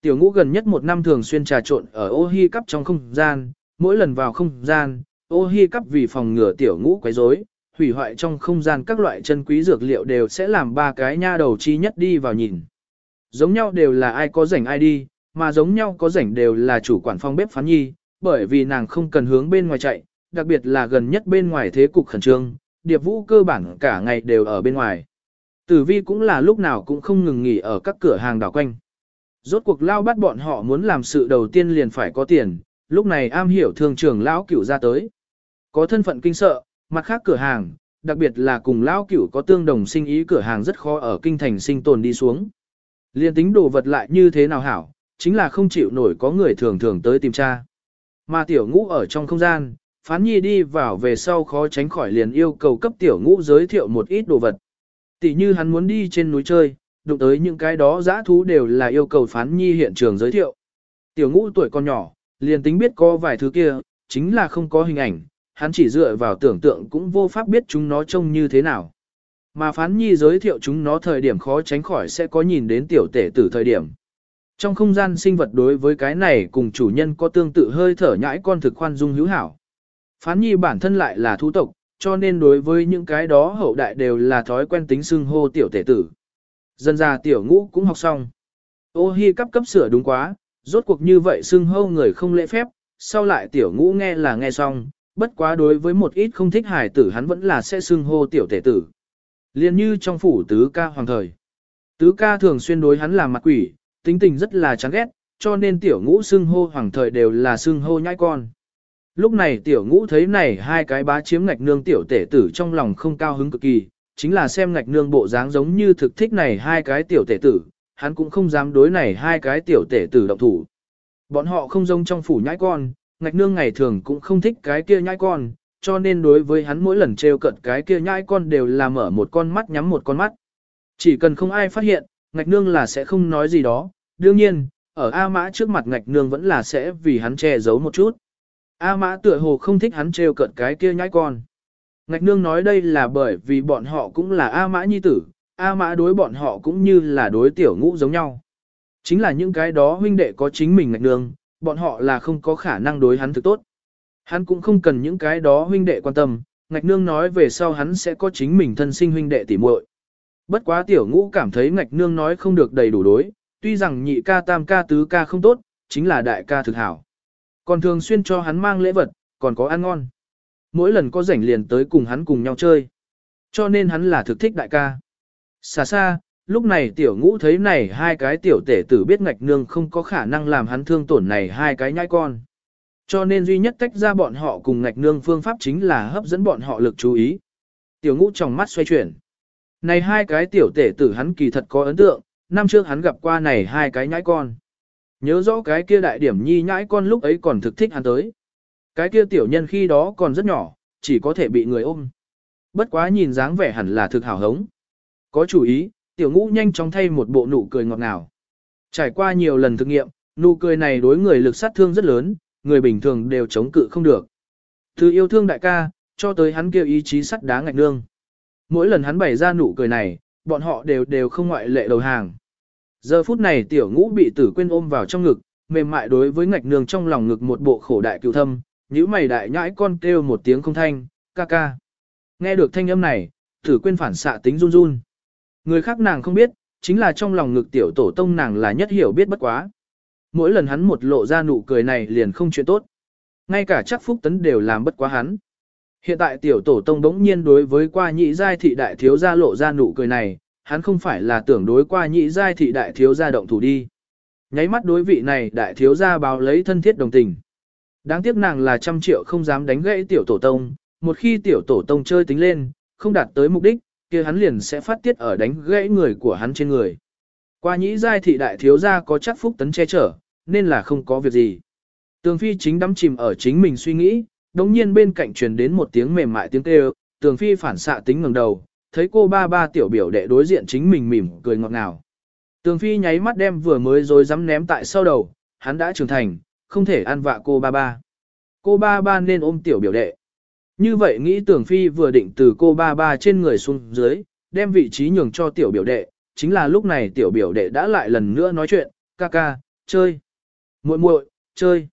Tiểu ngũ gần nhất một năm thường xuyên trà trộn ở ô hi cắp trong không gian, mỗi lần vào không gian, ô hi cắp vì phòng ngừa tiểu ngũ quấy rối, hủy hoại trong không gian các loại chân quý dược liệu đều sẽ làm ba cái nha đầu chi nhất đi vào nhìn. Giống nhau đều là ai có rảnh ai đi, mà giống nhau có rảnh đều là chủ quản phòng bếp phán nhi, bởi vì nàng không cần hướng bên ngoài chạy, đặc biệt là gần nhất bên ngoài thế cục khẩn trương, điệp vũ cơ bản cả ngày đều ở bên ngoài. Tử vi cũng là lúc nào cũng không ngừng nghỉ ở các cửa hàng đảo quanh. Rốt cuộc lao bắt bọn họ muốn làm sự đầu tiên liền phải có tiền, lúc này am hiểu thường trưởng lão cửu ra tới. Có thân phận kinh sợ, mặt khác cửa hàng, đặc biệt là cùng lão cửu có tương đồng sinh ý cửa hàng rất khó ở kinh thành sinh tồn đi xuống. Liên tính đồ vật lại như thế nào hảo, chính là không chịu nổi có người thường thường tới tìm tra. Mà tiểu ngũ ở trong không gian, phán nhi đi vào về sau khó tránh khỏi liền yêu cầu cấp tiểu ngũ giới thiệu một ít đồ vật. Tỷ như hắn muốn đi trên núi chơi, đụng tới những cái đó giã thú đều là yêu cầu phán nhi hiện trường giới thiệu. Tiểu ngũ tuổi còn nhỏ, liền tính biết có vài thứ kia, chính là không có hình ảnh, hắn chỉ dựa vào tưởng tượng cũng vô pháp biết chúng nó trông như thế nào. Mà phán nhi giới thiệu chúng nó thời điểm khó tránh khỏi sẽ có nhìn đến tiểu tể tử thời điểm. Trong không gian sinh vật đối với cái này cùng chủ nhân có tương tự hơi thở nhãi con thực khoan dung hữu hảo. Phán nhi bản thân lại là thú tộc, cho nên đối với những cái đó hậu đại đều là thói quen tính xưng hô tiểu tể tử. Dân già tiểu ngũ cũng học xong. Ô hi cấp cấp sửa đúng quá, rốt cuộc như vậy xưng hô người không lễ phép, sau lại tiểu ngũ nghe là nghe xong, bất quá đối với một ít không thích hài tử hắn vẫn là sẽ xưng hô tiểu tể tử. Liên như trong phủ tứ ca hoàng thời. Tứ ca thường xuyên đối hắn làm mặt quỷ, tính tình rất là chán ghét, cho nên tiểu ngũ xưng hô hoàng thời đều là xưng hô nhãi con. Lúc này tiểu ngũ thấy này hai cái bá chiếm ngạch nương tiểu tể tử trong lòng không cao hứng cực kỳ, chính là xem ngạch nương bộ dáng giống như thực thích này hai cái tiểu tể tử, hắn cũng không dám đối này hai cái tiểu tể tử động thủ. Bọn họ không giống trong phủ nhãi con, ngạch nương ngày thường cũng không thích cái kia nhãi con, cho nên đối với hắn mỗi lần trêu cận cái kia nhãi con đều là mở một con mắt nhắm một con mắt. Chỉ cần không ai phát hiện, ngạch nương là sẽ không nói gì đó, đương nhiên, ở A Mã trước mặt ngạch nương vẫn là sẽ vì hắn che giấu một chút. A Mã tựa hồ không thích hắn trêu cợt cái kia nhãi con. Ngạch nương nói đây là bởi vì bọn họ cũng là A Mã nhi tử, A Mã đối bọn họ cũng như là đối tiểu ngũ giống nhau. Chính là những cái đó huynh đệ có chính mình ngạch nương, bọn họ là không có khả năng đối hắn thực tốt. Hắn cũng không cần những cái đó huynh đệ quan tâm, ngạch nương nói về sau hắn sẽ có chính mình thân sinh huynh đệ tỉ muội. Bất quá tiểu ngũ cảm thấy ngạch nương nói không được đầy đủ đối, tuy rằng nhị ca tam ca tứ ca không tốt, chính là đại ca thực hảo. Còn thường xuyên cho hắn mang lễ vật, còn có ăn ngon. Mỗi lần có rảnh liền tới cùng hắn cùng nhau chơi. Cho nên hắn là thực thích đại ca. Xa xa, lúc này tiểu ngũ thấy này hai cái tiểu tể tử biết ngạch nương không có khả năng làm hắn thương tổn này hai cái nhai con. Cho nên duy nhất tách ra bọn họ cùng ngạch nương phương pháp chính là hấp dẫn bọn họ lực chú ý. Tiểu ngũ trong mắt xoay chuyển. Này hai cái tiểu tể tử hắn kỳ thật có ấn tượng, năm trước hắn gặp qua này hai cái nhãi con. Nhớ rõ cái kia đại điểm nhi nhãi con lúc ấy còn thực thích hắn tới. Cái kia tiểu nhân khi đó còn rất nhỏ, chỉ có thể bị người ôm. Bất quá nhìn dáng vẻ hẳn là thực hảo hống. Có chủ ý, tiểu ngũ nhanh chóng thay một bộ nụ cười ngọt ngào. Trải qua nhiều lần thực nghiệm, nụ cười này đối người lực sát thương rất lớn, người bình thường đều chống cự không được. Từ yêu thương đại ca, cho tới hắn kêu ý chí sắt đá ngạch nương. Mỗi lần hắn bày ra nụ cười này, bọn họ đều đều không ngoại lệ đầu hàng. Giờ phút này tiểu ngũ bị tử quên ôm vào trong ngực, mềm mại đối với ngạch nương trong lòng ngực một bộ khổ đại cựu thâm, nhíu mày đại nhãi con kêu một tiếng không thanh, ca ca. Nghe được thanh âm này, tử quên phản xạ tính run run. Người khác nàng không biết, chính là trong lòng ngực tiểu tổ tông nàng là nhất hiểu biết bất quá. Mỗi lần hắn một lộ ra nụ cười này liền không chuyện tốt. Ngay cả chắc phúc tấn đều làm bất quá hắn. Hiện tại tiểu tổ tông đống nhiên đối với qua nhị giai thị đại thiếu gia lộ ra nụ cười này, hắn không phải là tưởng đối qua nhị giai thị đại thiếu gia động thủ đi. Nháy mắt đối vị này đại thiếu gia báo lấy thân thiết đồng tình. Đáng tiếc nàng là trăm triệu không dám đánh gãy tiểu tổ tông, một khi tiểu tổ tông chơi tính lên, không đạt tới mục đích, kia hắn liền sẽ phát tiết ở đánh gãy người của hắn trên người. Qua nhĩ giai thị đại thiếu gia có chắc phúc tấn che chở, nên là không có việc gì. Tường phi chính đắm chìm ở chính mình suy nghĩ, đống nhiên bên cạnh truyền đến một tiếng mềm mại tiếng kêu, tường phi phản xạ tính ngẩng đầu, thấy cô ba ba tiểu biểu đệ đối diện chính mình mỉm cười ngọt ngào. Tường phi nháy mắt đem vừa mới rồi dám ném tại sau đầu, hắn đã trưởng thành, không thể ăn vạ cô ba ba. Cô ba ba nên ôm tiểu biểu đệ. Như vậy nghĩ tường phi vừa định từ cô ba ba trên người xuống dưới, đem vị trí nhường cho tiểu biểu đệ, chính là lúc này tiểu biểu đệ đã lại lần nữa nói chuyện, ca ca, chơi, muội muội, chơi.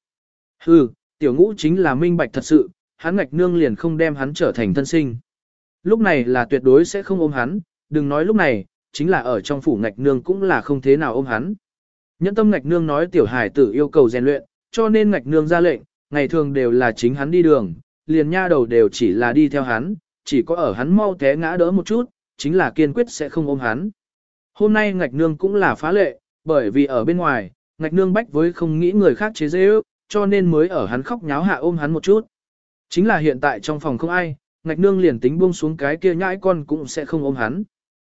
Hừ, tiểu ngũ chính là minh bạch thật sự, hắn ngạch nương liền không đem hắn trở thành thân sinh. Lúc này là tuyệt đối sẽ không ôm hắn, đừng nói lúc này, chính là ở trong phủ ngạch nương cũng là không thế nào ôm hắn. Nhẫn tâm ngạch nương nói tiểu hải tử yêu cầu rèn luyện, cho nên ngạch nương ra lệnh, ngày thường đều là chính hắn đi đường, liền nha đầu đều chỉ là đi theo hắn, chỉ có ở hắn mau té ngã đỡ một chút, chính là kiên quyết sẽ không ôm hắn. Hôm nay ngạch nương cũng là phá lệ, bởi vì ở bên ngoài, ngạch nương bách với không nghĩ người khác chế dễ ước, cho nên mới ở hắn khóc nháo hạ ôm hắn một chút. Chính là hiện tại trong phòng không ai, ngạch nương liền tính buông xuống cái kia nhãi con cũng sẽ không ôm hắn.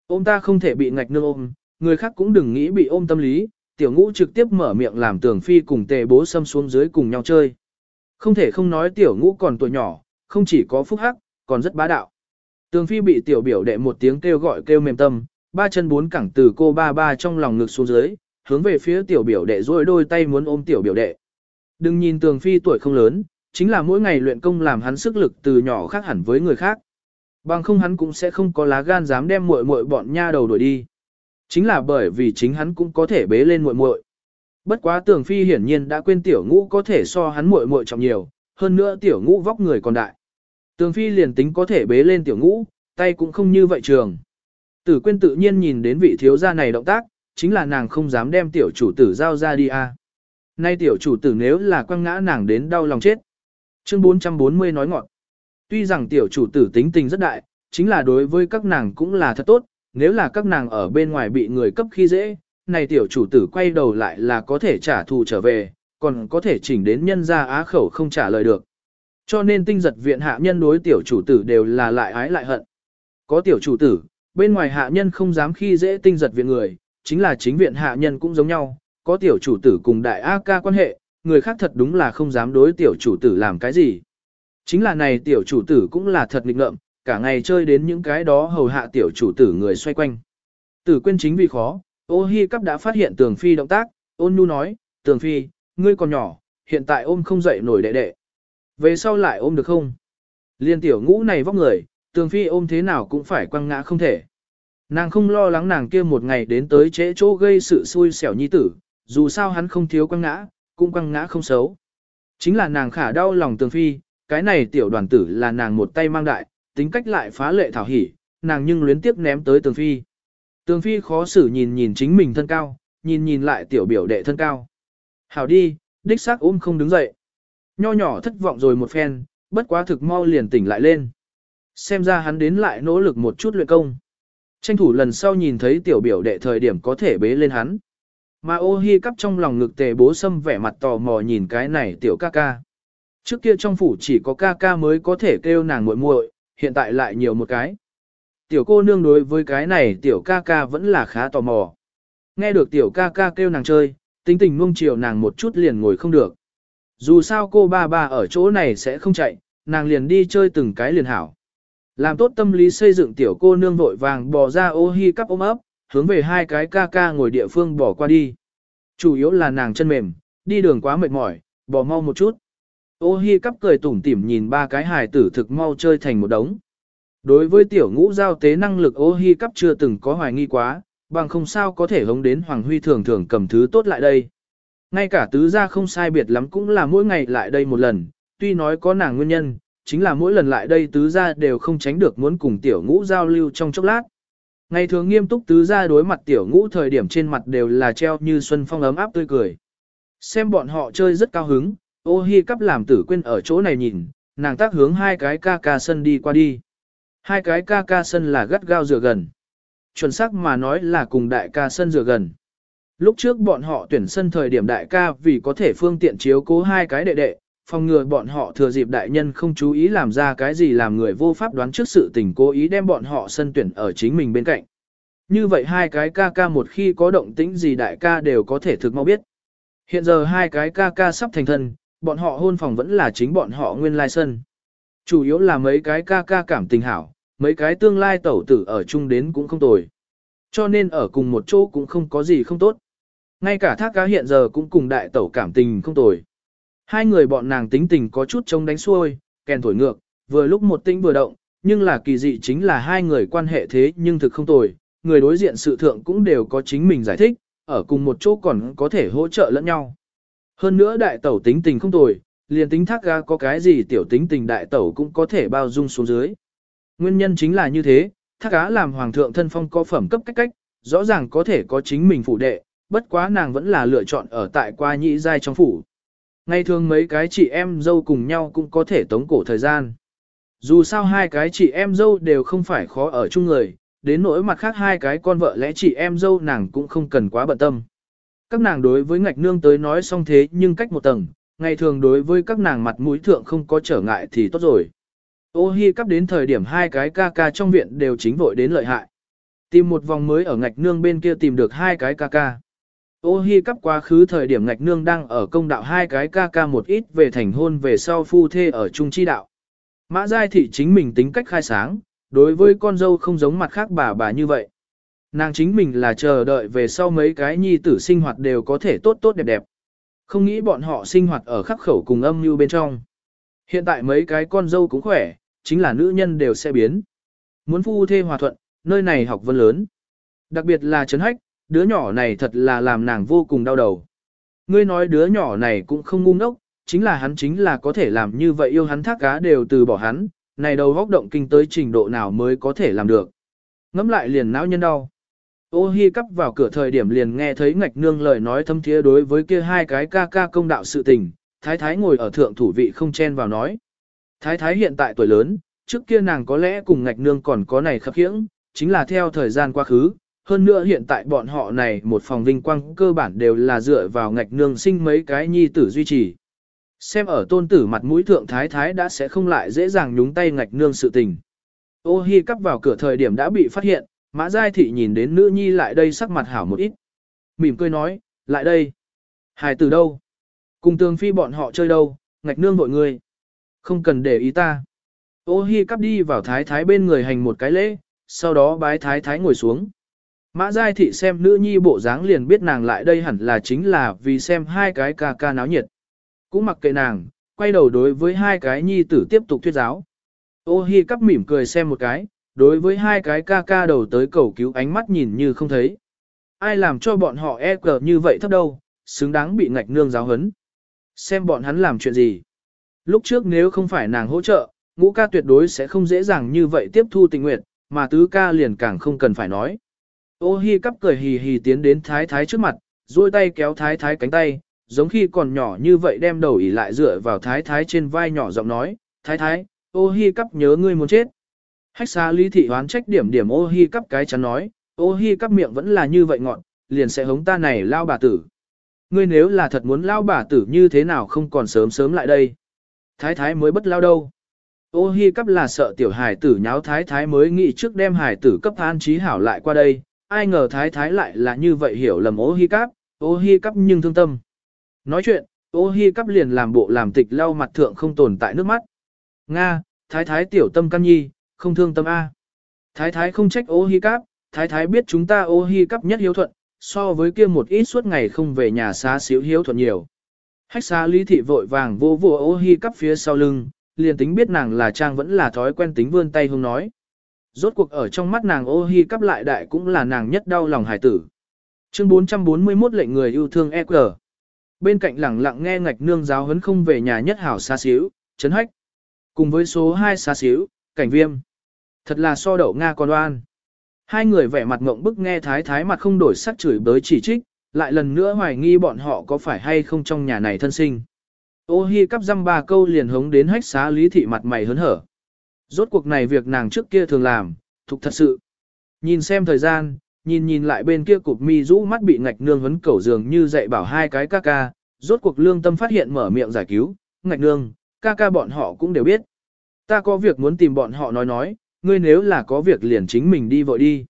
Ôm ta không thể bị ngạch nương ôm, người khác cũng đừng nghĩ bị ôm tâm lý, tiểu ngũ trực tiếp mở miệng làm tưởng phi cùng tề bố xâm xuống dưới cùng nhau chơi. Không thể không nói tiểu ngũ còn tuổi nhỏ, không chỉ có phúc hắc, còn rất bá đạo. Tường phi bị tiểu biểu đệ một tiếng kêu gọi kêu mềm tâm, ba chân bốn cẳng từ cô ba ba trong lòng ngực xuống dưới, hướng về phía tiểu biểu đệ duỗi đôi tay muốn ôm tiểu biểu đệ. Đừng nhìn tường phi tuổi không lớn, chính là mỗi ngày luyện công làm hắn sức lực từ nhỏ khác hẳn với người khác. Bằng không hắn cũng sẽ không có lá gan dám đem muội muội bọn nha đầu đuổi đi. Chính là bởi vì chính hắn cũng có thể bế lên muội muội. Bất quá tường phi hiển nhiên đã quên tiểu ngũ có thể so hắn muội muội trọng nhiều, hơn nữa tiểu ngũ vóc người còn đại. Tường phi liền tính có thể bế lên tiểu ngũ, tay cũng không như vậy trường. Tử quên tự nhiên nhìn đến vị thiếu gia này động tác, chính là nàng không dám đem tiểu chủ tử giao ra đi a. Nay tiểu chủ tử nếu là quăng ngã nàng đến đau lòng chết. Chương 440 nói ngọn. Tuy rằng tiểu chủ tử tính tình rất đại, chính là đối với các nàng cũng là thật tốt, nếu là các nàng ở bên ngoài bị người cấp khi dễ, này tiểu chủ tử quay đầu lại là có thể trả thù trở về, còn có thể chỉnh đến nhân ra á khẩu không trả lời được. Cho nên tinh giật viện hạ nhân đối tiểu chủ tử đều là lại ái lại hận. Có tiểu chủ tử, bên ngoài hạ nhân không dám khi dễ tinh giật viện người, chính là chính viện hạ nhân cũng giống nhau, có tiểu chủ tử cùng đại A ca quan hệ, người khác thật đúng là không dám đối tiểu chủ tử làm cái gì. Chính là này tiểu chủ tử cũng là thật nghịch ngợm, cả ngày chơi đến những cái đó hầu hạ tiểu chủ tử người xoay quanh. Tử quên chính vì khó, ô hi cắp đã phát hiện tường phi động tác, ôn nhu nói, tường phi, ngươi còn nhỏ, hiện tại ôm không dậy nổi đệ đệ. Về sau lại ôm được không? Liên tiểu ngũ này vóc người, tường phi ôm thế nào cũng phải quăng ngã không thể. Nàng không lo lắng nàng kia một ngày đến tới trễ chỗ gây sự xui xẻo nhi tử, dù sao hắn không thiếu quăng ngã, cũng quăng ngã không xấu. Chính là nàng khả đau lòng tường phi, cái này tiểu đoàn tử là nàng một tay mang đại, tính cách lại phá lệ thảo hỉ, nàng nhưng luyến tiếp ném tới tường phi. Tường phi khó xử nhìn nhìn chính mình thân cao, nhìn nhìn lại tiểu biểu đệ thân cao. Hảo đi, đích xác ôm không đứng dậy. Nho nhỏ thất vọng rồi một phen, bất quá thực mau liền tỉnh lại lên. Xem ra hắn đến lại nỗ lực một chút luyện công. Tranh thủ lần sau nhìn thấy tiểu biểu đệ thời điểm có thể bế lên hắn. Mà ô hi cắp trong lòng ngực tề bố sâm vẻ mặt tò mò nhìn cái này tiểu ca ca. Trước kia trong phủ chỉ có ca ca mới có thể kêu nàng muội muội, hiện tại lại nhiều một cái. Tiểu cô nương đối với cái này tiểu ca ca vẫn là khá tò mò. Nghe được tiểu ca ca kêu nàng chơi, tính tình nuông chiều nàng một chút liền ngồi không được. Dù sao cô ba ba ở chỗ này sẽ không chạy, nàng liền đi chơi từng cái liền hảo. Làm tốt tâm lý xây dựng tiểu cô nương vội vàng bò ra ô hi cắp ôm ấp, hướng về hai cái ca ca ngồi địa phương bỏ qua đi. Chủ yếu là nàng chân mềm, đi đường quá mệt mỏi, bỏ mau một chút. Ô hi cắp cười tủm tỉm nhìn ba cái hài tử thực mau chơi thành một đống. Đối với tiểu ngũ giao tế năng lực ô hi cắp chưa từng có hoài nghi quá, bằng không sao có thể hống đến Hoàng Huy thường thường cầm thứ tốt lại đây. Ngay cả tứ gia không sai biệt lắm cũng là mỗi ngày lại đây một lần, tuy nói có nàng nguyên nhân, chính là mỗi lần lại đây tứ gia đều không tránh được muốn cùng tiểu ngũ giao lưu trong chốc lát. Ngày thường nghiêm túc tứ ra đối mặt tiểu ngũ thời điểm trên mặt đều là treo như xuân phong ấm áp tươi cười. Xem bọn họ chơi rất cao hứng, ô hi cắp làm tử quên ở chỗ này nhìn, nàng tác hướng hai cái ca ca sân đi qua đi. Hai cái ca ca sân là gắt gao dựa gần. Chuẩn xác mà nói là cùng đại ca sân dựa gần. Lúc trước bọn họ tuyển sân thời điểm đại ca vì có thể phương tiện chiếu cố hai cái đệ đệ, phòng ngừa bọn họ thừa dịp đại nhân không chú ý làm ra cái gì làm người vô pháp đoán trước sự tình cố ý đem bọn họ sân tuyển ở chính mình bên cạnh. Như vậy hai cái ca ca một khi có động tĩnh gì đại ca đều có thể thực mau biết. Hiện giờ hai cái ca ca sắp thành thân, bọn họ hôn phòng vẫn là chính bọn họ nguyên lai sân. Chủ yếu là mấy cái ca ca cảm tình hảo, mấy cái tương lai tẩu tử ở chung đến cũng không tồi. Cho nên ở cùng một chỗ cũng không có gì không tốt. Ngay cả thác cá hiện giờ cũng cùng đại tẩu cảm tình không tồi. Hai người bọn nàng tính tình có chút trông đánh xuôi, kèn thổi ngược, vừa lúc một tinh vừa động, nhưng là kỳ dị chính là hai người quan hệ thế nhưng thực không tồi, người đối diện sự thượng cũng đều có chính mình giải thích, ở cùng một chỗ còn có thể hỗ trợ lẫn nhau. Hơn nữa đại tẩu tính tình không tồi, liền tính thác ga có cái gì tiểu tính tình đại tẩu cũng có thể bao dung xuống dưới. Nguyên nhân chính là như thế, thác ga làm hoàng thượng thân phong có phẩm cấp cách cách, rõ ràng có thể có chính mình phụ đệ, bất quá nàng vẫn là lựa chọn ở tại qua nhị giai trong phủ. Ngày thường mấy cái chị em dâu cùng nhau cũng có thể tống cổ thời gian. Dù sao hai cái chị em dâu đều không phải khó ở chung người, đến nỗi mặt khác hai cái con vợ lẽ chị em dâu nàng cũng không cần quá bận tâm. Các nàng đối với ngạch nương tới nói xong thế nhưng cách một tầng, ngày thường đối với các nàng mặt mũi thượng không có trở ngại thì tốt rồi. Ô hi cắp đến thời điểm hai cái ca ca trong viện đều chính vội đến lợi hại. Tìm một vòng mới ở ngạch nương bên kia tìm được hai cái ca ca. Ô hi cắp quá khứ thời điểm ngạch nương đang ở công đạo hai cái ca ca một ít về thành hôn về sau phu thê ở trung chi đạo. Mã Giai Thị chính mình tính cách khai sáng, đối với con dâu không giống mặt khác bà bà như vậy. Nàng chính mình là chờ đợi về sau mấy cái nhi tử sinh hoạt đều có thể tốt tốt đẹp đẹp. Không nghĩ bọn họ sinh hoạt ở khắc khẩu cùng âm như bên trong. Hiện tại mấy cái con dâu cũng khỏe, chính là nữ nhân đều sẽ biến. Muốn phu thê hòa thuận, nơi này học vân lớn. Đặc biệt là Trấn Hách, đứa nhỏ này thật là làm nàng vô cùng đau đầu. Ngươi nói đứa nhỏ này cũng không ngu ngốc, chính là hắn chính là có thể làm như vậy yêu hắn thác cá đều từ bỏ hắn, này đầu góc động kinh tới trình độ nào mới có thể làm được. Ngắm lại liền não nhân đau. Ô hi cắp vào cửa thời điểm liền nghe thấy ngạch nương lời nói thâm thiế đối với kia hai cái ca ca công đạo sự tình, thái thái ngồi ở thượng thủ vị không chen vào nói. Thái thái hiện tại tuổi lớn, trước kia nàng có lẽ cùng ngạch nương còn có này khập khiễng, chính là theo thời gian quá khứ, hơn nữa hiện tại bọn họ này một phòng vinh quang cơ bản đều là dựa vào ngạch nương sinh mấy cái nhi tử duy trì. Xem ở tôn tử mặt mũi thượng thái thái đã sẽ không lại dễ dàng nhúng tay ngạch nương sự tình. Ô hi cắp vào cửa thời điểm đã bị phát hiện, mã giai thị nhìn đến nữ nhi lại đây sắc mặt hảo một ít. Mỉm cười nói, lại đây. Hài từ đâu? Cùng tường phi bọn họ chơi đâu, ngạch nương vội người. Không cần để ý ta. Ô hi cắp đi vào thái thái bên người hành một cái lễ, sau đó bái thái thái ngồi xuống. Mã Giai Thị xem nữ nhi bộ dáng liền biết nàng lại đây hẳn là chính là vì xem hai cái ca ca náo nhiệt. Cũng mặc kệ nàng, quay đầu đối với hai cái nhi tử tiếp tục thuyết giáo. Ô hi cắp mỉm cười xem một cái, đối với hai cái ca ca đầu tới cầu cứu ánh mắt nhìn như không thấy. Ai làm cho bọn họ e cờ như vậy thấp đâu, xứng đáng bị ngạch nương giáo hấn. Xem bọn hắn làm chuyện gì. Lúc trước nếu không phải nàng hỗ trợ, ngũ ca tuyệt đối sẽ không dễ dàng như vậy tiếp thu tình nguyện, mà tứ ca liền càng không cần phải nói. Ô hi cắp cười hì hì tiến đến thái thái trước mặt, duỗi tay kéo thái thái cánh tay, giống khi còn nhỏ như vậy đem đầu ỉ lại dựa vào thái thái trên vai nhỏ giọng nói, thái thái, ô hi cắp nhớ ngươi muốn chết. Hách xa lý thị hoán trách điểm điểm ô hi cắp cái chắn nói, ô hi cắp miệng vẫn là như vậy ngọn, liền sẽ hống ta này lao bà tử. Ngươi nếu là thật muốn lao bà tử như thế nào không còn sớm sớm lại đây. Thái thái mới bất lao đâu. Ô hi cắp là sợ tiểu hải tử nháo thái thái mới nghĩ trước đem hải tử cấp an trí hảo lại qua đây, ai ngờ thái thái lại là như vậy hiểu lầm ô hi cáp, ô hi cáp nhưng thương tâm. Nói chuyện, ô hi cáp liền làm bộ làm tịch lau mặt thượng không tồn tại nước mắt. Nga, thái thái tiểu tâm căn nhi, không thương tâm A. Thái thái không trách ô hi cáp, thái thái biết chúng ta ô hi cáp nhất hiếu thuận, so với kia một ít suốt ngày không về nhà xá xíu hiếu thuận nhiều. Hách xá lý thị vội vàng vô vô ô hi cắp phía sau lưng, liền tính biết nàng là trang vẫn là thói quen tính vươn tay hông nói. Rốt cuộc ở trong mắt nàng ô hi cắp lại đại cũng là nàng nhất đau lòng hải tử. Chương 441 lệnh người yêu thương EQ. Bên cạnh lẳng lặng nghe ngạch nương giáo huấn không về nhà nhất hảo xa xíu, chấn hách. Cùng với số 2 xa xíu, cảnh viêm. Thật là so đậu Nga con oan. Hai người vẻ mặt ngộng bức nghe thái thái mặt không đổi sắc chửi bới chỉ trích, lại lần nữa hoài nghi bọn họ có phải hay không trong nhà này thân sinh. Ô hi cắp dăm ba câu liền hống đến hách xá lý thị mặt mày hớn hở. Rốt cuộc này việc nàng trước kia thường làm, thục thật sự. Nhìn xem thời gian, nhìn nhìn lại bên kia cục mi rũ mắt bị ngạch nương hấn cẩu dường như dạy bảo hai cái ca ca, rốt cuộc lương tâm phát hiện mở miệng giải cứu, ngạch nương, ca ca bọn họ cũng đều biết. Ta có việc muốn tìm bọn họ nói nói, ngươi nếu là có việc liền chính mình đi vội đi.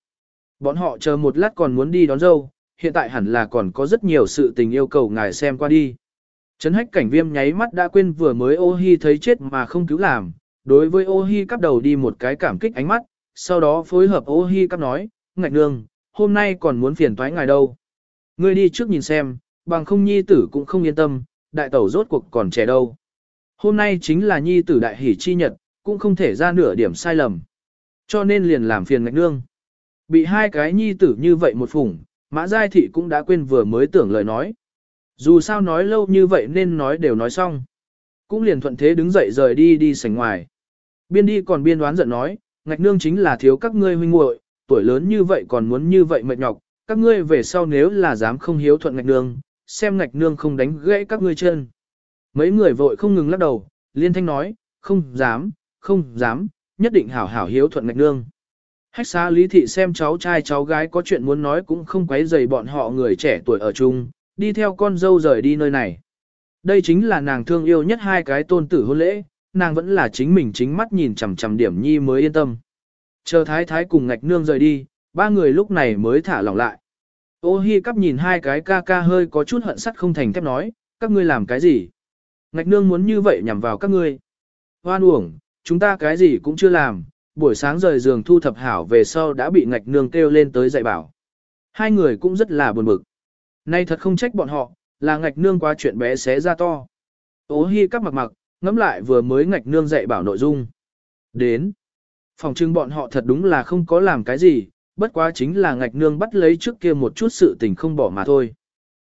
Bọn họ chờ một lát còn muốn đi đón dâu, hiện tại hẳn là còn có rất nhiều sự tình yêu cầu ngài xem qua đi. Trấn hách cảnh viêm nháy mắt đã quên vừa mới ô hi thấy chết mà không cứu làm, đối với ô hi cắp đầu đi một cái cảm kích ánh mắt, sau đó phối hợp ô hi cắp nói, ngạch nương, hôm nay còn muốn phiền toái ngài đâu. Ngươi đi trước nhìn xem, bằng không nhi tử cũng không yên tâm, đại tẩu rốt cuộc còn trẻ đâu. Hôm nay chính là nhi tử đại hỷ chi nhật, cũng không thể ra nửa điểm sai lầm. Cho nên liền làm phiền ngạch nương. Bị hai cái nhi tử như vậy một phủng, mã giai thị cũng đã quên vừa mới tưởng lời nói. Dù sao nói lâu như vậy nên nói đều nói xong. Cũng liền thuận thế đứng dậy rời đi đi sảnh ngoài. Biên đi còn biên đoán giận nói, ngạch nương chính là thiếu các ngươi huynh muội, tuổi lớn như vậy còn muốn như vậy mệt nhọc, các ngươi về sau nếu là dám không hiếu thuận ngạch nương, xem ngạch nương không đánh gãy các ngươi chân. Mấy người vội không ngừng lắc đầu, liên thanh nói, không dám, không dám, nhất định hảo hảo hiếu thuận ngạch nương. Hách xá lý thị xem cháu trai cháu gái có chuyện muốn nói cũng không quấy rầy bọn họ người trẻ tuổi ở chung, đi theo con dâu rời đi nơi này. Đây chính là nàng thương yêu nhất hai cái tôn tử hôn lễ, nàng vẫn là chính mình chính mắt nhìn chằm chằm điểm nhi mới yên tâm. Chờ thái thái cùng ngạch nương rời đi, ba người lúc này mới thả lỏng lại. Ô hi cắp nhìn hai cái ca ca hơi có chút hận sắt không thành thép nói, các ngươi làm cái gì? Ngạch nương muốn như vậy nhằm vào các ngươi. Hoan uổng, chúng ta cái gì cũng chưa làm, buổi sáng rời giường thu thập hảo về sau đã bị ngạch nương kêu lên tới dạy bảo. Hai người cũng rất là buồn bực. Nay thật không trách bọn họ, là ngạch nương qua chuyện bé xé ra to. Ô hi cắp mặc mặc, ngẫm lại vừa mới ngạch nương dạy bảo nội dung. Đến. Phòng trưng bọn họ thật đúng là không có làm cái gì, bất quá chính là ngạch nương bắt lấy trước kia một chút sự tình không bỏ mà thôi.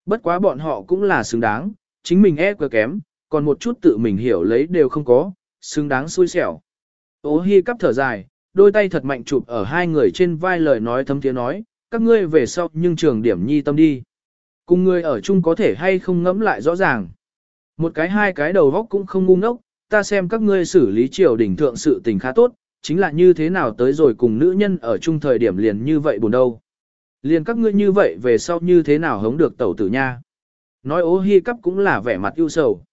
Bất quá bọn họ cũng là xứng đáng, chính mình e quá kém, còn một chút tự mình hiểu lấy đều không có, xứng đáng xui xẻo. Ô hi cắp thở dài, đôi tay thật mạnh chụp ở hai người trên vai lời nói thấm tiếng nói, các ngươi về sau nhưng trường điểm nhi tâm đi. Cùng ngươi ở chung có thể hay không ngẫm lại rõ ràng. Một cái hai cái đầu góc cũng không ngu ngốc, ta xem các ngươi xử lý triều đình thượng sự tình khá tốt, chính là như thế nào tới rồi cùng nữ nhân ở chung thời điểm liền như vậy buồn đâu. Liền các ngươi như vậy về sau như thế nào hống được tẩu tử nha. Nói ố hi cắp cũng là vẻ mặt ưu sầu.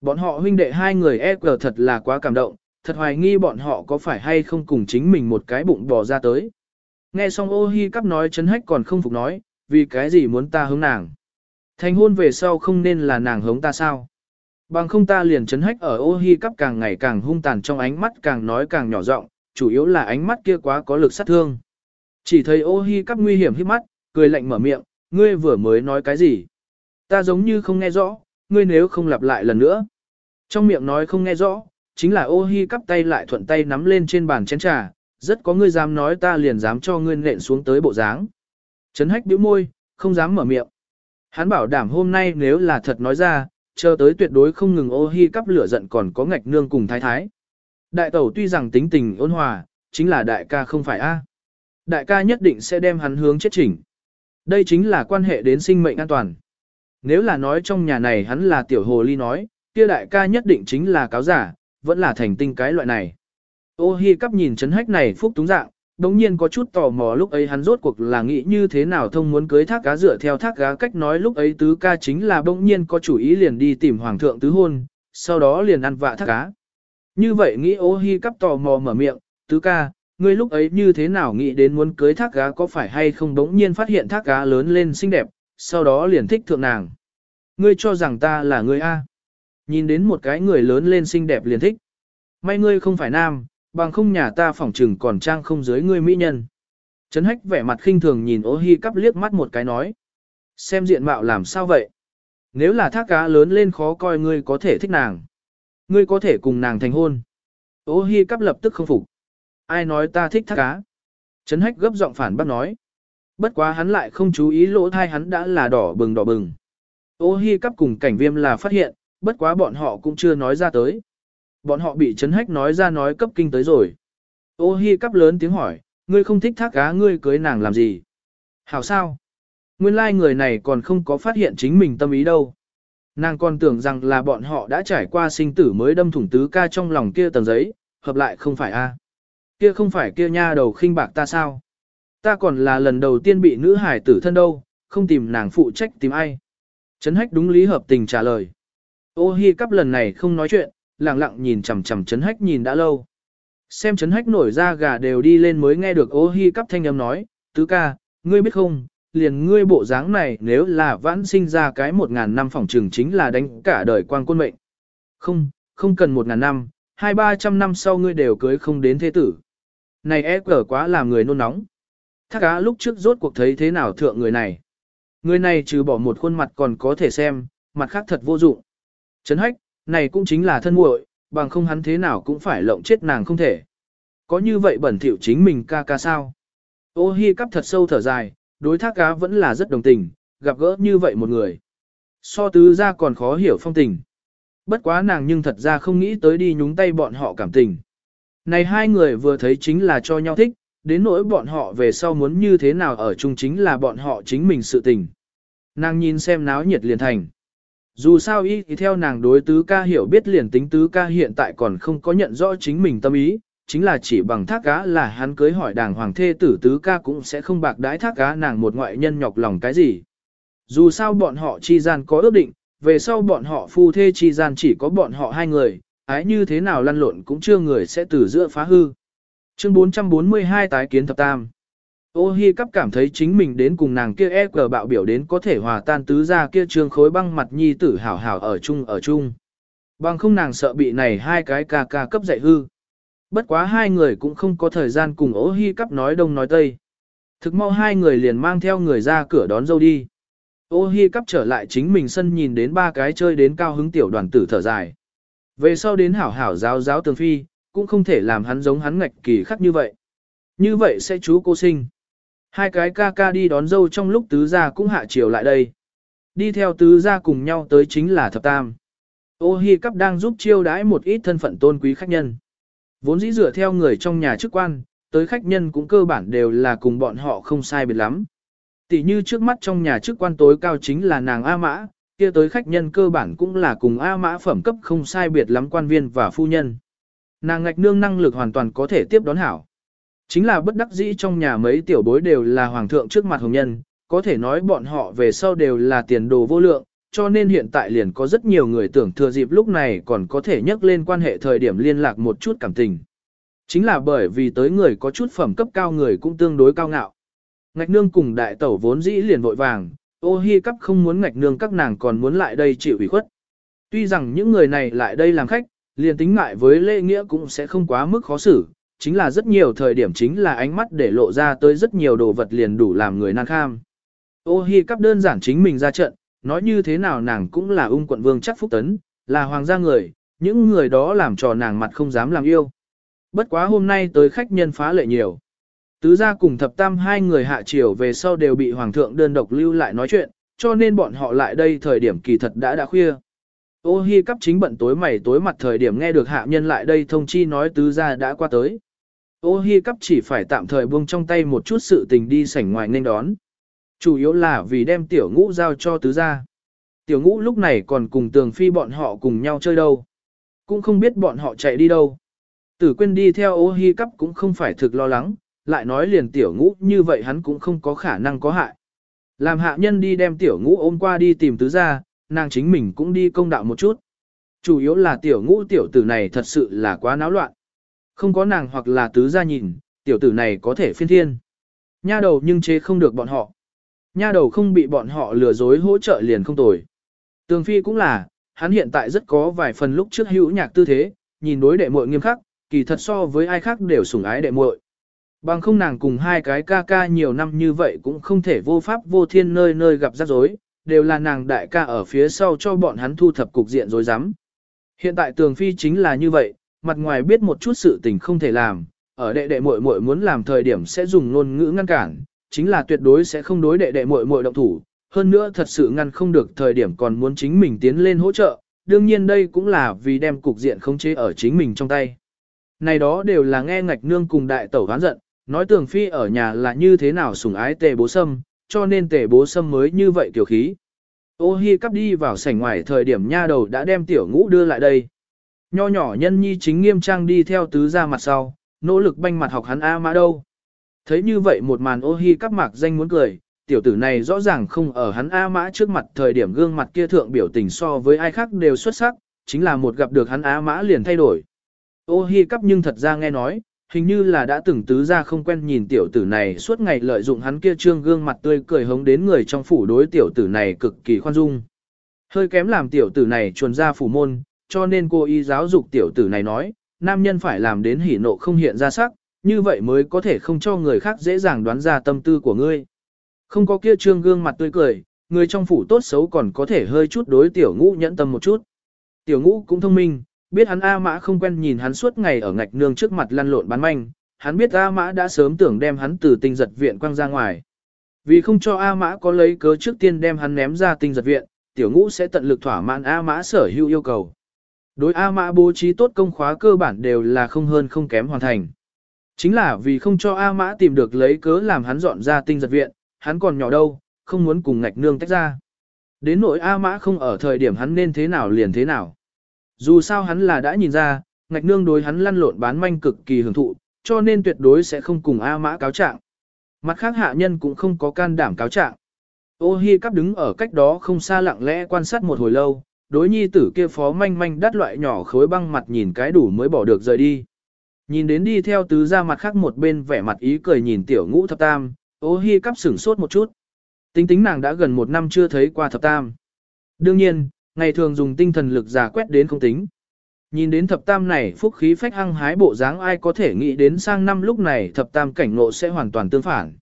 Bọn họ huynh đệ hai người e cờ thật là quá cảm động, thật hoài nghi bọn họ có phải hay không cùng chính mình một cái bụng bò ra tới. Nghe xong ô hi cắp nói chấn hách còn không phục nói, vì cái gì muốn ta hống nàng. Thành hôn về sau không nên là nàng hống ta sao. Bằng không ta liền chấn hách ở ô hi cắp càng ngày càng hung tàn trong ánh mắt càng nói càng nhỏ giọng, chủ yếu là ánh mắt kia quá có lực sát thương. Chỉ thấy ô hi cắp nguy hiểm hít mắt, cười lạnh mở miệng, ngươi vừa mới nói cái gì? Ta giống như không nghe rõ, ngươi nếu không lặp lại lần nữa. Trong miệng nói không nghe rõ, chính là ô hi cắp tay lại thuận tay nắm lên trên bàn chén trà, rất có ngươi dám nói ta liền dám cho ngươi nện xuống tới bộ dáng. Trấn hách bĩu môi, không dám mở miệng. Hắn bảo đảm hôm nay nếu là thật nói ra, chờ tới tuyệt đối không ngừng ô hi cắp lửa giận còn có ngạch nương cùng thái thái. Đại tẩu tuy rằng tính tình ôn hòa, chính là đại ca không phải a. Đại ca nhất định sẽ đem hắn hướng chết chỉnh. Đây chính là quan hệ đến sinh mệnh an toàn. Nếu là nói trong nhà này hắn là tiểu hồ ly nói, kia đại ca nhất định chính là cáo giả, vẫn là thành tinh cái loại này. Ô hi cắp nhìn chấn hách này phúc túng dạng, đống nhiên có chút tò mò lúc ấy hắn rốt cuộc là nghĩ như thế nào thông muốn cưới thác cá dựa theo thác cá cách nói lúc ấy tứ ca chính là đống nhiên có chủ ý liền đi tìm hoàng thượng tứ hôn, sau đó liền ăn vạ thác cá. Như vậy nghĩ ô hi cắp tò mò mở miệng, tứ ca, ngươi lúc ấy như thế nào nghĩ đến muốn cưới thác cá có phải hay không đống nhiên phát hiện thác cá lớn lên xinh đẹp, sau đó liền thích thượng nàng. Ngươi cho rằng ta là người A. Nhìn đến một cái người lớn lên xinh đẹp liền thích. May ngươi không phải nam, bằng không nhà ta phỏng trừng còn trang không dưới ngươi mỹ nhân. Trấn hách vẻ mặt khinh thường nhìn ô hi cắp liếc mắt một cái nói. Xem diện mạo làm sao vậy? Nếu là thác cá lớn lên khó coi ngươi có thể thích nàng. Ngươi có thể cùng nàng thành hôn. Ô hi cắp lập tức không phục. Ai nói ta thích thác cá? Trấn hách gấp giọng phản bác nói. Bất quá hắn lại không chú ý lỗ thai hắn đã là đỏ bừng đỏ bừng. Ô hi cắp cùng cảnh viêm là phát hiện, bất quá bọn họ cũng chưa nói ra tới. Bọn họ bị chấn hách nói ra nói cấp kinh tới rồi. Ô hi cắp lớn tiếng hỏi, ngươi không thích thác cá ngươi cưới nàng làm gì? Hảo sao? Nguyên lai like người này còn không có phát hiện chính mình tâm ý đâu. Nàng còn tưởng rằng là bọn họ đã trải qua sinh tử mới đâm thủng tứ ca trong lòng kia tầng giấy, hợp lại không phải a Kia không phải kia nha đầu khinh bạc ta sao? Ta còn là lần đầu tiên bị nữ hải tử thân đâu, không tìm nàng phụ trách tìm ai. Trấn hách đúng lý hợp tình trả lời. Ô hi cắp lần này không nói chuyện, lặng lặng nhìn chằm chằm chấn hách nhìn đã lâu. Xem chấn hách nổi ra gà đều đi lên mới nghe được ô hi cắp thanh âm nói, tứ ca, ngươi biết không, liền ngươi bộ dáng này nếu là vãn sinh ra cái một ngàn năm phòng trường chính là đánh cả đời quan quân mệnh. Không, không cần một ngàn năm, hai ba trăm năm sau ngươi đều cưới không đến thế tử. Này e cờ quá làm người nôn nóng. Thác cá lúc trước rốt cuộc thấy thế nào thượng người này. Người này trừ bỏ một khuôn mặt còn có thể xem, mặt khác thật vô dụng. Trấn hách, này cũng chính là thân muội, bằng không hắn thế nào cũng phải lộng chết nàng không thể. Có như vậy bẩn thỉu chính mình ca ca sao? Ô hi cắp thật sâu thở dài, đối thác cá vẫn là rất đồng tình, gặp gỡ như vậy một người. So tứ ra còn khó hiểu phong tình. Bất quá nàng nhưng thật ra không nghĩ tới đi nhúng tay bọn họ cảm tình. Này hai người vừa thấy chính là cho nhau thích, đến nỗi bọn họ về sau muốn như thế nào ở chung chính là bọn họ chính mình sự tình. Nàng nhìn xem náo nhiệt liền thành. Dù sao ý thì theo nàng đối tứ ca hiểu biết liền tính tứ ca hiện tại còn không có nhận rõ chính mình tâm ý, chính là chỉ bằng thác cá là hắn cưới hỏi đàng hoàng thê tử tứ ca cũng sẽ không bạc đái thác cá nàng một ngoại nhân nhọc lòng cái gì. Dù sao bọn họ chi gian có ước định, về sau bọn họ phu thê chi gian chỉ có bọn họ hai người, ái như thế nào lăn lộn cũng chưa người sẽ từ giữa phá hư. Chương 442 tái kiến thập tam. Ô Hi cắp cảm thấy chính mình đến cùng nàng kia e cờ bạo biểu đến có thể hòa tan tứ ra kia trương khối băng mặt nhi tử hảo hảo ở chung ở chung. Bằng không nàng sợ bị này hai cái ca ca cấp dạy hư. Bất quá hai người cũng không có thời gian cùng ô Hi cắp nói đông nói tây. Thực mau hai người liền mang theo người ra cửa đón dâu đi. Ô Hi cắp trở lại chính mình sân nhìn đến ba cái chơi đến cao hứng tiểu đoàn tử thở dài. Về sau đến hảo hảo giáo giáo tường phi, cũng không thể làm hắn giống hắn ngạch kỳ khắc như vậy. Như vậy sẽ chú cô sinh. Hai cái ca ca đi đón dâu trong lúc tứ gia cũng hạ chiều lại đây. Đi theo tứ gia cùng nhau tới chính là thập tam. Ô hi cắp đang giúp chiêu đãi một ít thân phận tôn quý khách nhân. Vốn dĩ dựa theo người trong nhà chức quan, tới khách nhân cũng cơ bản đều là cùng bọn họ không sai biệt lắm. Tỷ như trước mắt trong nhà chức quan tối cao chính là nàng A Mã, kia tới khách nhân cơ bản cũng là cùng A Mã phẩm cấp không sai biệt lắm quan viên và phu nhân. Nàng ngạch nương năng lực hoàn toàn có thể tiếp đón hảo. Chính là bất đắc dĩ trong nhà mấy tiểu bối đều là hoàng thượng trước mặt hồng nhân, có thể nói bọn họ về sau đều là tiền đồ vô lượng, cho nên hiện tại liền có rất nhiều người tưởng thừa dịp lúc này còn có thể nhắc lên quan hệ thời điểm liên lạc một chút cảm tình. Chính là bởi vì tới người có chút phẩm cấp cao người cũng tương đối cao ngạo. Ngạch nương cùng đại tẩu vốn dĩ liền vội vàng, ô hi cắp không muốn ngạch nương các nàng còn muốn lại đây chịu ủy khuất. Tuy rằng những người này lại đây làm khách, liền tính ngại với lễ nghĩa cũng sẽ không quá mức khó xử, chính là rất nhiều thời điểm chính là ánh mắt để lộ ra tới rất nhiều đồ vật liền đủ làm người nan kham. Ô hi cắp đơn giản chính mình ra trận, nói như thế nào nàng cũng là ung quận vương chắc phúc tấn, là hoàng gia người, những người đó làm trò nàng mặt không dám làm yêu. Bất quá hôm nay tới khách nhân phá lệ nhiều. Tứ gia cùng thập tam hai người hạ triều về sau đều bị hoàng thượng đơn độc lưu lại nói chuyện, cho nên bọn họ lại đây thời điểm kỳ thật đã đã khuya. Ô hi cắp chính bận tối mày tối mặt thời điểm nghe được hạ nhân lại đây thông chi nói tứ gia đã qua tới. Ô hi cắp chỉ phải tạm thời buông trong tay một chút sự tình đi sảnh ngoài nên đón. Chủ yếu là vì đem tiểu ngũ giao cho tứ gia. Tiểu ngũ lúc này còn cùng tường phi bọn họ cùng nhau chơi đâu. Cũng không biết bọn họ chạy đi đâu. Tử quên đi theo ô hi cắp cũng không phải thực lo lắng, lại nói liền tiểu ngũ như vậy hắn cũng không có khả năng có hại. Làm hạ nhân đi đem tiểu ngũ ôm qua đi tìm tứ gia, nàng chính mình cũng đi công đạo một chút. Chủ yếu là tiểu ngũ tiểu tử này thật sự là quá náo loạn. Không có nàng hoặc là tứ gia nhìn, tiểu tử này có thể phiên thiên. Nha đầu nhưng chế không được bọn họ. Nha đầu không bị bọn họ lừa dối hỗ trợ liền không tồi. Tường Phi cũng là, hắn hiện tại rất có vài phần lúc trước hữu nhạc tư thế, nhìn đối đệ muội nghiêm khắc, kỳ thật so với ai khác đều sủng ái đệ muội. Bằng không nàng cùng hai cái ca ca nhiều năm như vậy cũng không thể vô pháp vô thiên nơi nơi gặp rắc rối, đều là nàng đại ca ở phía sau cho bọn hắn thu thập cục diện rối rắm. Hiện tại Tường Phi chính là như vậy, mặt ngoài biết một chút sự tình không thể làm, ở đệ đệ muội muội muốn làm thời điểm sẽ dùng ngôn ngữ ngăn cản, chính là tuyệt đối sẽ không đối đệ đệ muội muội động thủ, hơn nữa thật sự ngăn không được thời điểm còn muốn chính mình tiến lên hỗ trợ, đương nhiên đây cũng là vì đem cục diện khống chế ở chính mình trong tay. Này đó đều là nghe ngạch nương cùng đại tẩu hán giận, nói tường phi ở nhà là như thế nào sủng ái tề bố sâm, cho nên tề bố sâm mới như vậy tiểu khí. Ô hi cắp đi vào sảnh ngoài thời điểm nha đầu đã đem tiểu ngũ đưa lại đây. Nho nhỏ nhân nhi chính nghiêm trang đi theo tứ ra mặt sau, nỗ lực banh mặt học hắn A mã đâu. Thấy như vậy một màn ô hi cắp mạc danh muốn cười, tiểu tử này rõ ràng không ở hắn A mã trước mặt thời điểm gương mặt kia thượng biểu tình so với ai khác đều xuất sắc, chính là một gặp được hắn A mã liền thay đổi. Ô hi cắp nhưng thật ra nghe nói, hình như là đã từng tứ ra không quen nhìn tiểu tử này suốt ngày lợi dụng hắn kia trương gương mặt tươi cười hống đến người trong phủ đối tiểu tử này cực kỳ khoan dung. Hơi kém làm tiểu tử này chuồn ra phủ môn, cho nên cô y giáo dục tiểu tử này nói, nam nhân phải làm đến hỉ nộ không hiện ra sắc, như vậy mới có thể không cho người khác dễ dàng đoán ra tâm tư của ngươi. Không có kia trương gương mặt tươi cười, người trong phủ tốt xấu còn có thể hơi chút đối tiểu ngũ nhẫn tâm một chút. Tiểu ngũ cũng thông minh, biết hắn A Mã không quen nhìn hắn suốt ngày ở ngạch nương trước mặt lăn lộn bán manh, hắn biết A Mã đã sớm tưởng đem hắn từ tinh giật viện quăng ra ngoài. Vì không cho A Mã có lấy cớ trước tiên đem hắn ném ra tinh giật viện, tiểu ngũ sẽ tận lực thỏa mãn A Mã sở hữu yêu cầu. Đối A Mã bố trí tốt công khóa cơ bản đều là không hơn không kém hoàn thành. Chính là vì không cho A Mã tìm được lấy cớ làm hắn dọn ra tinh giật viện, hắn còn nhỏ đâu, không muốn cùng ngạch nương tách ra. Đến nỗi A Mã không ở thời điểm hắn nên thế nào liền thế nào. Dù sao hắn là đã nhìn ra, ngạch nương đối hắn lăn lộn bán manh cực kỳ hưởng thụ, cho nên tuyệt đối sẽ không cùng A Mã cáo trạng. Mặt khác hạ nhân cũng không có can đảm cáo trạng. Ô Hi cắp đứng ở cách đó không xa lặng lẽ quan sát một hồi lâu, đối nhi tử kia phó manh manh đắt loại nhỏ khối băng mặt nhìn cái đủ mới bỏ được rời đi. Nhìn đến đi theo tứ ra mặt khác một bên vẻ mặt ý cười nhìn tiểu ngũ thập tam, ô hi cắp sửng sốt một chút. Tính tính nàng đã gần một năm chưa thấy qua thập tam. Đương nhiên, ngày thường dùng tinh thần lực giả quét đến không tính. Nhìn đến thập tam này phúc khí phách hăng hái bộ dáng ai có thể nghĩ đến sang năm lúc này thập tam cảnh ngộ sẽ hoàn toàn tương phản.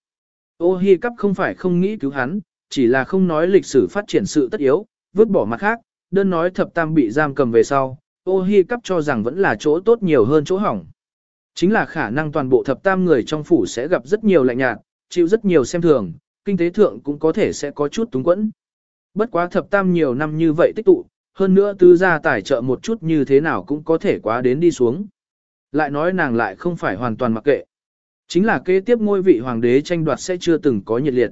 Ô hi cắp không phải không nghĩ cứu hắn, chỉ là không nói lịch sử phát triển sự tất yếu, vứt bỏ mặt khác, đơn nói thập tam bị giam cầm về sau, ô hi cắp cho rằng vẫn là chỗ tốt nhiều hơn chỗ hỏng. Chính là khả năng toàn bộ thập tam người trong phủ sẽ gặp rất nhiều lạnh nhạt, chịu rất nhiều xem thường, kinh tế thượng cũng có thể sẽ có chút túng quẫn. Bất quá thập tam nhiều năm như vậy tích tụ, hơn nữa tư gia tài trợ một chút như thế nào cũng có thể quá đến đi xuống. Lại nói nàng lại không phải hoàn toàn mặc kệ. Chính là kế tiếp ngôi vị hoàng đế tranh đoạt sẽ chưa từng có nhiệt liệt.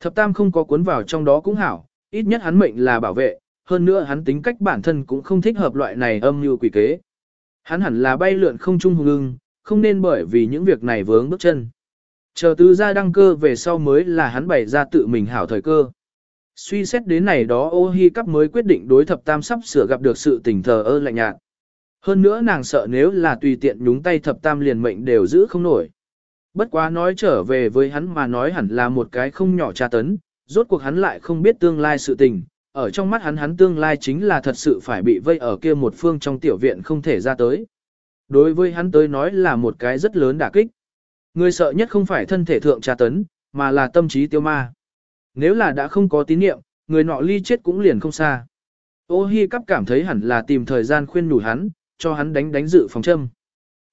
Thập tam không có cuốn vào trong đó cũng hảo, ít nhất hắn mệnh là bảo vệ, hơn nữa hắn tính cách bản thân cũng không thích hợp loại này âm mưu quỷ kế. Hắn hẳn là bay lượn không trung hùng ưng, không nên bởi vì những việc này vướng bước chân. Chờ tứ gia đăng cơ về sau mới là hắn bày ra tự mình hảo thời cơ. Suy xét đến này đó ô hi cắp mới quyết định đối thập tam sắp sửa gặp được sự tình thờ ơ lạnh nhạt. Hơn nữa nàng sợ nếu là tùy tiện nhúng tay thập tam liền mệnh đều giữ không nổi. Bất quá nói trở về với hắn mà nói hẳn là một cái không nhỏ tra tấn, rốt cuộc hắn lại không biết tương lai sự tình, ở trong mắt hắn hắn tương lai chính là thật sự phải bị vây ở kia một phương trong tiểu viện không thể ra tới. Đối với hắn tới nói là một cái rất lớn đả kích. Người sợ nhất không phải thân thể thượng tra tấn, mà là tâm trí tiêu ma. Nếu là đã không có tín niệm, người nọ ly chết cũng liền không xa. Ô hi cắp cảm thấy hẳn là tìm thời gian khuyên nhủ hắn, cho hắn đánh đánh dự phòng châm.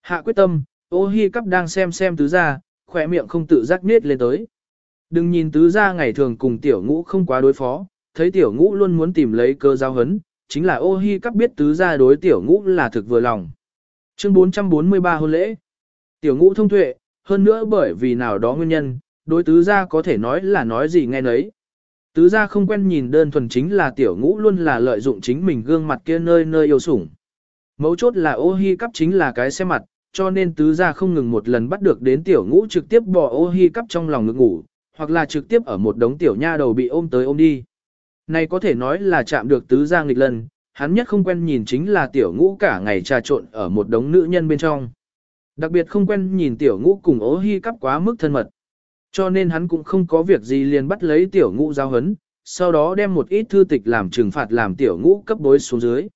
Hạ quyết tâm, ô hi cắp đang xem xem tứ gia, khỏe miệng không tự giác nết lên tới. Đừng nhìn tứ gia ngày thường cùng tiểu ngũ không quá đối phó, thấy tiểu ngũ luôn muốn tìm lấy cơ giao hấn, chính là ô hi cắp biết tứ gia đối tiểu ngũ là thực vừa lòng. Chương 443 hôn lễ. Tiểu ngũ thông tuệ, hơn nữa bởi vì nào đó nguyên nhân, đối tứ gia có thể nói là nói gì nghe nấy. Tứ gia không quen nhìn đơn thuần chính là tiểu ngũ luôn là lợi dụng chính mình gương mặt kia nơi nơi yêu sủng. Mấu chốt là ô hi cắp chính là cái xe mặt, cho nên tứ gia không ngừng một lần bắt được đến tiểu ngũ trực tiếp bỏ ô hi cắp trong lòng ngực ngủ, hoặc là trực tiếp ở một đống tiểu nha đầu bị ôm tới ôm đi. Này có thể nói là chạm được tứ giang nghịch lần, hắn nhất không quen nhìn chính là tiểu ngũ cả ngày trà trộn ở một đống nữ nhân bên trong. Đặc biệt không quen nhìn tiểu ngũ cùng ố hi cắp quá mức thân mật. Cho nên hắn cũng không có việc gì liền bắt lấy tiểu ngũ giao hấn, sau đó đem một ít thư tịch làm trừng phạt làm tiểu ngũ cấp bối xuống dưới.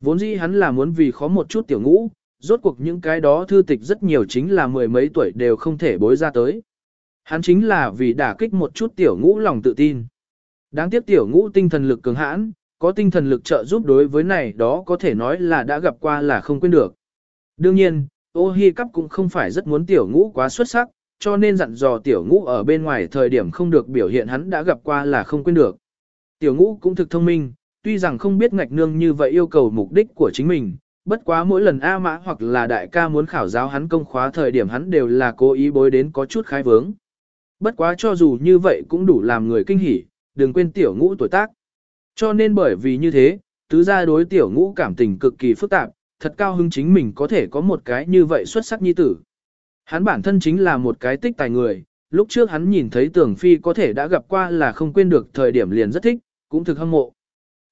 Vốn dĩ hắn là muốn vì khó một chút tiểu ngũ, rốt cuộc những cái đó thư tịch rất nhiều chính là mười mấy tuổi đều không thể bối ra tới. Hắn chính là vì đả kích một chút tiểu ngũ lòng tự tin. Đáng tiếc tiểu ngũ tinh thần lực cường hãn, có tinh thần lực trợ giúp đối với này đó có thể nói là đã gặp qua là không quên được. Đương nhiên, ô hi cắp cũng không phải rất muốn tiểu ngũ quá xuất sắc, cho nên dặn dò tiểu ngũ ở bên ngoài thời điểm không được biểu hiện hắn đã gặp qua là không quên được. Tiểu ngũ cũng thực thông minh, tuy rằng không biết ngạch nương như vậy yêu cầu mục đích của chính mình, bất quá mỗi lần A mã hoặc là đại ca muốn khảo giáo hắn công khóa thời điểm hắn đều là cố ý bối đến có chút khai vướng. Bất quá cho dù như vậy cũng đủ làm người kinh hỉ, đừng quên tiểu ngũ tuổi tác. Cho nên bởi vì như thế, tứ gia đối tiểu ngũ cảm tình cực kỳ phức tạp, thật cao hứng chính mình có thể có một cái như vậy xuất sắc nhi tử. Hắn bản thân chính là một cái tích tài người, lúc trước hắn nhìn thấy tưởng phi có thể đã gặp qua là không quên được thời điểm liền rất thích, cũng thực hâm mộ.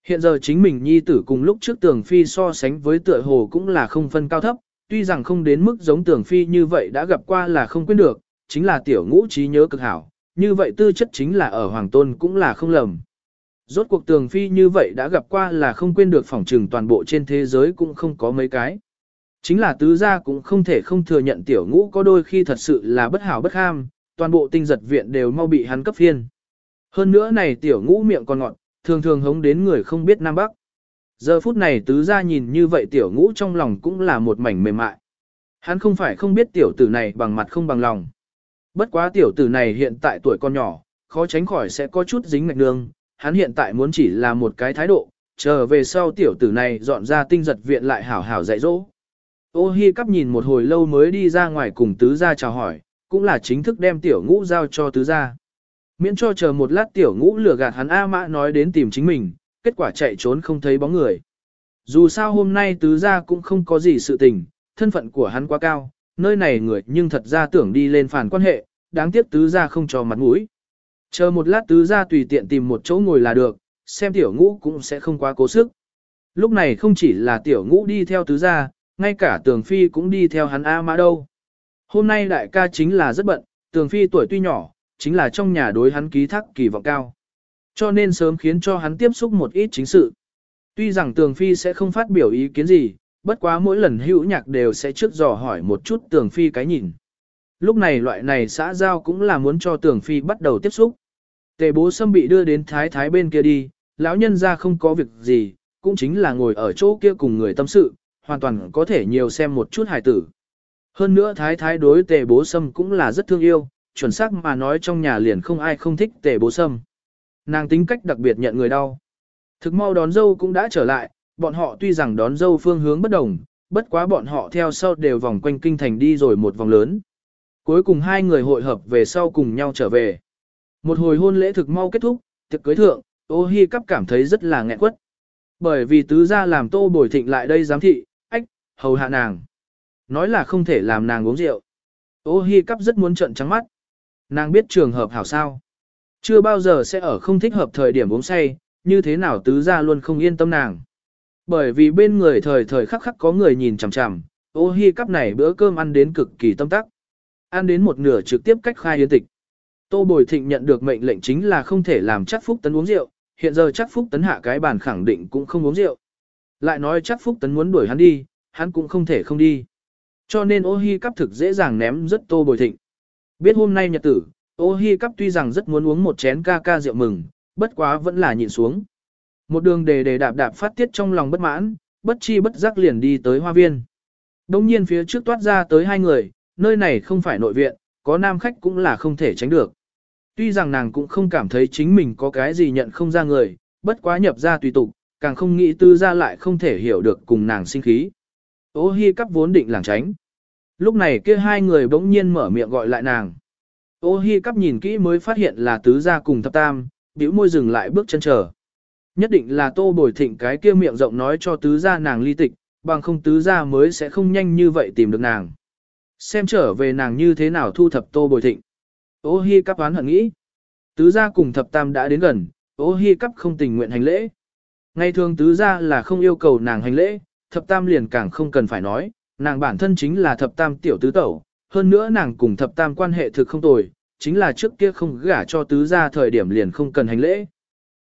Hiện giờ chính mình nhi tử cùng lúc trước tưởng phi so sánh với tựa hồ cũng là không phân cao thấp, tuy rằng không đến mức giống tưởng phi như vậy đã gặp qua là không quên được, chính là tiểu ngũ trí nhớ cực hảo, như vậy tư chất chính là ở hoàng tôn cũng là không lầm. Rốt cuộc tường phi như vậy đã gặp qua là không quên được phỏng trừng toàn bộ trên thế giới cũng không có mấy cái. Chính là tứ gia cũng không thể không thừa nhận tiểu ngũ có đôi khi thật sự là bất hảo bất ham, toàn bộ tinh giật viện đều mau bị hắn cấp phiên. Hơn nữa này tiểu ngũ miệng còn ngọn, thường thường hống đến người không biết Nam Bắc. Giờ phút này tứ gia nhìn như vậy tiểu ngũ trong lòng cũng là một mảnh mềm mại. Hắn không phải không biết tiểu tử này bằng mặt không bằng lòng. Bất quá tiểu tử này hiện tại tuổi con nhỏ, khó tránh khỏi sẽ có chút dính ngạch nương, hắn hiện tại muốn chỉ là một cái thái độ, chờ về sau tiểu tử này dọn ra tinh giật viện lại hảo hảo dạy dỗ. Ô hi cắp nhìn một hồi lâu mới đi ra ngoài cùng tứ gia chào hỏi, cũng là chính thức đem tiểu ngũ giao cho tứ gia. Miễn cho chờ một lát tiểu ngũ lừa gạt hắn A mã nói đến tìm chính mình, kết quả chạy trốn không thấy bóng người. Dù sao hôm nay tứ gia cũng không có gì sự tình, thân phận của hắn quá cao, nơi này người nhưng thật ra tưởng đi lên phản quan hệ, đáng tiếc tứ gia không cho mặt mũi. Chờ một lát tứ gia tùy tiện tìm một chỗ ngồi là được, xem tiểu ngũ cũng sẽ không quá cố sức. Lúc này không chỉ là tiểu ngũ đi theo tứ gia, ngay cả tường phi cũng đi theo hắn A mã đâu. Hôm nay đại ca chính là rất bận, tường phi tuổi tuy nhỏ, chính là trong nhà đối hắn ký thác kỳ vọng cao. Cho nên sớm khiến cho hắn tiếp xúc một ít chính sự. Tuy rằng tường phi sẽ không phát biểu ý kiến gì, bất quá mỗi lần hữu nhạc đều sẽ trước dò hỏi một chút tường phi cái nhìn. Lúc này loại này xã giao cũng là muốn cho tường phi bắt đầu tiếp xúc. Tề bố sâm bị đưa đến thái thái bên kia đi, lão nhân ra không có việc gì, cũng chính là ngồi ở chỗ kia cùng người tâm sự, hoàn toàn có thể nhiều xem một chút hài tử. Hơn nữa thái thái đối tề bố sâm cũng là rất thương yêu, chuẩn xác mà nói trong nhà liền không ai không thích tề bố sâm. Nàng tính cách đặc biệt nhận người đau. Thực mau đón dâu cũng đã trở lại, bọn họ tuy rằng đón dâu phương hướng bất đồng, bất quá bọn họ theo sau đều vòng quanh kinh thành đi rồi một vòng lớn. Cuối cùng hai người hội hợp về sau cùng nhau trở về. Một hồi hôn lễ thực mau kết thúc, tiệc cưới thượng, ô hi cắp cảm thấy rất là nghẹn quất. Bởi vì tứ gia làm tô bồi thịnh lại đây giám thị, ách, hầu hạ nàng. Nói là không thể làm nàng uống rượu. Ô hi cắp rất muốn trận trắng mắt. Nàng biết trường hợp hảo sao. Chưa bao giờ sẽ ở không thích hợp thời điểm uống say, như thế nào tứ gia luôn không yên tâm nàng. Bởi vì bên người thời thời khắc khắc có người nhìn chằm chằm, ô hi cắp này bữa cơm ăn đến cực kỳ tâm tắc. Ăn đến một nửa trực tiếp cách khai yến tịch. Tô Bồi Thịnh nhận được mệnh lệnh chính là không thể làm chắc Phúc Tấn uống rượu, hiện giờ chắc Phúc Tấn hạ cái bàn khẳng định cũng không uống rượu. Lại nói chắc Phúc Tấn muốn đuổi hắn đi, hắn cũng không thể không đi. Cho nên ô hi cắp thực dễ dàng ném rất Tô Bồi Thịnh. Biết hôm nay nhật tử, ô hi cắp tuy rằng rất muốn uống một chén ca ca rượu mừng, bất quá vẫn là nhịn xuống. Một đường đề đề đạp đạp phát tiết trong lòng bất mãn, bất chi bất giác liền đi tới hoa viên. Đông nhiên phía trước toát ra tới hai người, nơi này không phải nội viện, có nam khách cũng là không thể tránh được. Tuy rằng nàng cũng không cảm thấy chính mình có cái gì nhận không ra người, bất quá nhập ra tùy tục, càng không nghĩ tư ra lại không thể hiểu được cùng nàng sinh khí. Ô hi cắp vốn định làng tránh. Lúc này kia hai người bỗng nhiên mở miệng gọi lại nàng. Ô hi cắp nhìn kỹ mới phát hiện là tứ gia cùng thập tam, bĩu môi dừng lại bước chân chờ. Nhất định là tô bồi thịnh cái kia miệng rộng nói cho tứ gia nàng ly tịch, bằng không tứ gia mới sẽ không nhanh như vậy tìm được nàng. Xem trở về nàng như thế nào thu thập tô bồi thịnh. Ô hi cắp oán hận nghĩ. Tứ gia cùng thập tam đã đến gần, ô hi cắp không tình nguyện hành lễ. Ngày thường tứ gia là không yêu cầu nàng hành lễ, thập tam liền càng không cần phải nói, nàng bản thân chính là thập tam tiểu tứ tẩu, hơn nữa nàng cùng thập tam quan hệ thực không tồi, chính là trước kia không gả cho tứ gia thời điểm liền không cần hành lễ.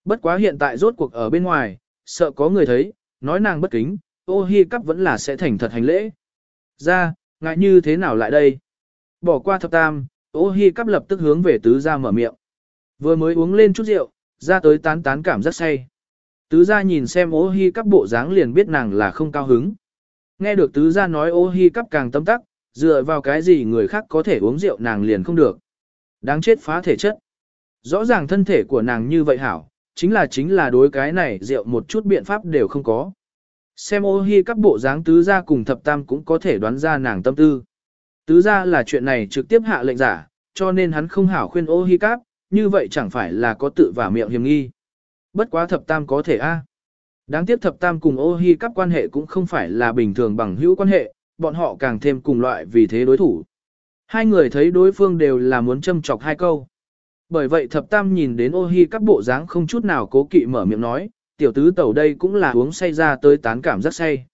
Bất quá hiện tại rốt cuộc ở bên ngoài, sợ có người thấy, nói nàng bất kính, ô hi cắp vẫn là sẽ thành thật hành lễ. Ra, ngại như thế nào lại đây? Bỏ qua thập tam, ô hi cắp lập tức hướng về tứ gia mở miệng. Vừa mới uống lên chút rượu, ra tới tán tán cảm rất say. Tứ gia nhìn xem ô hi cắp bộ dáng liền biết nàng là không cao hứng. Nghe được tứ gia nói ô hi cắp càng tâm tắc, dựa vào cái gì người khác có thể uống rượu nàng liền không được. Đáng chết phá thể chất. Rõ ràng thân thể của nàng như vậy hảo, chính là chính là đối cái này rượu một chút biện pháp đều không có. Xem ô hi các bộ dáng tứ gia cùng thập tam cũng có thể đoán ra nàng tâm tư. Tứ gia là chuyện này trực tiếp hạ lệnh giả, cho nên hắn không hảo khuyên ô hi cáp, như vậy chẳng phải là có tự vả miệng hiểm nghi. Bất quá thập tam có thể a. À. Đáng tiếc thập tam cùng ô hi cáp quan hệ cũng không phải là bình thường bằng hữu quan hệ, bọn họ càng thêm cùng loại vì thế đối thủ. Hai người thấy đối phương đều là muốn châm chọc hai câu. Bởi vậy thập tam nhìn đến ô hi các bộ dáng không chút nào cố kỵ mở miệng nói, tiểu tứ tẩu đây cũng là uống say ra tới tán cảm rất say.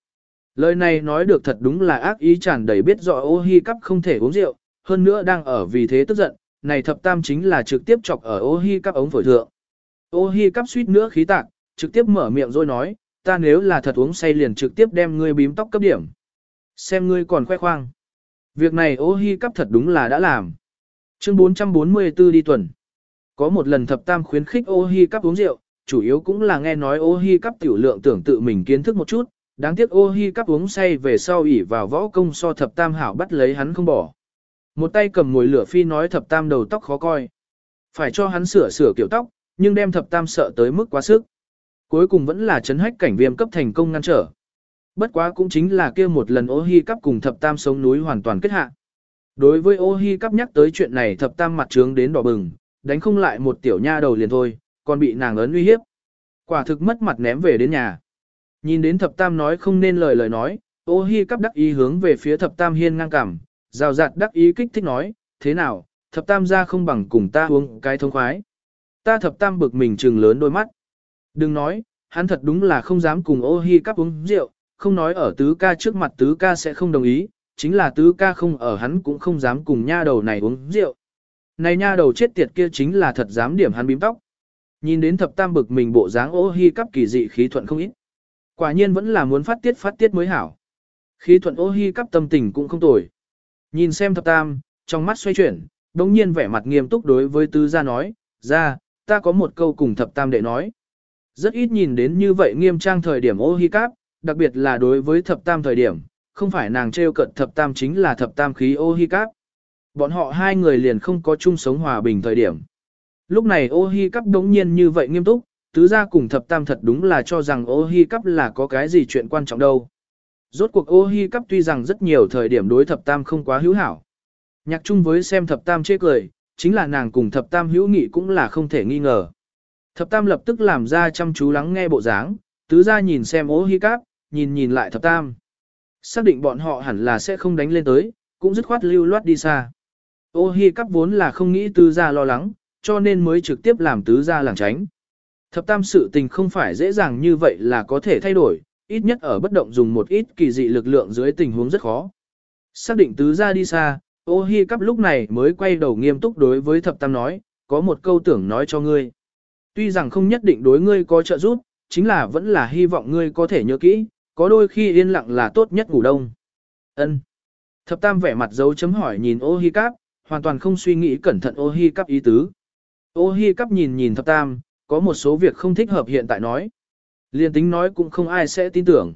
Lời này nói được thật đúng là ác ý tràn đầy biết rõ ô hi cắp không thể uống rượu, hơn nữa đang ở vì thế tức giận, này thập tam chính là trực tiếp chọc ở ô hi cắp ống phổi thượng. Ô hi cắp suýt nữa khí tạc, trực tiếp mở miệng rồi nói, ta nếu là thật uống say liền trực tiếp đem ngươi bím tóc cấp điểm. Xem ngươi còn khoe khoang. Việc này ô hi cắp thật đúng là đã làm. Chương 444 đi tuần. Có một lần thập tam khuyến khích ô hi cắp uống rượu, chủ yếu cũng là nghe nói ô hi cắp tiểu lượng tưởng tự mình kiến thức một chút, đáng tiếc ô hi cắp uống say về sau ỉ vào võ công so thập tam hảo bắt lấy hắn không bỏ. Một tay cầm mồi lửa phi nói thập tam đầu tóc khó coi. Phải cho hắn sửa sửa kiểu tóc, nhưng đem thập tam sợ tới mức quá sức. Cuối cùng vẫn là chấn hách cảnh viêm cấp thành công ngăn trở. Bất quá cũng chính là kia một lần ô hi cắp cùng thập tam sống núi hoàn toàn kết hạ. Đối với ô hi cắp nhắc tới chuyện này thập tam mặt trướng đến đỏ bừng, đánh không lại một tiểu nha đầu liền thôi, còn bị nàng ấn uy hiếp. Quả thực mất mặt ném về đến nhà. Nhìn đến thập tam nói không nên lời lời nói, ô hi cắp đắc ý hướng về phía thập tam hiên ngang cảm, rào rạt đắc ý kích thích nói, thế nào, thập tam ra không bằng cùng ta uống cái thông khoái. Ta thập tam bực mình trừng lớn đôi mắt. Đừng nói, hắn thật đúng là không dám cùng ô hi cắp uống rượu, không nói ở tứ ca trước mặt tứ ca sẽ không đồng ý, chính là tứ ca không ở hắn cũng không dám cùng nha đầu này uống rượu. Này nha đầu chết tiệt kia chính là thật dám điểm hắn bím tóc. Nhìn đến thập tam bực mình bộ dáng ô hi cắp kỳ dị khí thuận không ít. Quả nhiên vẫn là muốn phát tiết phát tiết mới hảo. Khí thuận ô hi cắp tâm tình cũng không tồi. Nhìn xem thập tam, trong mắt xoay chuyển, đồng nhiên vẻ mặt nghiêm túc đối với tứ gia nói, ra, ta có một câu cùng thập tam đệ nói. Rất ít nhìn đến như vậy nghiêm trang thời điểm ô hi cắp, đặc biệt là đối với thập tam thời điểm, không phải nàng trêu cận thập tam chính là thập tam khí ô hi cắp. Bọn họ hai người liền không có chung sống hòa bình thời điểm. Lúc này ô hi cắp đống nhiên như vậy nghiêm túc, tứ gia cùng thập tam thật đúng là cho rằng ô hi cắp là có cái gì chuyện quan trọng đâu. Rốt cuộc ô hi cắp tuy rằng rất nhiều thời điểm đối thập tam không quá hữu hảo. Nhạc chung với xem thập tam chê cười, chính là nàng cùng thập tam hữu nghị cũng là không thể nghi ngờ. Thập tam lập tức làm ra chăm chú lắng nghe bộ dáng, tứ ra nhìn xem ô hi cắp, nhìn nhìn lại thập tam. Xác định bọn họ hẳn là sẽ không đánh lên tới, cũng dứt khoát lưu loát đi xa. Ô hi cắp vốn là không nghĩ tứ gia lo lắng, cho nên mới trực tiếp làm tứ gia làng tránh. Thập tam sự tình không phải dễ dàng như vậy là có thể thay đổi, ít nhất ở bất động dùng một ít kỳ dị lực lượng dưới tình huống rất khó. Xác định tứ gia đi xa, ô hi cắp lúc này mới quay đầu nghiêm túc đối với thập tam nói, có một câu tưởng nói cho ngươi. Tuy rằng không nhất định đối ngươi có trợ giúp, chính là vẫn là hy vọng ngươi có thể nhớ kỹ, có đôi khi yên lặng là tốt nhất ngủ đông. Ân. Thập tam vẻ mặt dấu chấm hỏi nhìn ô hi cắp, hoàn toàn không suy nghĩ cẩn thận ô hi cắp ý tứ. Ô hi cắp nhìn nhìn thập tam, có một số việc không thích hợp hiện tại nói. Liên tính nói cũng không ai sẽ tin tưởng.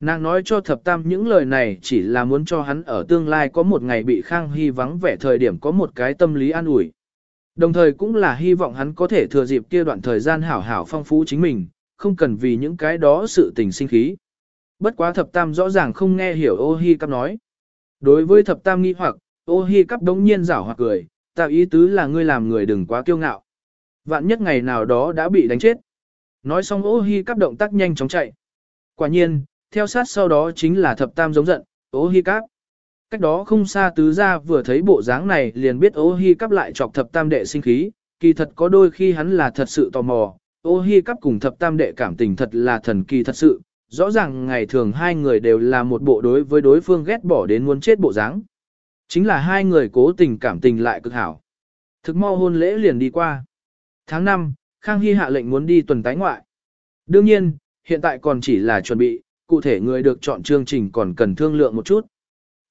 Nàng nói cho thập tam những lời này chỉ là muốn cho hắn ở tương lai có một ngày bị Khang Hy vắng vẻ thời điểm có một cái tâm lý an ủi. Đồng thời cũng là hy vọng hắn có thể thừa dịp kia đoạn thời gian hảo hảo phong phú chính mình, không cần vì những cái đó sự tình sinh khí. Bất quá thập tam rõ ràng không nghe hiểu ô hi cắp nói. Đối với thập tam nghi hoặc, ô hi cắp đống nhiên rảo hoặc cười, tạo ý tứ là ngươi làm người đừng quá kiêu ngạo. Vạn nhất ngày nào đó đã bị đánh chết. Nói xong ô hi cắp động tác nhanh chóng chạy. Quả nhiên, theo sát sau đó chính là thập tam giống giận, ô hi cắp. Cách đó không xa tứ ra vừa thấy bộ dáng này liền biết ô hi cắp lại chọc thập tam đệ sinh khí, kỳ thật có đôi khi hắn là thật sự tò mò, ô hi cắp cùng thập tam đệ cảm tình thật là thần kỳ thật sự, rõ ràng ngày thường hai người đều là một bộ đối với đối phương ghét bỏ đến muốn chết bộ dáng. Chính là hai người cố tình cảm tình lại cực hảo. Thực mau hôn lễ liền đi qua. Tháng 5, Khang Hy hạ lệnh muốn đi tuần tái ngoại. Đương nhiên, hiện tại còn chỉ là chuẩn bị, cụ thể người được chọn chương trình còn cần thương lượng một chút.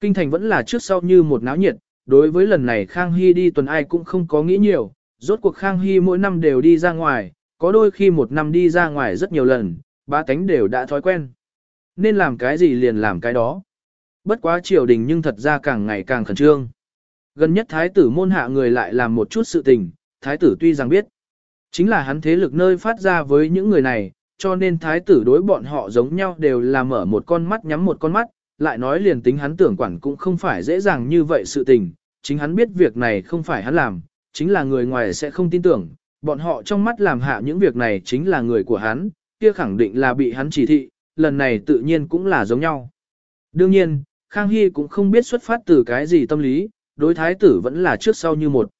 Kinh thành vẫn là trước sau như một náo nhiệt, đối với lần này Khang Hy đi tuần ai cũng không có nghĩ nhiều, rốt cuộc Khang Hy mỗi năm đều đi ra ngoài, có đôi khi một năm đi ra ngoài rất nhiều lần, ba cánh đều đã thói quen. Nên làm cái gì liền làm cái đó. Bất quá triều đình nhưng thật ra càng ngày càng khẩn trương. Gần nhất thái tử môn hạ người lại làm một chút sự tình, thái tử tuy rằng biết. Chính là hắn thế lực nơi phát ra với những người này, cho nên thái tử đối bọn họ giống nhau đều là mở một con mắt nhắm một con mắt, lại nói liền tính hắn tưởng quản cũng không phải dễ dàng như vậy sự tình, chính hắn biết việc này không phải hắn làm, chính là người ngoài sẽ không tin tưởng, bọn họ trong mắt làm hạ những việc này chính là người của hắn, kia khẳng định là bị hắn chỉ thị, lần này tự nhiên cũng là giống nhau. Đương nhiên, Khang Hy cũng không biết xuất phát từ cái gì tâm lý, đối thái tử vẫn là trước sau như một.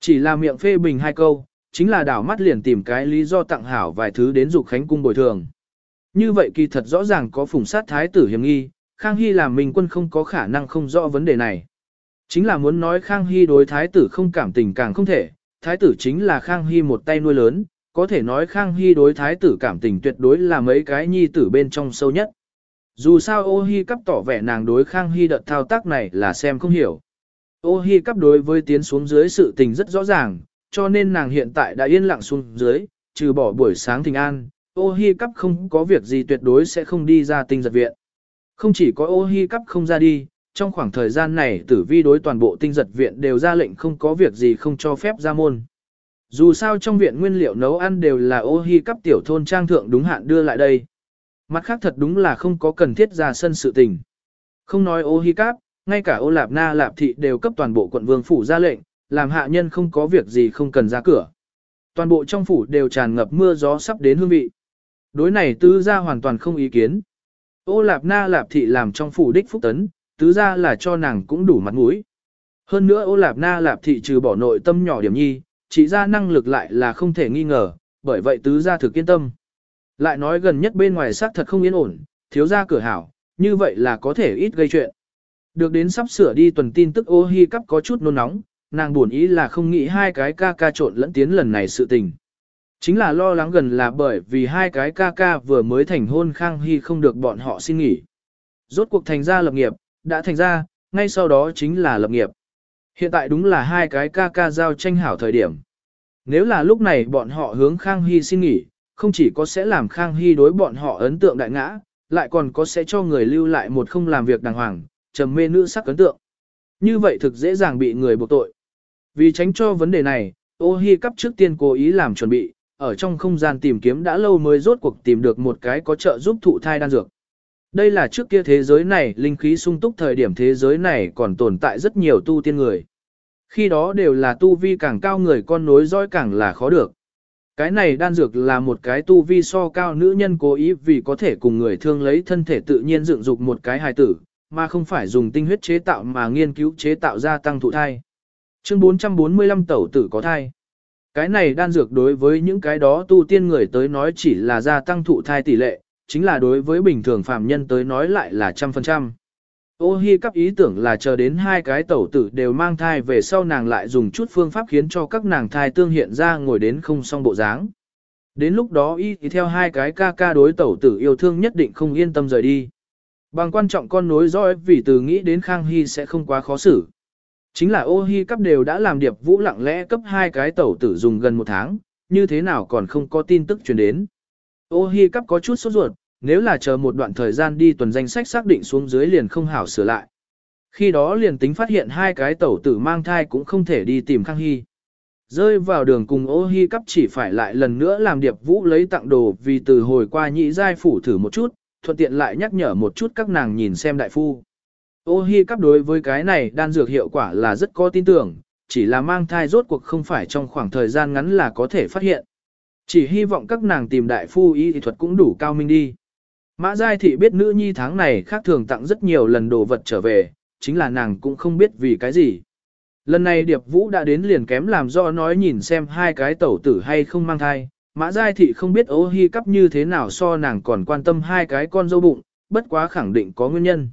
Chỉ là miệng phê bình hai câu, chính là đảo mắt liền tìm cái lý do tặng hảo vài thứ đến dục khánh cung bồi thường. Như vậy kỳ thật rõ ràng có phùng sát thái tử hiểm nghi, Khang Hy làm mình quân không có khả năng không rõ vấn đề này. Chính là muốn nói Khang Hy đối thái tử không cảm tình càng không thể, thái tử chính là Khang Hy một tay nuôi lớn, có thể nói Khang Hy đối thái tử cảm tình tuyệt đối là mấy cái nhi tử bên trong sâu nhất. Dù sao ô hi cắp tỏ vẻ nàng đối Khang Hy đợt thao tác này là xem không hiểu. Ô hi cắp đối với tiến xuống dưới sự tình rất rõ ràng, cho nên nàng hiện tại đã yên lặng xuống dưới, trừ bỏ buổi sáng thình an, ô hi cắp không có việc gì tuyệt đối sẽ không đi ra tinh giật viện. Không chỉ có ô hi cắp không ra đi, trong khoảng thời gian này tử vi đối toàn bộ tinh giật viện đều ra lệnh không có việc gì không cho phép ra môn. Dù sao trong viện nguyên liệu nấu ăn đều là ô hi cắp tiểu thôn trang thượng đúng hạn đưa lại đây. Mặt khác thật đúng là không có cần thiết ra sân sự tình. Không nói ô hi Cáp, ngay cả ô lạp na lạp thị đều cấp toàn bộ quận vương phủ ra lệnh, làm hạ nhân không có việc gì không cần ra cửa. Toàn bộ trong phủ đều tràn ngập mưa gió sắp đến hương vị. Đối này tứ gia hoàn toàn không ý kiến. Ô lạp na lạp thị làm trong phủ đích phúc tấn, tứ gia là cho nàng cũng đủ mặt mũi. Hơn nữa ô lạp na lạp thị trừ bỏ nội tâm nhỏ điểm nhi, chỉ ra năng lực lại là không thể nghi ngờ, bởi vậy tứ gia thực yên tâm. Lại nói gần nhất bên ngoài xác thật không yên ổn, thiếu gia cửa hảo, như vậy là có thể ít gây chuyện. Được đến sắp sửa đi tuần tin tức ô hi cắp có chút nôn nóng, nàng buồn ý là không nghĩ hai cái ca ca trộn lẫn tiến lần này sự tình. Chính là lo lắng gần là bởi vì hai cái ca ca vừa mới thành hôn Khang Hy không được bọn họ xin nghỉ. Rốt cuộc thành ra lập nghiệp, đã thành ra, ngay sau đó chính là lập nghiệp. Hiện tại đúng là hai cái ca ca giao tranh hảo thời điểm. Nếu là lúc này bọn họ hướng Khang Hy xin nghỉ, không chỉ có sẽ làm Khang Hy đối bọn họ ấn tượng đại ngã, lại còn có sẽ cho người lưu lại một không làm việc đàng hoàng, trầm mê nữ sắc ấn tượng. Như vậy thực dễ dàng bị người buộc tội. Vì tránh cho vấn đề này, ô hi cắp trước tiên cố ý làm chuẩn bị, ở trong không gian tìm kiếm đã lâu mới rốt cuộc tìm được một cái có trợ giúp thụ thai đan dược. Đây là trước kia thế giới này linh khí sung túc thời điểm thế giới này còn tồn tại rất nhiều tu tiên người. Khi đó đều là tu vi càng cao người con nối dõi càng là khó được. Cái này đan dược là một cái tu vi so cao nữ nhân cố ý vì có thể cùng người thương lấy thân thể tự nhiên dựng dục một cái hài tử, mà không phải dùng tinh huyết chế tạo mà nghiên cứu chế tạo ra tăng thụ thai. Chương 445 tẩu tử có thai. Cái này đan dược đối với những cái đó tu tiên người tới nói chỉ là gia tăng thụ thai tỷ lệ, chính là đối với bình thường phàm nhân tới nói lại là trăm phần trăm. Ô hi cấp ý tưởng là chờ đến hai cái tẩu tử đều mang thai về sau nàng lại dùng chút phương pháp khiến cho các nàng thai tương hiện ra ngồi đến không song bộ dáng. Đến lúc đó y thì theo hai cái ca ca đối tẩu tử yêu thương nhất định không yên tâm rời đi. Bằng quan trọng con nối dõi vì từ nghĩ đến Khang Hy sẽ không quá khó xử. Chính là ô hi cấp đều đã làm điệp vũ lặng lẽ cấp hai cái tẩu tử dùng gần một tháng, như thế nào còn không có tin tức truyền đến. Ô hi cấp có chút sốt ruột, nếu là chờ một đoạn thời gian đi tuần danh sách xác định xuống dưới liền không hảo sửa lại. Khi đó liền tính phát hiện hai cái tẩu tử mang thai cũng không thể đi tìm Khang Hy. Rơi vào đường cùng ô hi cấp chỉ phải lại lần nữa làm điệp vũ lấy tặng đồ vì từ hồi qua nhị giai phủ thử một chút, thuận tiện lại nhắc nhở một chút các nàng nhìn xem đại phu. Ô hi cấp đối với cái này đan dược hiệu quả là rất có tin tưởng, chỉ là mang thai rốt cuộc không phải trong khoảng thời gian ngắn là có thể phát hiện. Chỉ hy vọng các nàng tìm đại phu y thuật cũng đủ cao minh đi. Mã Giai Thị biết nữ nhi tháng này khác thường tặng rất nhiều lần đồ vật trở về, chính là nàng cũng không biết vì cái gì. Lần này Điệp Vũ đã đến liền kém làm do nói nhìn xem hai cái tẩu tử hay không mang thai. Mã Giai Thị không biết ố hy cắp như thế nào so nàng còn quan tâm hai cái con dâu bụng, bất quá khẳng định có nguyên nhân.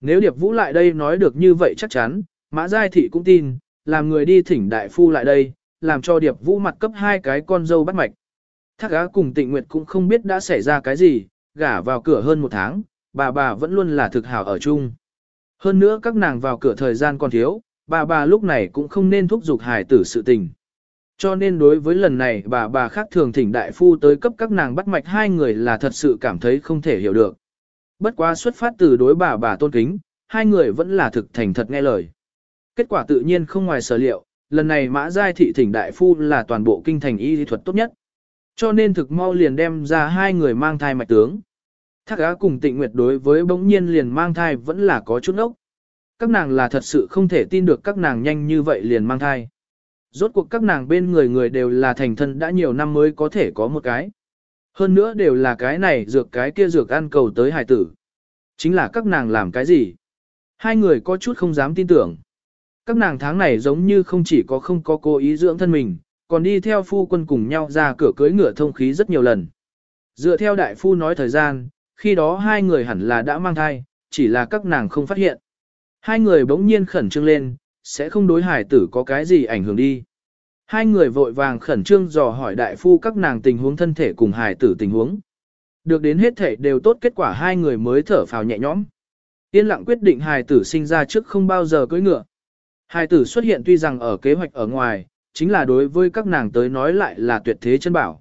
Nếu Điệp Vũ lại đây nói được như vậy chắc chắn, Mã Giai Thị cũng tin, làm người đi thỉnh đại phu lại đây, làm cho Điệp Vũ mặt cấp hai cái con dâu bắt mạch. Thác á cùng tịnh nguyệt cũng không biết đã xảy ra cái gì, gả vào cửa hơn một tháng, bà bà vẫn luôn là thực hảo ở chung. Hơn nữa các nàng vào cửa thời gian còn thiếu, bà bà lúc này cũng không nên thúc giục hài tử sự tình. Cho nên đối với lần này bà bà khác thường thỉnh đại phu tới cấp các nàng bắt mạch hai người là thật sự cảm thấy không thể hiểu được. Bất quá xuất phát từ đối bà bà tôn kính, hai người vẫn là thực thành thật nghe lời. Kết quả tự nhiên không ngoài sở liệu, lần này mã giai thị thỉnh đại phu là toàn bộ kinh thành y lý thuật tốt nhất. Cho nên thực mau liền đem ra hai người mang thai mạch tướng. Thác á cùng tịnh nguyệt đối với bỗng nhiên liền mang thai vẫn là có chút ốc. Các nàng là thật sự không thể tin được các nàng nhanh như vậy liền mang thai. Rốt cuộc các nàng bên người người đều là thành thân đã nhiều năm mới có thể có một cái. Hơn nữa đều là cái này dược cái kia dược ăn cầu tới hài tử. Chính là các nàng làm cái gì? Hai người có chút không dám tin tưởng. Các nàng tháng này giống như không chỉ có không có cố ý dưỡng thân mình, còn đi theo phu quân cùng nhau ra cửa cưới ngựa thông khí rất nhiều lần. Dựa theo đại phu nói thời gian, khi đó hai người hẳn là đã mang thai, chỉ là các nàng không phát hiện. Hai người bỗng nhiên khẩn trương lên, sẽ không đối hải tử có cái gì ảnh hưởng đi. Hai người vội vàng khẩn trương dò hỏi đại phu các nàng tình huống thân thể cùng hải tử tình huống. Được đến hết thể đều tốt kết quả hai người mới thở phào nhẹ nhõm. Yên lặng quyết định hài tử sinh ra trước không bao giờ cưỡi ngựa. Hài tử xuất hiện tuy rằng ở kế hoạch ở ngoài, chính là đối với các nàng tới nói lại là tuyệt thế chân bảo.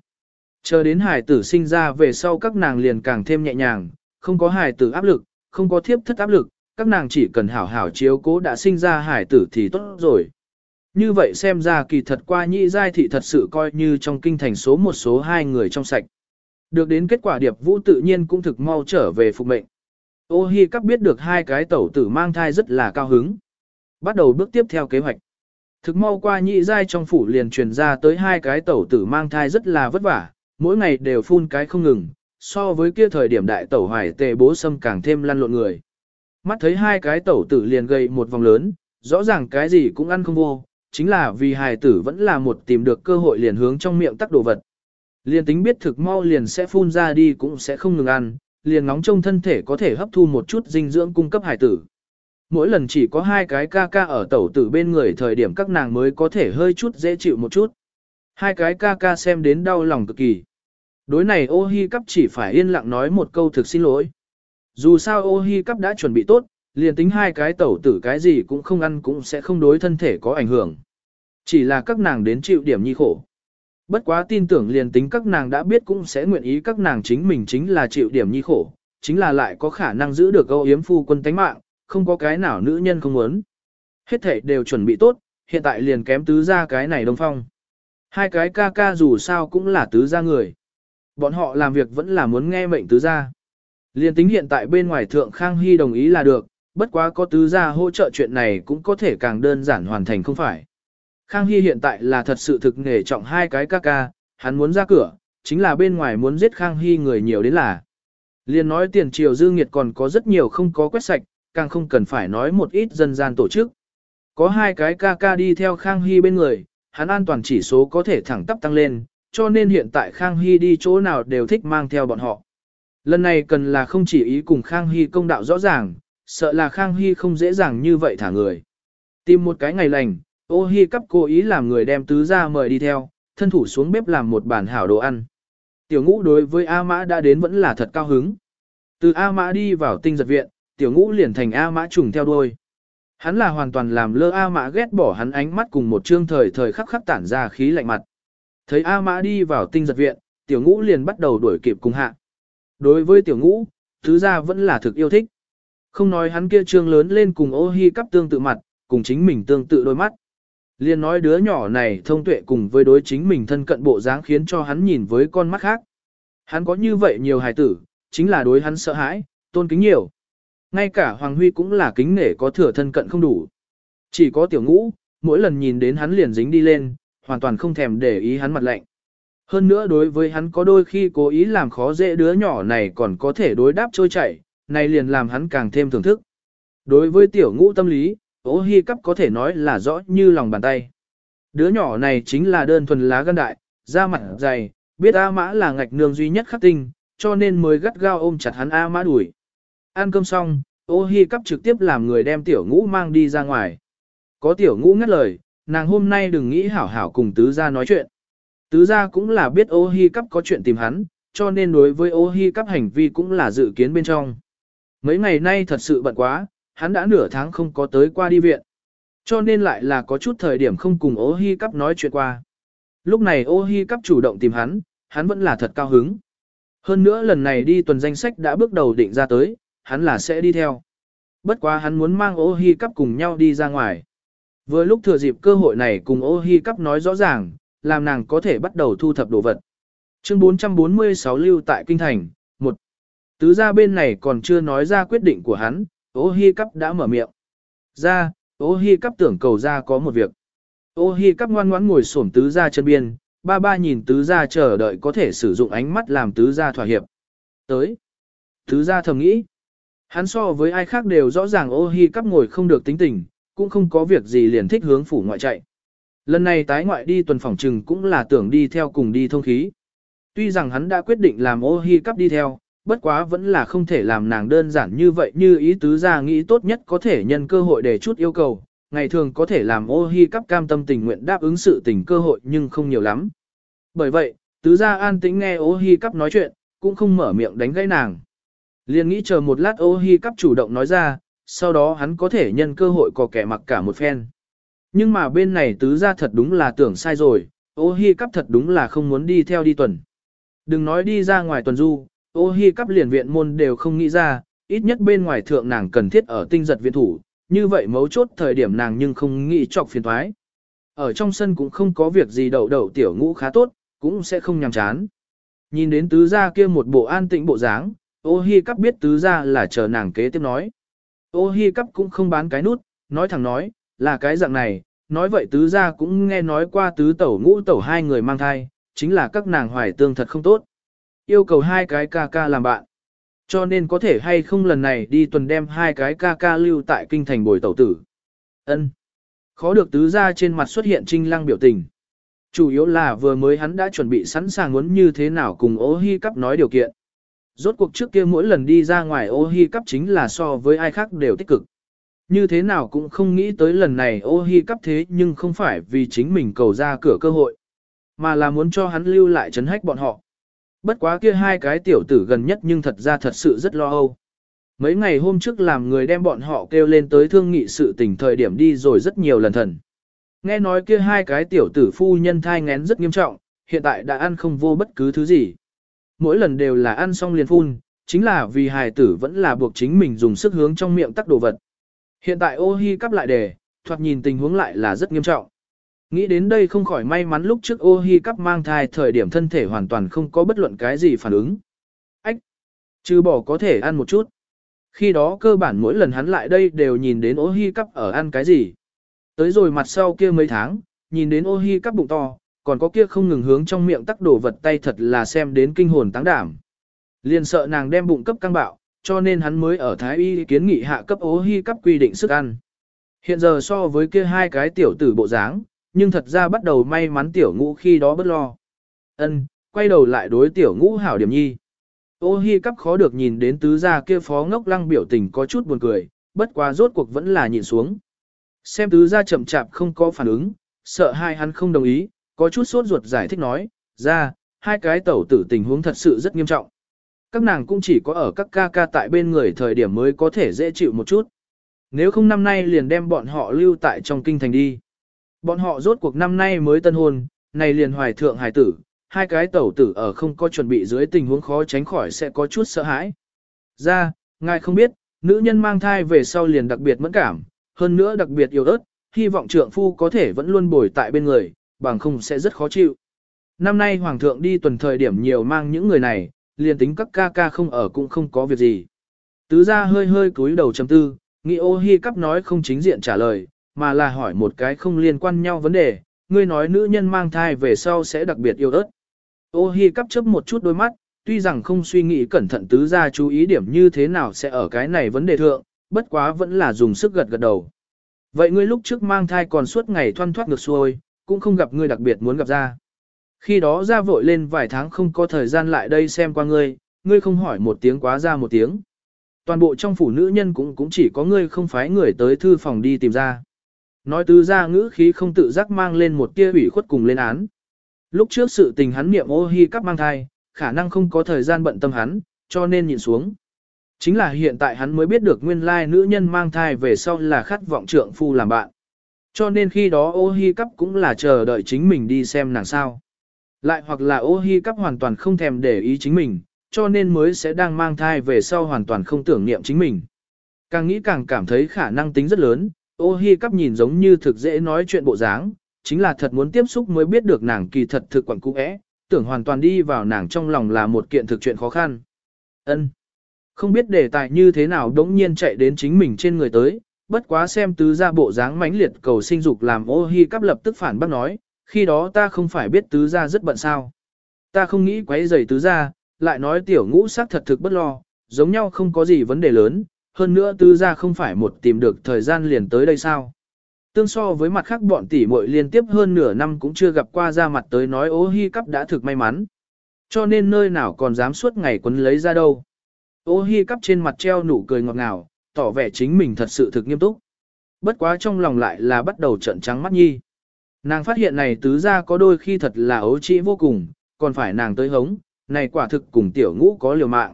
Chờ đến hài tử sinh ra về sau các nàng liền càng thêm nhẹ nhàng, không có hài tử áp lực, không có thiếp thất áp lực, các nàng chỉ cần hảo hảo chiếu cố đã sinh ra hài tử thì tốt rồi. Như vậy xem ra kỳ thật qua nhị giai thị thật sự coi như trong kinh thành số một số hai người trong sạch. Được đến kết quả điệp vũ tự nhiên cũng thực mau trở về phục mệnh. Ô hi các biết được hai cái tẩu tử mang thai rất là cao hứng. Bắt đầu bước tiếp theo kế hoạch. Thực mau qua nhị giai trong phủ liền truyền ra tới hai cái tẩu tử mang thai rất là vất vả, mỗi ngày đều phun cái không ngừng, so với kia thời điểm đại tẩu hoài tề bố sâm càng thêm lăn lộn người. Mắt thấy hai cái tẩu tử liền gầy một vòng lớn, rõ ràng cái gì cũng ăn không vô, chính là vì hài tử vẫn là một tìm được cơ hội liền hướng trong miệng tắc đồ vật. Liền tính biết thực mau liền sẽ phun ra đi cũng sẽ không ngừng ăn, liền ngóng trông thân thể có thể hấp thu một chút dinh dưỡng cung cấp hài tử. Mỗi lần chỉ có hai cái ca ca ở tẩu tử bên người thời điểm các nàng mới có thể hơi chút dễ chịu một chút. Hai cái ca ca xem đến đau lòng cực kỳ. Đối này ô hi cắp chỉ phải yên lặng nói một câu thực xin lỗi. Dù sao ô hi cắp đã chuẩn bị tốt, liền tính hai cái tẩu tử cái gì cũng không ăn cũng sẽ không đối thân thể có ảnh hưởng. Chỉ là các nàng đến chịu điểm nhi khổ. Bất quá tin tưởng liền tính các nàng đã biết cũng sẽ nguyện ý các nàng chính mình chính là chịu điểm nhi khổ, chính là lại có khả năng giữ được âu yếm phu quân tánh mạng, không có cái nào nữ nhân không muốn. Hết thể đều chuẩn bị tốt, hiện tại liền kém tứ ra cái này đông phong. Hai cái ca ca dù sao cũng là tứ gia người. Bọn họ làm việc vẫn là muốn nghe mệnh tứ gia. Liên tính hiện tại bên ngoài thượng Khang Hy đồng ý là được, bất quá có tứ gia hỗ trợ chuyện này cũng có thể càng đơn giản hoàn thành không phải. Khang Hy hiện tại là thật sự thực nghề trọng hai cái ca ca, hắn muốn ra cửa, chính là bên ngoài muốn giết Khang Hy người nhiều đến là. Liên nói tiền triều dư nghiệt còn có rất nhiều không có quét sạch, càng không cần phải nói một ít dân gian tổ chức. Có hai cái ca ca đi theo Khang Hy bên người, hắn an toàn chỉ số có thể thẳng tắp tăng lên, cho nên hiện tại Khang Hy đi chỗ nào đều thích mang theo bọn họ. Lần này cần là không chỉ ý cùng Khang Hy công đạo rõ ràng, sợ là Khang Hy không dễ dàng như vậy thả người. Tìm một cái ngày lành, ô Hy cấp cố ý làm người đem tứ ra mời đi theo, thân thủ xuống bếp làm một bản hảo đồ ăn. Tiểu ngũ đối với A Mã đã đến vẫn là thật cao hứng. Từ A Mã đi vào tinh giật viện, tiểu ngũ liền thành A Mã trùng theo đuôi. Hắn là hoàn toàn làm lơ A Mã ghét bỏ hắn ánh mắt cùng một trương thời thời khắc khắc tản ra khí lạnh mặt. Thấy A Mã đi vào tinh giật viện, tiểu ngũ liền bắt đầu đuổi kịp cùng hạ. Đối với tiểu ngũ, thứ ra vẫn là thực yêu thích. Không nói hắn kia trương lớn lên cùng ô hi cắp tương tự mặt, cùng chính mình tương tự đôi mắt. Liên nói đứa nhỏ này thông tuệ cùng với đối chính mình thân cận bộ dáng khiến cho hắn nhìn với con mắt khác. Hắn có như vậy nhiều hài tử, chính là đối hắn sợ hãi, tôn kính nhiều. Ngay cả Hoàng Huy cũng là kính nể có thừa thân cận không đủ. Chỉ có tiểu ngũ, mỗi lần nhìn đến hắn liền dính đi lên, hoàn toàn không thèm để ý hắn mặt lạnh. Hơn nữa đối với hắn có đôi khi cố ý làm khó dễ đứa nhỏ này còn có thể đối đáp trôi chảy, này liền làm hắn càng thêm thưởng thức. Đối với tiểu ngũ tâm lý, ố hi cắp có thể nói là rõ như lòng bàn tay. Đứa nhỏ này chính là đơn thuần lá gan đại, da mặt dày, biết A Mã là ngạch nương duy nhất khắc tinh, cho nên mới gắt gao ôm chặt hắn A Mã đuổi. Ăn cơm xong, ô hi cắp trực tiếp làm người đem tiểu ngũ mang đi ra ngoài. Có tiểu ngũ ngắt lời, nàng hôm nay đừng nghĩ hảo hảo cùng tứ gia nói chuyện. Tứ gia cũng là biết ô hi cắp có chuyện tìm hắn, cho nên đối với ô hi cắp hành vi cũng là dự kiến bên trong. Mấy ngày nay thật sự bận quá, hắn đã nửa tháng không có tới qua đi viện. Cho nên lại là có chút thời điểm không cùng ô hi cắp nói chuyện qua. Lúc này ô hi cắp chủ động tìm hắn, hắn vẫn là thật cao hứng. Hơn nữa lần này đi tuần danh sách đã bước đầu định ra tới, hắn là sẽ đi theo. Bất quá hắn muốn mang ô hi cắp cùng nhau đi ra ngoài. Vừa lúc thừa dịp cơ hội này cùng ô hi cắp nói rõ ràng, làm nàng có thể bắt đầu thu thập đồ vật. Chương 446 lưu tại Kinh Thành, một Tứ gia bên này còn chưa nói ra quyết định của hắn, ô hi cắp đã mở miệng. Ra, ô hi cắp tưởng cầu ra có một việc. Ô hi cắp ngoan ngoãn ngồi xổm tứ gia chân biên, ba ba nhìn tứ gia chờ đợi có thể sử dụng ánh mắt làm tứ gia thỏa hiệp. Tới. Tứ gia thầm nghĩ. Hắn so với ai khác đều rõ ràng ô hi cắp ngồi không được tính tình, cũng không có việc gì liền thích hướng phủ ngoại chạy. Lần này tái ngoại đi tuần phòng trừng cũng là tưởng đi theo cùng đi thông khí. Tuy rằng hắn đã quyết định làm ô hi cắp đi theo, bất quá vẫn là không thể làm nàng đơn giản như vậy như ý tứ ra nghĩ tốt nhất có thể nhân cơ hội để chút yêu cầu, ngày thường có thể làm ô hi cắp cam tâm tình nguyện đáp ứng sự tình cơ hội nhưng không nhiều lắm. Bởi vậy, tứ gia an tĩnh nghe ô hi cắp nói chuyện, cũng không mở miệng đánh gãy nàng. Liền nghĩ chờ một lát ô hi cắp chủ động nói ra, sau đó hắn có thể nhân cơ hội có kẻ mặc cả một phen. Nhưng mà bên này tứ gia thật đúng là tưởng sai rồi, ô hi cắp thật đúng là không muốn đi theo đi tuần. Đừng nói đi ra ngoài tuần du, ô hi cắp liền viện môn đều không nghĩ ra, ít nhất bên ngoài thượng nàng cần thiết ở tinh giật viện thủ, như vậy mấu chốt thời điểm nàng nhưng không nghĩ chọc phiền thoái. Ở trong sân cũng không có việc gì đậu đậu tiểu ngũ khá tốt, cũng sẽ không nhàm chán. Nhìn đến tứ gia kia một bộ an tĩnh bộ dáng, ô hi cắp biết tứ gia là chờ nàng kế tiếp nói. Ô hi cắp cũng không bán cái nút, nói thẳng nói, là cái dạng này, nói vậy tứ gia cũng nghe nói qua tứ tẩu ngũ tẩu hai người mang thai, chính là các nàng hoài tương thật không tốt. Yêu cầu hai cái ca ca làm bạn. Cho nên có thể hay không lần này đi tuần đem hai cái ca ca lưu tại kinh thành bồi tẩu tử. ân Khó được tứ gia trên mặt xuất hiện trinh lăng biểu tình. Chủ yếu là vừa mới hắn đã chuẩn bị sẵn sàng muốn như thế nào cùng ô hi cắp nói điều kiện. Rốt cuộc trước kia mỗi lần đi ra ngoài ô hi cắp chính là so với ai khác đều tích cực. Như thế nào cũng không nghĩ tới lần này ô hi cắp thế nhưng không phải vì chính mình cầu ra cửa cơ hội, mà là muốn cho hắn lưu lại chấn hách bọn họ. Bất quá kia hai cái tiểu tử gần nhất nhưng thật ra thật sự rất lo âu. Mấy ngày hôm trước làm người đem bọn họ kêu lên tới thương nghị sự tình thời điểm đi rồi rất nhiều lần thần. Nghe nói kia hai cái tiểu tử phu nhân thai ngén rất nghiêm trọng, hiện tại đã ăn không vô bất cứ thứ gì. Mỗi lần đều là ăn xong liền phun, chính là vì hài tử vẫn là buộc chính mình dùng sức hướng trong miệng tắc đồ vật. Hiện tại ô hi cắp lại đề, thoạt nhìn tình huống lại là rất nghiêm trọng. Nghĩ đến đây không khỏi may mắn lúc trước ô hi cắp mang thai thời điểm thân thể hoàn toàn không có bất luận cái gì phản ứng. Ách! Chứ bỏ có thể ăn một chút. Khi đó cơ bản mỗi lần hắn lại đây đều nhìn đến ô hi cắp ở ăn cái gì. Tới rồi mặt sau kia mấy tháng, nhìn đến ô hi cắp bụng to, còn có kia không ngừng hướng trong miệng tắc đổ vật tay thật là xem đến kinh hồn táng đảm. Liền sợ nàng đem bụng cấp căng bạo, cho nên hắn mới ở Thái Y kiến nghị hạ cấp ô hi cấp quy định sức ăn. Hiện giờ so với kia hai cái tiểu tử bộ dáng, nhưng thật ra bắt đầu may mắn tiểu ngũ khi đó bất lo. Ân, quay đầu lại đối tiểu ngũ hảo điểm nhi. Ô hi cắp khó được nhìn đến tứ gia kia phó ngốc lăng biểu tình có chút buồn cười, bất quá rốt cuộc vẫn là nhìn xuống. Xem tứ gia chậm chạp không có phản ứng, sợ hai hắn không đồng ý, có chút sốt ruột giải thích nói, ra, hai cái tẩu tử tình huống thật sự rất nghiêm trọng. Các nàng cũng chỉ có ở các ca ca tại bên người thời điểm mới có thể dễ chịu một chút. Nếu không năm nay liền đem bọn họ lưu tại trong kinh thành đi. Bọn họ rốt cuộc năm nay mới tân hôn, này liền hoài thượng hài tử, hai cái tẩu tử ở không có chuẩn bị dưới tình huống khó tránh khỏi sẽ có chút sợ hãi. Ra, ngài không biết, nữ nhân mang thai về sau liền đặc biệt mẫn cảm, hơn nữa đặc biệt yêu ớt, hy vọng trượng phu có thể vẫn luôn bồi tại bên người, bằng không sẽ rất khó chịu. Năm nay hoàng thượng đi tuần thời điểm nhiều mang những người này, liền tính các ca ca không ở cũng không có việc gì. Tứ ra hơi hơi cúi đầu chấm tư, nghĩ ô hi cắp nói không chính diện trả lời, mà là hỏi một cái không liên quan nhau vấn đề, ngươi nói nữ nhân mang thai về sau sẽ đặc biệt yêu ớt. Ô hi cắp chớp một chút đôi mắt, tuy rằng không suy nghĩ cẩn thận tứ ra chú ý điểm như thế nào sẽ ở cái này vấn đề thượng, bất quá vẫn là dùng sức gật gật đầu. Vậy ngươi lúc trước mang thai còn suốt ngày thoăn thoát ngược xuôi, cũng không gặp ngươi đặc biệt muốn gặp ra. Khi đó ra vội lên vài tháng không có thời gian lại đây xem qua ngươi, ngươi không hỏi một tiếng quá ra một tiếng. Toàn bộ trong phủ nữ nhân cũng cũng chỉ có ngươi không phái người tới thư phòng đi tìm ra. Nói tứ ra ngữ khí không tự giác mang lên một tia ủy khuất cùng lên án. Lúc trước sự tình hắn niệm ô hi cắp mang thai, khả năng không có thời gian bận tâm hắn, cho nên nhìn xuống. Chính là hiện tại hắn mới biết được nguyên lai nữ nhân mang thai về sau là khát vọng trượng phu làm bạn. Cho nên khi đó ô hi cắp cũng là chờ đợi chính mình đi xem nàng sao. Lại hoặc là ô hi cắp hoàn toàn không thèm để ý chính mình, cho nên mới sẽ đang mang thai về sau hoàn toàn không tưởng niệm chính mình. Càng nghĩ càng cảm thấy khả năng tính rất lớn, ô hi cắp nhìn giống như thực dễ nói chuyện bộ dáng, chính là thật muốn tiếp xúc mới biết được nàng kỳ thật thực quẩn cũ é, tưởng hoàn toàn đi vào nàng trong lòng là một kiện thực chuyện khó khăn. Ân, Không biết đề tài như thế nào đống nhiên chạy đến chính mình trên người tới, bất quá xem tứ gia bộ dáng mãnh liệt cầu sinh dục làm ô hi cắp lập tức phản bác nói, khi đó ta không phải biết tứ gia rất bận sao. Ta không nghĩ quấy rầy tứ gia, lại nói tiểu ngũ sắc thật thực bất lo, giống nhau không có gì vấn đề lớn, hơn nữa tứ gia không phải một tìm được thời gian liền tới đây sao. Tương so với mặt khác bọn tỷ muội liên tiếp hơn nửa năm cũng chưa gặp qua ra mặt tới nói ô hi cắp đã thực may mắn. Cho nên nơi nào còn dám suốt ngày quấn lấy ra đâu. Ô hi cắp trên mặt treo nụ cười ngọt ngào, tỏ vẻ chính mình thật sự thực nghiêm túc. Bất quá trong lòng lại là bắt đầu trận trắng mắt nhi. Nàng phát hiện này tứ ra có đôi khi thật là ấu trĩ vô cùng, còn phải nàng tới hống, này quả thực cùng tiểu ngũ có liều mạng.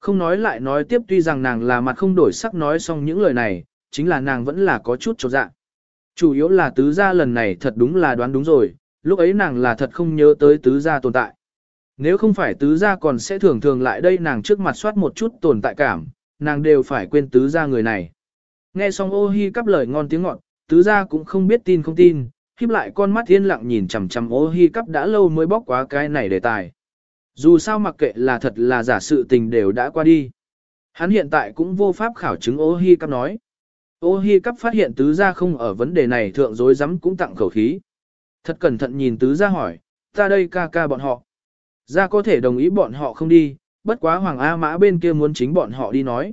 Không nói lại nói tiếp tuy rằng nàng là mặt không đổi sắc nói xong những lời này, chính là nàng vẫn là có chút trột dạ. Chủ yếu là tứ gia lần này thật đúng là đoán đúng rồi, lúc ấy nàng là thật không nhớ tới tứ gia tồn tại. Nếu không phải tứ gia còn sẽ thường thường lại đây nàng trước mặt soát một chút tồn tại cảm, nàng đều phải quên tứ gia người này. Nghe xong ô hi cắp lời ngon tiếng ngọt, tứ gia cũng không biết tin không tin, khiếp lại con mắt thiên lặng nhìn chằm chằm ô hi cắp đã lâu mới bóc quá cái này đề tài. Dù sao mặc kệ là thật là giả sự tình đều đã qua đi. Hắn hiện tại cũng vô pháp khảo chứng ô hi cắp nói. Ô hi cắp phát hiện tứ gia không ở vấn đề này thượng dối rắm cũng tặng khẩu khí. Thật cẩn thận nhìn tứ gia hỏi, ta đây ca ca bọn họ. Gia có thể đồng ý bọn họ không đi, bất quá Hoàng A Mã bên kia muốn chính bọn họ đi nói.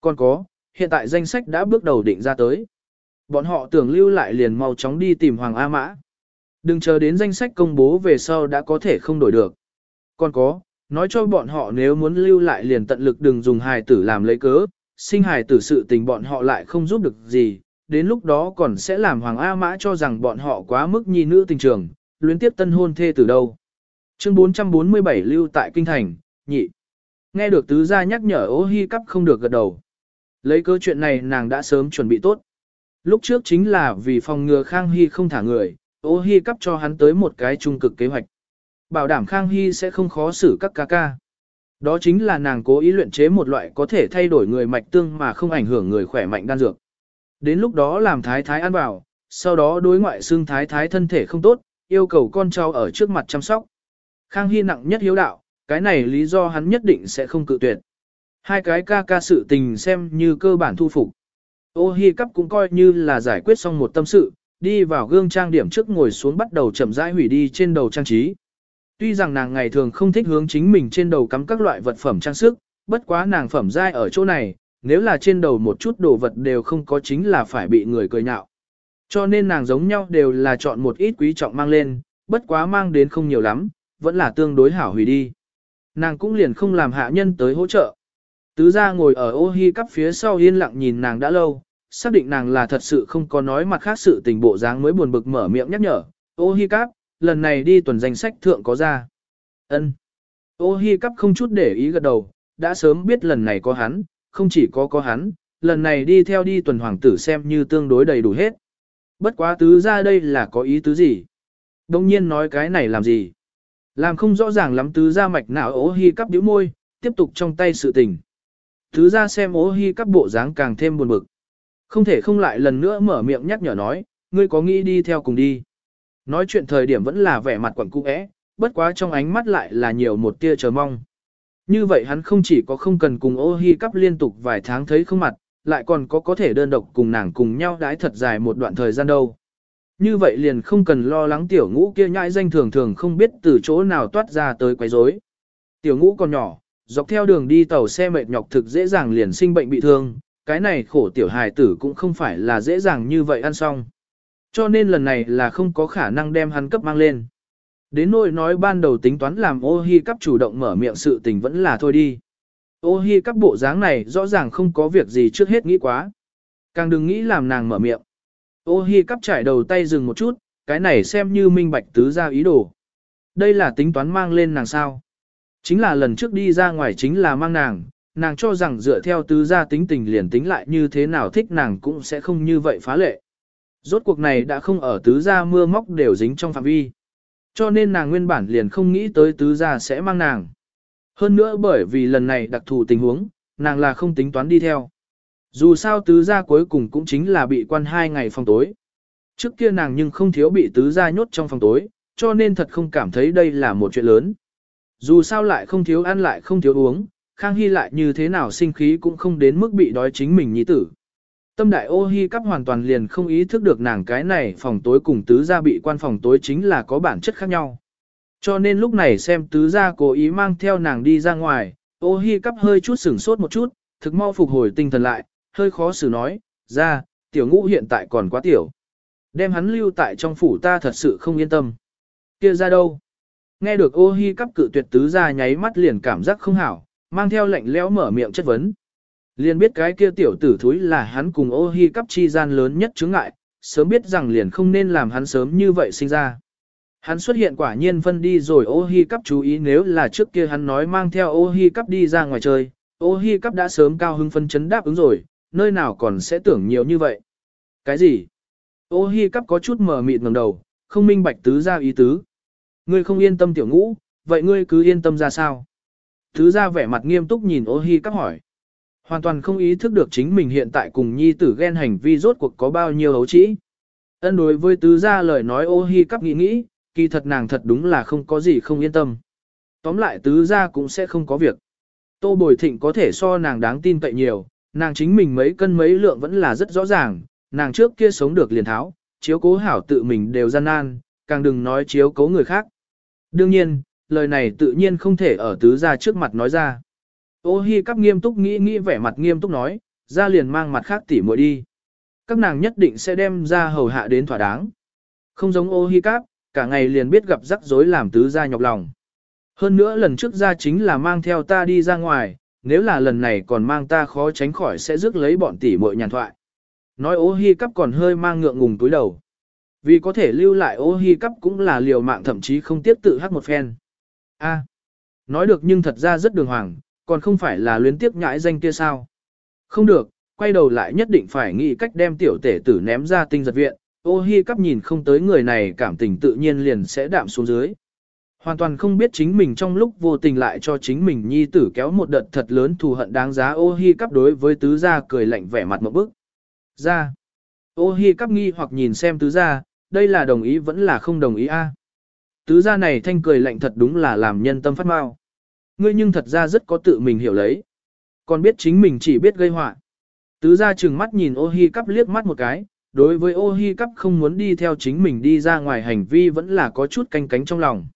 Còn có, hiện tại danh sách đã bước đầu định ra tới. Bọn họ tưởng lưu lại liền mau chóng đi tìm Hoàng A Mã. Đừng chờ đến danh sách công bố về sau đã có thể không đổi được. Còn có, nói cho bọn họ nếu muốn lưu lại liền tận lực đừng dùng hài tử làm lấy cớ, sinh hài tử sự tình bọn họ lại không giúp được gì, đến lúc đó còn sẽ làm Hoàng A Mã cho rằng bọn họ quá mức nhi nữ tình trường, luyến tiếp tân hôn thê từ đâu. Chương 447 lưu tại Kinh Thành, nhị. Nghe được tứ gia nhắc nhở ô hi cắp không được gật đầu. Lấy cơ chuyện này nàng đã sớm chuẩn bị tốt. Lúc trước chính là vì phòng ngừa Khang Hy không thả người, ô hi cắp cho hắn tới một cái trung cực kế hoạch. Bảo đảm Khang Hy sẽ không khó xử các ca ca. Đó chính là nàng cố ý luyện chế một loại có thể thay đổi người mạch tương mà không ảnh hưởng người khỏe mạnh đan dược. Đến lúc đó làm thái thái ăn vào, sau đó đối ngoại xương thái thái thân thể không tốt, yêu cầu con cháu ở trước mặt chăm sóc. Khang Hy nặng nhất hiếu đạo, cái này lý do hắn nhất định sẽ không cự tuyệt. Hai cái ca ca sự tình xem như cơ bản thu phục. Ô hi cắp cũng coi như là giải quyết xong một tâm sự, đi vào gương trang điểm trước ngồi xuống bắt đầu chậm rãi hủy đi trên đầu trang trí. Tuy rằng nàng ngày thường không thích hướng chính mình trên đầu cắm các loại vật phẩm trang sức, bất quá nàng phẩm giai ở chỗ này, nếu là trên đầu một chút đồ vật đều không có chính là phải bị người cười nhạo. Cho nên nàng giống nhau đều là chọn một ít quý trọng mang lên, bất quá mang đến không nhiều lắm, vẫn là tương đối hảo hủy đi. Nàng cũng liền không làm hạ nhân tới hỗ trợ. Tứ gia ngồi ở ô hi cắp phía sau yên lặng nhìn nàng đã lâu, xác định nàng là thật sự không có nói mặt khác sự tình bộ dáng mới buồn bực mở miệng nhắc nhở. Ô hi cắp, lần này đi tuần danh sách thượng có ra. ân Ô hi cắp không chút để ý gật đầu, đã sớm biết lần này có hắn, không chỉ có có hắn, lần này đi theo đi tuần hoàng tử xem như tương đối đầy đủ hết. Bất quá tứ ra đây là có ý tứ gì? Đông nhiên nói cái này làm gì? Làm không rõ ràng lắm tứ ra mạch nào ố hi cắp điếu môi, tiếp tục trong tay sự tình. Tứ ra xem ố hi cắp bộ dáng càng thêm buồn bực. Không thể không lại lần nữa mở miệng nhắc nhở nói, ngươi có nghĩ đi theo cùng đi. Nói chuyện thời điểm vẫn là vẻ mặt quẩn cung ẽ, bất quá trong ánh mắt lại là nhiều một tia chờ mong. Như vậy hắn không chỉ có không cần cùng ô hi cắp liên tục vài tháng thấy không mặt, lại còn có có thể đơn độc cùng nàng cùng nhau đái thật dài một đoạn thời gian đâu. Như vậy liền không cần lo lắng tiểu ngũ kia nhãi danh thường thường không biết từ chỗ nào toát ra tới quấy rối. Tiểu ngũ còn nhỏ, dọc theo đường đi tàu xe mệt nhọc thực dễ dàng liền sinh bệnh bị thương, cái này khổ tiểu hài tử cũng không phải là dễ dàng như vậy ăn xong. Cho nên lần này là không có khả năng đem hắn cấp mang lên. Đến nỗi nói ban đầu tính toán làm ô hi cắp chủ động mở miệng sự tình vẫn là thôi đi. Ô hi cắp bộ dáng này rõ ràng không có việc gì trước hết nghĩ quá. Càng đừng nghĩ làm nàng mở miệng. Ô hi cắp trải đầu tay dừng một chút, cái này xem như minh bạch tứ ra ý đồ. Đây là tính toán mang lên nàng sao. Chính là lần trước đi ra ngoài chính là mang nàng, nàng cho rằng dựa theo tứ gia tính tình liền tính lại như thế nào thích nàng cũng sẽ không như vậy phá lệ. Rốt cuộc này đã không ở tứ gia mưa móc đều dính trong phạm vi. Cho nên nàng nguyên bản liền không nghĩ tới tứ gia sẽ mang nàng. Hơn nữa bởi vì lần này đặc thù tình huống, nàng là không tính toán đi theo. Dù sao tứ gia cuối cùng cũng chính là bị quan hai ngày phòng tối. Trước kia nàng nhưng không thiếu bị tứ gia nhốt trong phòng tối, cho nên thật không cảm thấy đây là một chuyện lớn. Dù sao lại không thiếu ăn lại không thiếu uống, Khang Hy lại như thế nào sinh khí cũng không đến mức bị đói chính mình nhi tử. Tâm đại ô hi cắp hoàn toàn liền không ý thức được nàng cái này phòng tối cùng tứ gia bị quan phòng tối chính là có bản chất khác nhau. Cho nên lúc này xem tứ gia cố ý mang theo nàng đi ra ngoài, ô hi cắp hơi chút sửng sốt một chút, thực mau phục hồi tinh thần lại, hơi khó xử nói, ra, tiểu ngũ hiện tại còn quá tiểu. Đem hắn lưu tại trong phủ ta thật sự không yên tâm. kia ra đâu? Nghe được ô hi cắp cự tuyệt tứ gia nháy mắt liền cảm giác không hảo, mang theo lạnh lẽo mở miệng chất vấn. Liền biết cái kia tiểu tử thúi là hắn cùng ô hi cắp chi gian lớn nhất chứng ngại, sớm biết rằng liền không nên làm hắn sớm như vậy sinh ra. Hắn xuất hiện quả nhiên phân đi rồi ô hi cắp chú ý nếu là trước kia hắn nói mang theo ô hi cắp đi ra ngoài chơi, ô hi cắp đã sớm cao hưng phân chấn đáp ứng rồi, nơi nào còn sẽ tưởng nhiều như vậy. Cái gì? Ô hi cắp có chút mờ mịt ngẩng đầu, không minh bạch tứ ra ý tứ. Ngươi không yên tâm tiểu ngũ, vậy ngươi cứ yên tâm ra sao? Tứ ra vẻ mặt nghiêm túc nhìn ô hi cắp hỏi. Hoàn toàn không ý thức được chính mình hiện tại cùng nhi tử ghen hành vi rốt cuộc có bao nhiêu hấu trĩ. Ân đối với tứ gia lời nói ô hi cắp nghĩ nghĩ, kỳ thật nàng thật đúng là không có gì không yên tâm. Tóm lại tứ gia cũng sẽ không có việc. Tô Bồi Thịnh có thể so nàng đáng tin cậy nhiều, nàng chính mình mấy cân mấy lượng vẫn là rất rõ ràng, nàng trước kia sống được liền tháo, chiếu cố hảo tự mình đều gian nan, càng đừng nói chiếu cố người khác. Đương nhiên, lời này tự nhiên không thể ở tứ gia trước mặt nói ra. Ô hi cắp nghiêm túc nghĩ nghĩ vẻ mặt nghiêm túc nói, ra liền mang mặt khác tỉ muội đi. Các nàng nhất định sẽ đem ra hầu hạ đến thỏa đáng. Không giống ô hi cắp, cả ngày liền biết gặp rắc rối làm tứ gia nhọc lòng. Hơn nữa lần trước ra chính là mang theo ta đi ra ngoài, nếu là lần này còn mang ta khó tránh khỏi sẽ rước lấy bọn tỷ muội nhàn thoại. Nói ô hi cắp còn hơi mang ngượng ngùng túi đầu. Vì có thể lưu lại ô hi cắp cũng là liều mạng thậm chí không tiếp tự hát một phen. A, nói được nhưng thật ra rất đường hoàng, còn không phải là luyến tiếp nhãi danh kia sao. Không được, quay đầu lại nhất định phải nghĩ cách đem tiểu tể tử ném ra tinh giật viện, ô hi cắp nhìn không tới người này cảm tình tự nhiên liền sẽ đạm xuống dưới. Hoàn toàn không biết chính mình trong lúc vô tình lại cho chính mình nhi tử kéo một đợt thật lớn thù hận đáng giá ô hi cắp đối với tứ gia cười lạnh vẻ mặt một bức. Ra. Ô hi cắp nghi hoặc nhìn xem tứ gia, đây là đồng ý vẫn là không đồng ý a. Tứ gia này thanh cười lạnh thật đúng là làm nhân tâm phát mau. Ngươi nhưng thật ra rất có tự mình hiểu lấy. Còn biết chính mình chỉ biết gây họa. Tứ gia chừng mắt nhìn ô hi cắp liếc mắt một cái, đối với ô hi cắp không muốn đi theo chính mình đi ra ngoài hành vi vẫn là có chút canh cánh trong lòng.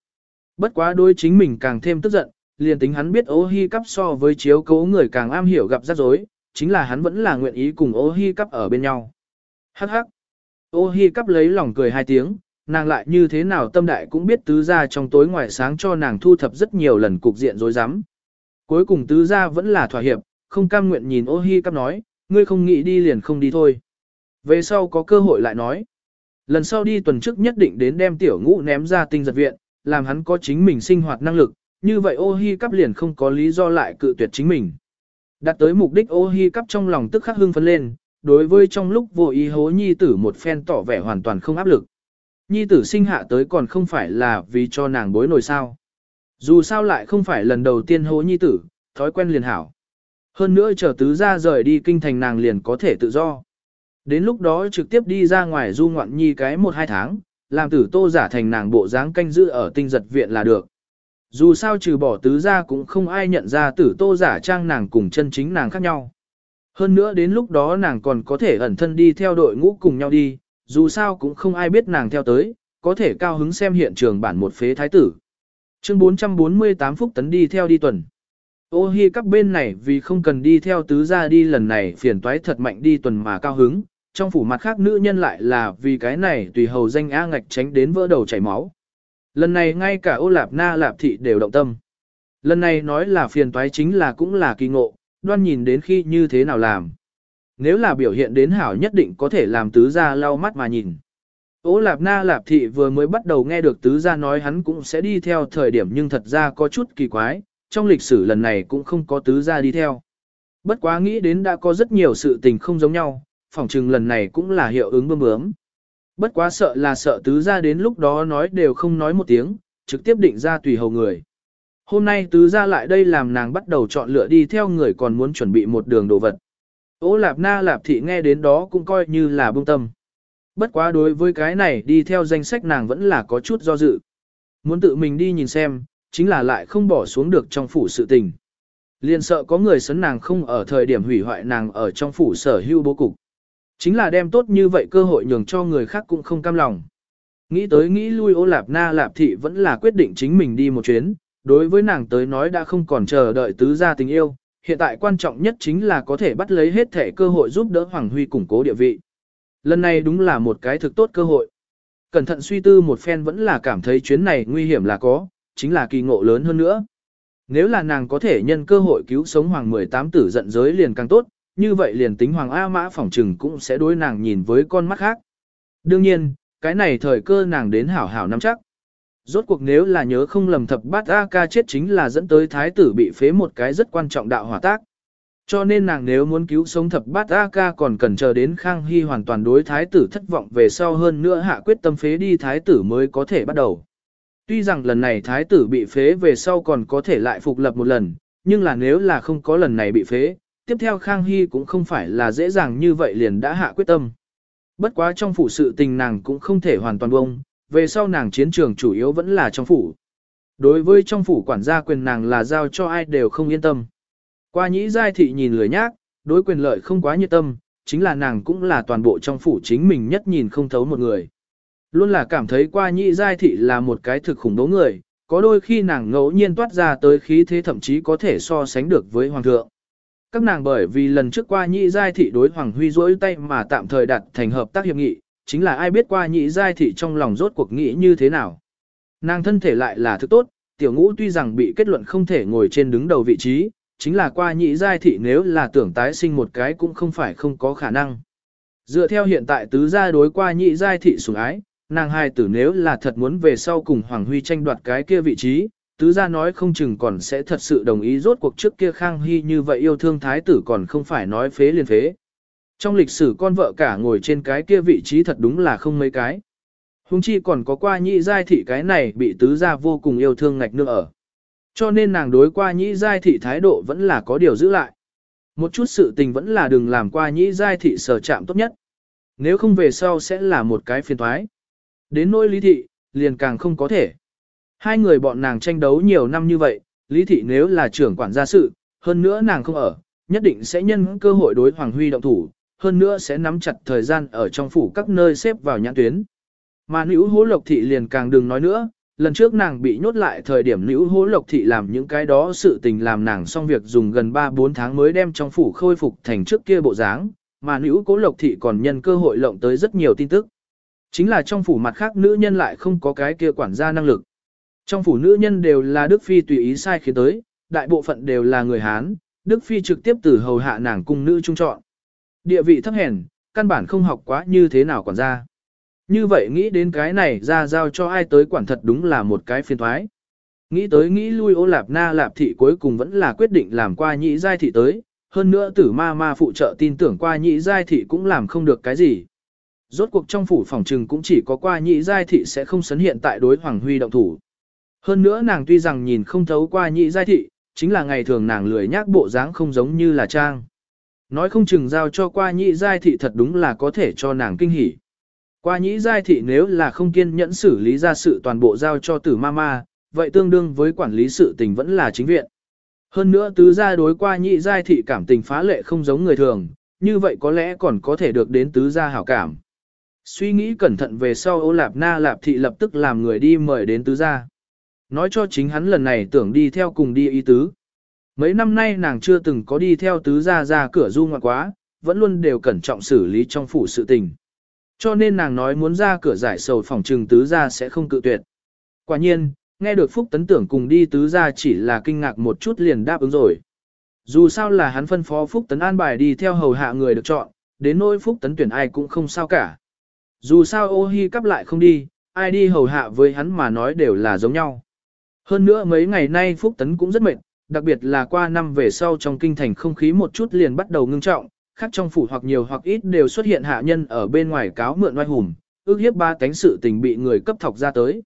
Bất quá đối chính mình càng thêm tức giận, liền tính hắn biết ô hi cắp so với chiếu cố người càng am hiểu gặp rắc rối, chính là hắn vẫn là nguyện ý cùng ô hi cắp ở bên nhau. Hắc hắc. Ô hi cắp lấy lòng cười hai tiếng, nàng lại như thế nào tâm đại cũng biết tứ gia trong tối ngoài sáng cho nàng thu thập rất nhiều lần cục diện rối rắm. Cuối cùng tứ gia vẫn là thỏa hiệp, không cam nguyện nhìn ô hi cắp nói, ngươi không nghĩ đi liền không đi thôi. Về sau có cơ hội lại nói. Lần sau đi tuần trước nhất định đến đem tiểu ngũ ném ra tinh giật viện, làm hắn có chính mình sinh hoạt năng lực, như vậy ô hi cắp liền không có lý do lại cự tuyệt chính mình. Đạt tới mục đích ô hi cắp trong lòng tức khắc hưng phấn lên, đối với trong lúc vô ý hố nhi tử một phen tỏ vẻ hoàn toàn không áp lực. Nhi tử sinh hạ tới còn không phải là vì cho nàng bối nổi sao. Dù sao lại không phải lần đầu tiên hố nhi tử, thói quen liền hảo. Hơn nữa chờ tứ ra rời đi kinh thành nàng liền có thể tự do. Đến lúc đó trực tiếp đi ra ngoài du ngoạn nhi cái một hai tháng, làm tử tô giả thành nàng bộ dáng canh giữ ở tinh giật viện là được. Dù sao trừ bỏ tứ ra cũng không ai nhận ra tử tô giả trang nàng cùng chân chính nàng khác nhau. Hơn nữa đến lúc đó nàng còn có thể ẩn thân đi theo đội ngũ cùng nhau đi, dù sao cũng không ai biết nàng theo tới, có thể cao hứng xem hiện trường bản một phế thái tử. Chương 448 phút tấn đi theo đi tuần. Ô hi các bên này vì không cần đi theo tứ gia đi lần này phiền toái thật mạnh đi tuần mà cao hứng, trong phủ mặt khác nữ nhân lại là vì cái này tùy hầu danh A ngạch tránh đến vỡ đầu chảy máu. Lần này ngay cả ô lạp na lạp thị đều động tâm. Lần này nói là phiền toái chính là cũng là kỳ ngộ, đoan nhìn đến khi như thế nào làm. Nếu là biểu hiện đến hảo nhất định có thể làm tứ gia lau mắt mà nhìn. Ô lạp na lạp thị vừa mới bắt đầu nghe được tứ gia nói hắn cũng sẽ đi theo thời điểm nhưng thật ra có chút kỳ quái, trong lịch sử lần này cũng không có tứ gia đi theo. Bất quá nghĩ đến đã có rất nhiều sự tình không giống nhau, phỏng chừng lần này cũng là hiệu ứng bơm bướm. Bất quá sợ là sợ tứ gia đến lúc đó nói đều không nói một tiếng, trực tiếp định ra tùy hầu người. Hôm nay tứ gia lại đây làm nàng bắt đầu chọn lựa đi theo người còn muốn chuẩn bị một đường đồ vật. Ô lạp na lạp thị nghe đến đó cũng coi như là bông tâm. Bất quá đối với cái này đi theo danh sách nàng vẫn là có chút do dự. Muốn tự mình đi nhìn xem, chính là lại không bỏ xuống được trong phủ sự tình. Liền sợ có người sấn nàng không ở thời điểm hủy hoại nàng ở trong phủ sở hưu bố cục. Chính là đem tốt như vậy cơ hội nhường cho người khác cũng không cam lòng. Nghĩ tới nghĩ lui ô lạp na lạp thị vẫn là quyết định chính mình đi một chuyến, đối với nàng tới nói đã không còn chờ đợi tứ gia tình yêu, hiện tại quan trọng nhất chính là có thể bắt lấy hết thể cơ hội giúp đỡ Hoàng Huy củng cố địa vị. Lần này đúng là một cái thực tốt cơ hội. Cẩn thận suy tư một phen vẫn là cảm thấy chuyến này nguy hiểm là có, chính là kỳ ngộ lớn hơn nữa. Nếu là nàng có thể nhân cơ hội cứu sống Hoàng 18 tử giận giới liền càng tốt, như vậy liền tính Hoàng A Mã phỏng trừng cũng sẽ đối nàng nhìn với con mắt khác. Đương nhiên, cái này thời cơ nàng đến hảo hảo nắm chắc. Rốt cuộc nếu là nhớ không lầm thập bát A ca chết chính là dẫn tới thái tử bị phế một cái rất quan trọng đạo hỏa tác. Cho nên nàng nếu muốn cứu sống thập bát A ca còn cần chờ đến Khang Hy hoàn toàn đối thái tử thất vọng về sau hơn nữa hạ quyết tâm phế đi thái tử mới có thể bắt đầu. Tuy rằng lần này thái tử bị phế về sau còn có thể lại phục lập một lần, nhưng là nếu là không có lần này bị phế, tiếp theo Khang Hy cũng không phải là dễ dàng như vậy liền đã hạ quyết tâm. Bất quá trong phủ sự tình nàng cũng không thể hoàn toàn bông, về sau nàng chiến trường chủ yếu vẫn là trong phủ. Đối với trong phủ quản gia quyền nàng là giao cho ai đều không yên tâm. Qua nhĩ giai thị nhìn lười nhác, đối quyền lợi không quá nhiệt tâm, chính là nàng cũng là toàn bộ trong phủ chính mình nhất nhìn không thấu một người. Luôn là cảm thấy qua nhĩ giai thị là một cái thực khủng bố người, có đôi khi nàng ngẫu nhiên toát ra tới khí thế thậm chí có thể so sánh được với hoàng thượng. Các nàng bởi vì lần trước qua nhị giai thị đối Hoàng Huy rỗi tay mà tạm thời đặt thành hợp tác hiệp nghị, chính là ai biết qua nhị giai thị trong lòng rốt cuộc nghĩ như thế nào. Nàng thân thể lại là thứ tốt, tiểu ngũ tuy rằng bị kết luận không thể ngồi trên đứng đầu vị trí, chính là qua nhị giai thị nếu là tưởng tái sinh một cái cũng không phải không có khả năng. Dựa theo hiện tại tứ gia đối qua nhị giai thị sủng ái, nàng hai tử nếu là thật muốn về sau cùng Hoàng Huy tranh đoạt cái kia vị trí, tứ gia nói không chừng còn sẽ thật sự đồng ý rốt cuộc trước kia Khang Hy như vậy yêu thương thái tử còn không phải nói phế liền phế. Trong lịch sử con vợ cả ngồi trên cái kia vị trí thật đúng là không mấy cái. Hùng chi còn có qua nhị giai thị cái này bị tứ gia vô cùng yêu thương ngạch nước ở. Cho nên nàng đối qua nhị giai thị thái độ vẫn là có điều giữ lại. Một chút sự tình vẫn là đừng làm qua nhị giai thị sở chạm tốt nhất. Nếu không về sau sẽ là một cái phiền thoái. Đến nỗi lý thị, liền càng không có thể. Hai người bọn nàng tranh đấu nhiều năm như vậy, lý thị nếu là trưởng quản gia sự, hơn nữa nàng không ở, nhất định sẽ nhân cơ hội đối Hoàng Huy động thủ, hơn nữa sẽ nắm chặt thời gian ở trong phủ các nơi xếp vào nhãn tuyến. Mà nữ hố lộc thị liền càng đừng nói nữa, lần trước nàng bị nhốt lại thời điểm nữ hố lộc thị làm những cái đó sự tình làm nàng xong việc dùng gần 3-4 tháng mới đem trong phủ khôi phục thành trước kia bộ dáng, mà nữ cố lộc thị còn nhân cơ hội lộng tới rất nhiều tin tức. Chính là trong phủ mặt khác nữ nhân lại không có cái kia quản gia năng lực. Trong phủ nữ nhân đều là Đức Phi tùy ý sai khiến tới, đại bộ phận đều là người Hán, Đức Phi trực tiếp từ hầu hạ nàng cung nữ trung chọn. Địa vị thấp hèn, căn bản không học quá như thế nào quản gia. Như vậy nghĩ đến cái này ra giao cho ai tới quản thật đúng là một cái phiền thoái. Nghĩ tới nghĩ lui ô lạp na lạp thị cuối cùng vẫn là quyết định làm qua nhị giai thị tới, hơn nữa tử ma ma phụ trợ tin tưởng qua nhị giai thị cũng làm không được cái gì. Rốt cuộc trong phủ phòng trừng cũng chỉ có qua nhị giai thị sẽ không sấn hiện tại đối Hoàng Huy động thủ. Hơn nữa nàng tuy rằng nhìn không thấu qua nhị giai thị, chính là ngày thường nàng lười nhác bộ dáng không giống như là trang. Nói không chừng giao cho qua nhị giai thị thật đúng là có thể cho nàng kinh hỉ. Qua nhị giai thị nếu là không kiên nhẫn xử lý ra sự toàn bộ giao cho tử ma ma, vậy tương đương với quản lý sự tình vẫn là chính viện. Hơn nữa tứ gia đối qua nhị giai thị cảm tình phá lệ không giống người thường, như vậy có lẽ còn có thể được đến tứ gia hảo cảm. Suy nghĩ cẩn thận về sau ô lạp na lạp thị lập tức làm người đi mời đến tứ gia. Nói cho chính hắn lần này tưởng đi theo cùng đi ý tứ. Mấy năm nay nàng chưa từng có đi theo tứ gia ra cửa du ngoạn quá, vẫn luôn đều cẩn trọng xử lý trong phủ sự tình. Cho nên nàng nói muốn ra cửa giải sầu phòng trừng tứ gia sẽ không cự tuyệt. Quả nhiên, nghe được Phúc Tấn tưởng cùng đi tứ gia chỉ là kinh ngạc một chút liền đáp ứng rồi. Dù sao là hắn phân phó Phúc Tấn an bài đi theo hầu hạ người được chọn, đến nỗi Phúc Tấn tuyển ai cũng không sao cả. Dù sao ô hi cắp lại không đi, ai đi hầu hạ với hắn mà nói đều là giống nhau. Hơn nữa mấy ngày nay Phúc Tấn cũng rất mệt, đặc biệt là qua năm về sau trong kinh thành không khí một chút liền bắt đầu ngưng trọng, khác trong phủ hoặc nhiều hoặc ít đều xuất hiện hạ nhân ở bên ngoài cáo mượn oai hùng, ước hiếp ba cánh sự tình bị người cấp thọc ra tới.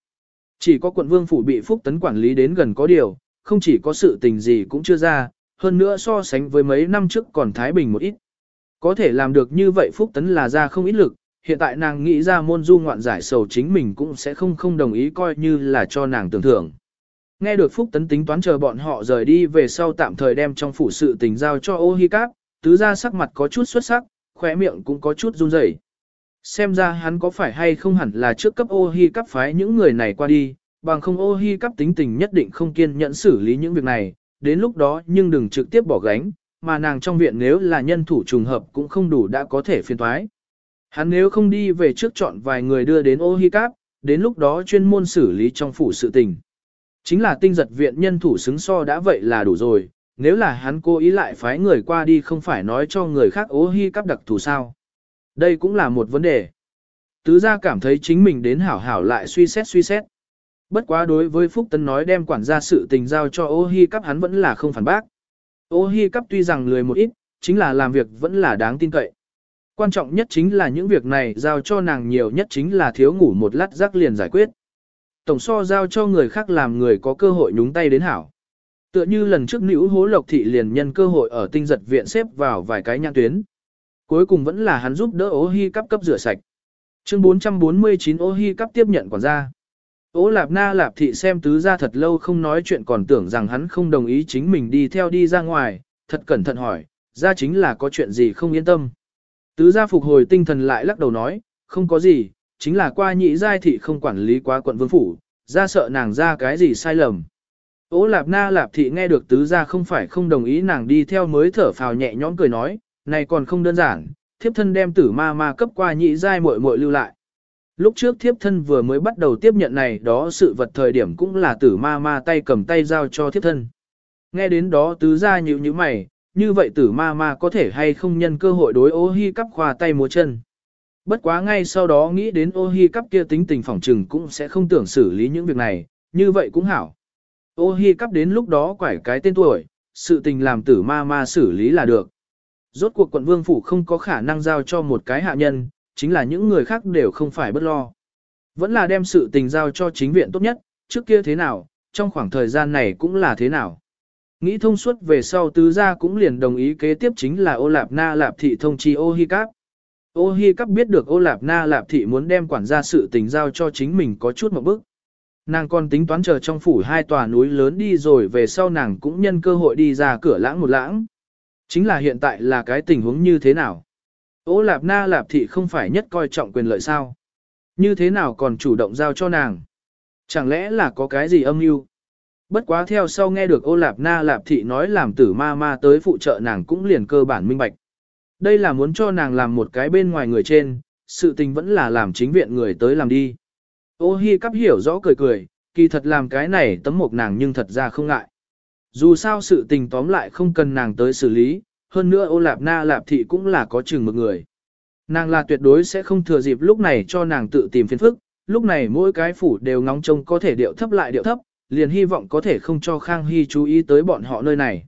Chỉ có quận vương phủ bị Phúc Tấn quản lý đến gần có điều, không chỉ có sự tình gì cũng chưa ra, hơn nữa so sánh với mấy năm trước còn thái bình một ít. Có thể làm được như vậy Phúc Tấn là ra không ít lực, hiện tại nàng nghĩ ra môn du ngoạn giải sầu chính mình cũng sẽ không không đồng ý coi như là cho nàng tưởng thưởng. Nghe được Phúc Tấn tính toán chờ bọn họ rời đi về sau tạm thời đem trong phủ sự tình giao cho ô hi cáp, tứ ra sắc mặt có chút xuất sắc, khóe miệng cũng có chút run rẩy. Xem ra hắn có phải hay không hẳn là trước cấp ô hi cáp phái những người này qua đi, bằng không ô hi cáp tính tình nhất định không kiên nhẫn xử lý những việc này, đến lúc đó nhưng đừng trực tiếp bỏ gánh, mà nàng trong viện nếu là nhân thủ trùng hợp cũng không đủ đã có thể phiền thoái. Hắn nếu không đi về trước chọn vài người đưa đến ô hi cáp, đến lúc đó chuyên môn xử lý trong phủ sự tình. Chính là tinh giật viện nhân thủ xứng so đã vậy là đủ rồi, nếu là hắn cố ý lại phái người qua đi không phải nói cho người khác ố hy cắp đặc thù sao. Đây cũng là một vấn đề. Tứ gia cảm thấy chính mình đến hảo hảo lại suy xét suy xét. Bất quá đối với Phúc Tân nói đem quản gia sự tình giao cho ô hy cắp hắn vẫn là không phản bác. Ô hy cắp tuy rằng lười một ít, chính là làm việc vẫn là đáng tin cậy. Quan trọng nhất chính là những việc này giao cho nàng nhiều nhất chính là thiếu ngủ một lát rắc liền giải quyết tổng so giao cho người khác làm người có cơ hội nhúng tay đến hảo. Tựa như lần trước nữ hố lộc thị liền nhân cơ hội ở tinh giật viện xếp vào vài cái nhãn tuyến. Cuối cùng vẫn là hắn giúp đỡ ô hi cấp cấp rửa sạch. Chương 449 ô hi cấp tiếp nhận quản gia. Ô lạp na lạp thị xem tứ ra thật lâu không nói chuyện còn tưởng rằng hắn không đồng ý chính mình đi theo đi ra ngoài, thật cẩn thận hỏi, ra chính là có chuyện gì không yên tâm. Tứ gia phục hồi tinh thần lại lắc đầu nói, không có gì, chính là qua nhị giai thị không quản lý quá quận vương phủ, ra sợ nàng ra cái gì sai lầm. Ô lạp na lạp thị nghe được tứ gia không phải không đồng ý nàng đi theo mới thở phào nhẹ nhõm cười nói, này còn không đơn giản, thiếp thân đem tử ma ma cấp qua nhị giai muội muội lưu lại. Lúc trước thiếp thân vừa mới bắt đầu tiếp nhận này đó sự vật thời điểm cũng là tử ma ma tay cầm tay giao cho thiếp thân. Nghe đến đó tứ gia nhíu như mày, như vậy tử ma ma có thể hay không nhân cơ hội đối ô hi cắp khoa tay múa chân. Bất quá ngay sau đó nghĩ đến ô hi cắp kia tính tình phỏng trừng cũng sẽ không tưởng xử lý những việc này, như vậy cũng hảo. Ô hi cắp đến lúc đó quải cái tên tuổi, sự tình làm tử ma ma xử lý là được. Rốt cuộc quận vương phủ không có khả năng giao cho một cái hạ nhân, chính là những người khác đều không phải bất lo. Vẫn là đem sự tình giao cho chính viện tốt nhất, trước kia thế nào, trong khoảng thời gian này cũng là thế nào. Nghĩ thông suốt về sau tứ gia cũng liền đồng ý kế tiếp chính là ô lạp na lạp thị thông chi ô hi cắp. Ô Hi Cắp biết được ô lạp na lạp thị muốn đem quản gia sự tình giao cho chính mình có chút một bước, Nàng còn tính toán chờ trong phủ hai tòa núi lớn đi rồi về sau nàng cũng nhân cơ hội đi ra cửa lãng một lãng. Chính là hiện tại là cái tình huống như thế nào? Ô Lạp Na Lạp Thị không phải nhất coi trọng quyền lợi sao? Như thế nào còn chủ động giao cho nàng? Chẳng lẽ là có cái gì âm mưu? Bất quá theo sau nghe được ô Lạp Na Lạp Thị nói làm tử ma ma tới phụ trợ nàng cũng liền cơ bản minh bạch. Đây là muốn cho nàng làm một cái bên ngoài người trên, sự tình vẫn là làm chính viện người tới làm đi. Ô Hi cắp hiểu rõ cười cười, kỳ thật làm cái này tấm mộc nàng nhưng thật ra không ngại. Dù sao sự tình tóm lại không cần nàng tới xử lý, hơn nữa ô lạp na lạp thị cũng là có chừng một người. Nàng là tuyệt đối sẽ không thừa dịp lúc này cho nàng tự tìm phiền phức, lúc này mỗi cái phủ đều ngóng trông có thể điệu thấp lại điệu thấp, liền hy vọng có thể không cho Khang Hy chú ý tới bọn họ nơi này.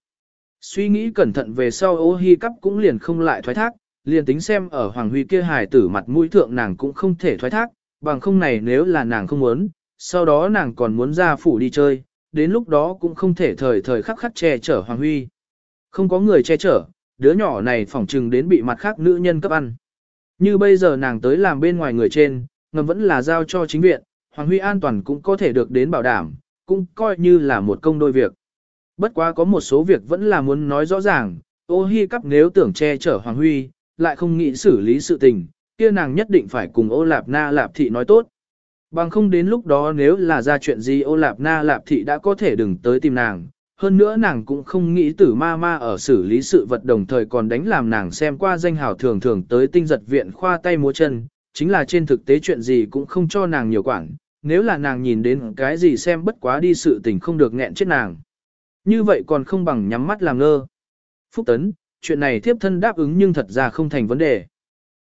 Suy nghĩ cẩn thận về sau ô hi cắp cũng liền không lại thoái thác, liền tính xem ở Hoàng Huy kia hài tử mặt mũi thượng nàng cũng không thể thoái thác, bằng không này nếu là nàng không muốn, sau đó nàng còn muốn ra phủ đi chơi, đến lúc đó cũng không thể thời thời khắc khắc che chở Hoàng Huy. Không có người che chở, đứa nhỏ này phỏng trừng đến bị mặt khác nữ nhân cấp ăn. Như bây giờ nàng tới làm bên ngoài người trên, ngầm vẫn là giao cho chính viện, Hoàng Huy an toàn cũng có thể được đến bảo đảm, cũng coi như là một công đôi việc. Bất quá có một số việc vẫn là muốn nói rõ ràng, ô hi cắp nếu tưởng che chở Hoàng Huy, lại không nghĩ xử lý sự tình, kia nàng nhất định phải cùng ô lạp na lạp thị nói tốt. Bằng không đến lúc đó nếu là ra chuyện gì ô lạp na lạp thị đã có thể đừng tới tìm nàng. Hơn nữa nàng cũng không nghĩ tử ma ma ở xử lý sự vật đồng thời còn đánh làm nàng xem qua danh hào thường thường tới tinh giật viện khoa tay múa chân, chính là trên thực tế chuyện gì cũng không cho nàng nhiều quản, nếu là nàng nhìn đến cái gì xem bất quá đi sự tình không được nghẹn chết nàng. Như vậy còn không bằng nhắm mắt làm ngơ. Phúc Tấn, chuyện này thiếp thân đáp ứng nhưng thật ra không thành vấn đề.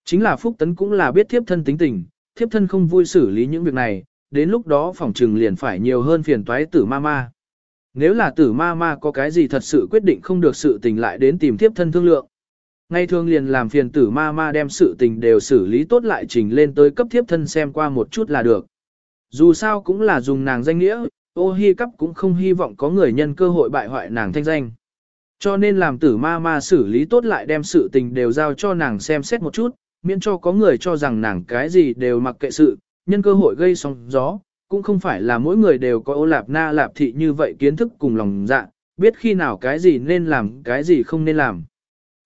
Chính là Phúc Tấn cũng là biết thiếp thân tính tình, thiếp thân không vui xử lý những việc này, đến lúc đó phòng trừng liền phải nhiều hơn phiền toái tử ma ma. Nếu là tử ma ma có cái gì thật sự quyết định không được sự tình lại đến tìm thiếp thân thương lượng. Ngay thường liền làm phiền tử ma ma đem sự tình đều xử lý tốt lại trình lên tới cấp thiếp thân xem qua một chút là được. Dù sao cũng là dùng nàng danh nghĩa, ô hi cắp cũng không hy vọng có người nhân cơ hội bại hoại nàng thanh danh. Cho nên làm tử ma ma xử lý tốt lại đem sự tình đều giao cho nàng xem xét một chút, miễn cho có người cho rằng nàng cái gì đều mặc kệ sự, nhân cơ hội gây sóng gió, cũng không phải là mỗi người đều có ô lạp na lạp thị như vậy kiến thức cùng lòng dạ, biết khi nào cái gì nên làm cái gì không nên làm.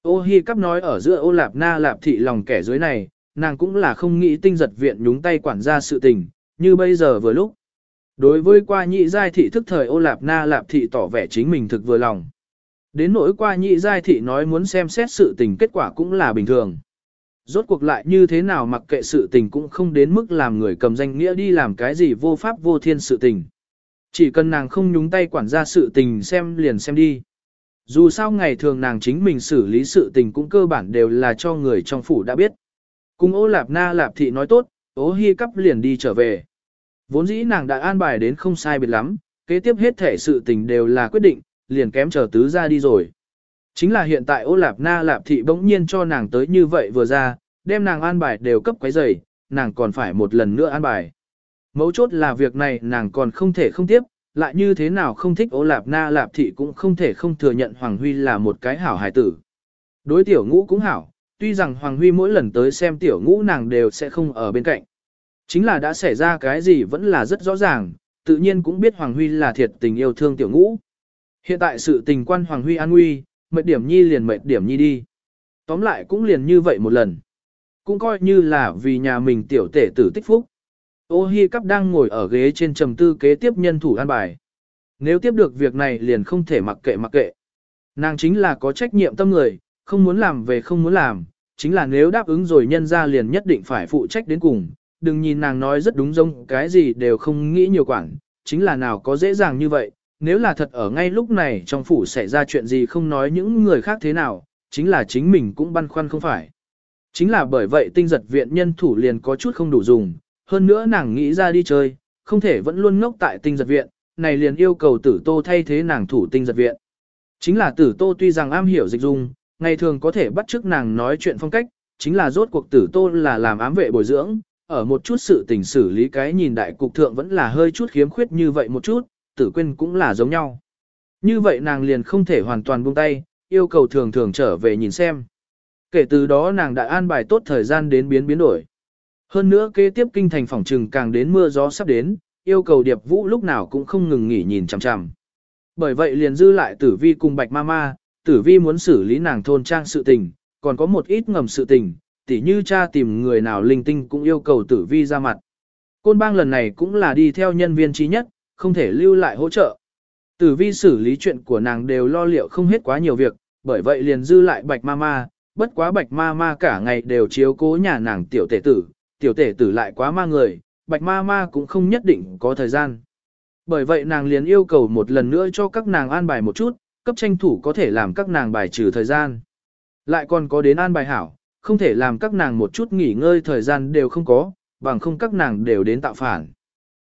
Ô hi cắp nói ở giữa ô lạp na lạp thị lòng kẻ dưới này, nàng cũng là không nghĩ tinh giật viện nhúng tay quản gia sự tình, như bây giờ vừa lúc. Đối với qua nhị giai thị thức thời ô lạp na lạp thị tỏ vẻ chính mình thực vừa lòng. Đến nỗi qua nhị giai thị nói muốn xem xét sự tình kết quả cũng là bình thường. Rốt cuộc lại như thế nào mặc kệ sự tình cũng không đến mức làm người cầm danh nghĩa đi làm cái gì vô pháp vô thiên sự tình. Chỉ cần nàng không nhúng tay quản gia sự tình xem liền xem đi. Dù sao ngày thường nàng chính mình xử lý sự tình cũng cơ bản đều là cho người trong phủ đã biết. Cùng ô lạp na lạp thị nói tốt, ô hi cắp liền đi trở về. Vốn dĩ nàng đã an bài đến không sai biệt lắm, kế tiếp hết thể sự tình đều là quyết định, liền kém chờ tứ ra đi rồi. Chính là hiện tại ô lạp na lạp thị bỗng nhiên cho nàng tới như vậy vừa ra, đem nàng an bài đều cấp quấy rầy, nàng còn phải một lần nữa an bài. Mấu chốt là việc này nàng còn không thể không tiếp, lại như thế nào không thích ô lạp na lạp thị cũng không thể không thừa nhận Hoàng Huy là một cái hảo hài tử. Đối tiểu ngũ cũng hảo, tuy rằng Hoàng Huy mỗi lần tới xem tiểu ngũ nàng đều sẽ không ở bên cạnh. Chính là đã xảy ra cái gì vẫn là rất rõ ràng, tự nhiên cũng biết Hoàng Huy là thiệt tình yêu thương tiểu ngũ. Hiện tại sự tình quan Hoàng Huy an nguy, mệt điểm nhi liền mệt điểm nhi đi. Tóm lại cũng liền như vậy một lần. Cũng coi như là vì nhà mình tiểu tể tử tích phúc. Ô Hi Cắp đang ngồi ở ghế trên trầm tư kế tiếp nhân thủ an bài. Nếu tiếp được việc này liền không thể mặc kệ mặc kệ. Nàng chính là có trách nhiệm tâm người, không muốn làm về không muốn làm, chính là nếu đáp ứng rồi nhân ra liền nhất định phải phụ trách đến cùng. Đừng nhìn nàng nói rất đúng giống cái gì đều không nghĩ nhiều quản, chính là nào có dễ dàng như vậy, nếu là thật ở ngay lúc này trong phủ xảy ra chuyện gì không nói những người khác thế nào, chính là chính mình cũng băn khoăn không phải. Chính là bởi vậy tinh giật viện nhân thủ liền có chút không đủ dùng, hơn nữa nàng nghĩ ra đi chơi, không thể vẫn luôn ngốc tại tinh giật viện, này liền yêu cầu tử tô thay thế nàng thủ tinh giật viện. Chính là tử tô tuy rằng am hiểu dịch dung, ngày thường có thể bắt chước nàng nói chuyện phong cách, chính là rốt cuộc tử tô là làm ám vệ bồi dưỡng, ở một chút sự tình xử lý cái nhìn đại cục thượng vẫn là hơi chút khiếm khuyết như vậy một chút, tử quên cũng là giống nhau. Như vậy nàng liền không thể hoàn toàn buông tay, yêu cầu thường thường trở về nhìn xem. Kể từ đó nàng đã an bài tốt thời gian đến biến biến đổi. Hơn nữa kế tiếp kinh thành phòng trừng càng đến mưa gió sắp đến, yêu cầu điệp vũ lúc nào cũng không ngừng nghỉ nhìn chằm chằm. Bởi vậy liền dư lại tử vi cùng bạch ma ma, tử vi muốn xử lý nàng thôn trang sự tình, còn có một ít ngầm sự tình, tỉ như cha tìm người nào linh tinh cũng yêu cầu tử vi ra mặt. Côn bang lần này cũng là đi theo nhân viên trí nhất, không thể lưu lại hỗ trợ. Tử vi xử lý chuyện của nàng đều lo liệu không hết quá nhiều việc, bởi vậy liền dư lại bạch ma ma, bất quá bạch ma ma cả ngày đều chiếu cố nhà nàng tiểu tể tử, tiểu tể tử lại quá ma người, bạch ma ma cũng không nhất định có thời gian. Bởi vậy nàng liền yêu cầu một lần nữa cho các nàng an bài một chút, cấp tranh thủ có thể làm các nàng bài trừ thời gian. Lại còn có đến an bài hảo, không thể làm các nàng một chút nghỉ ngơi thời gian đều không có, bằng không các nàng đều đến tạo phản.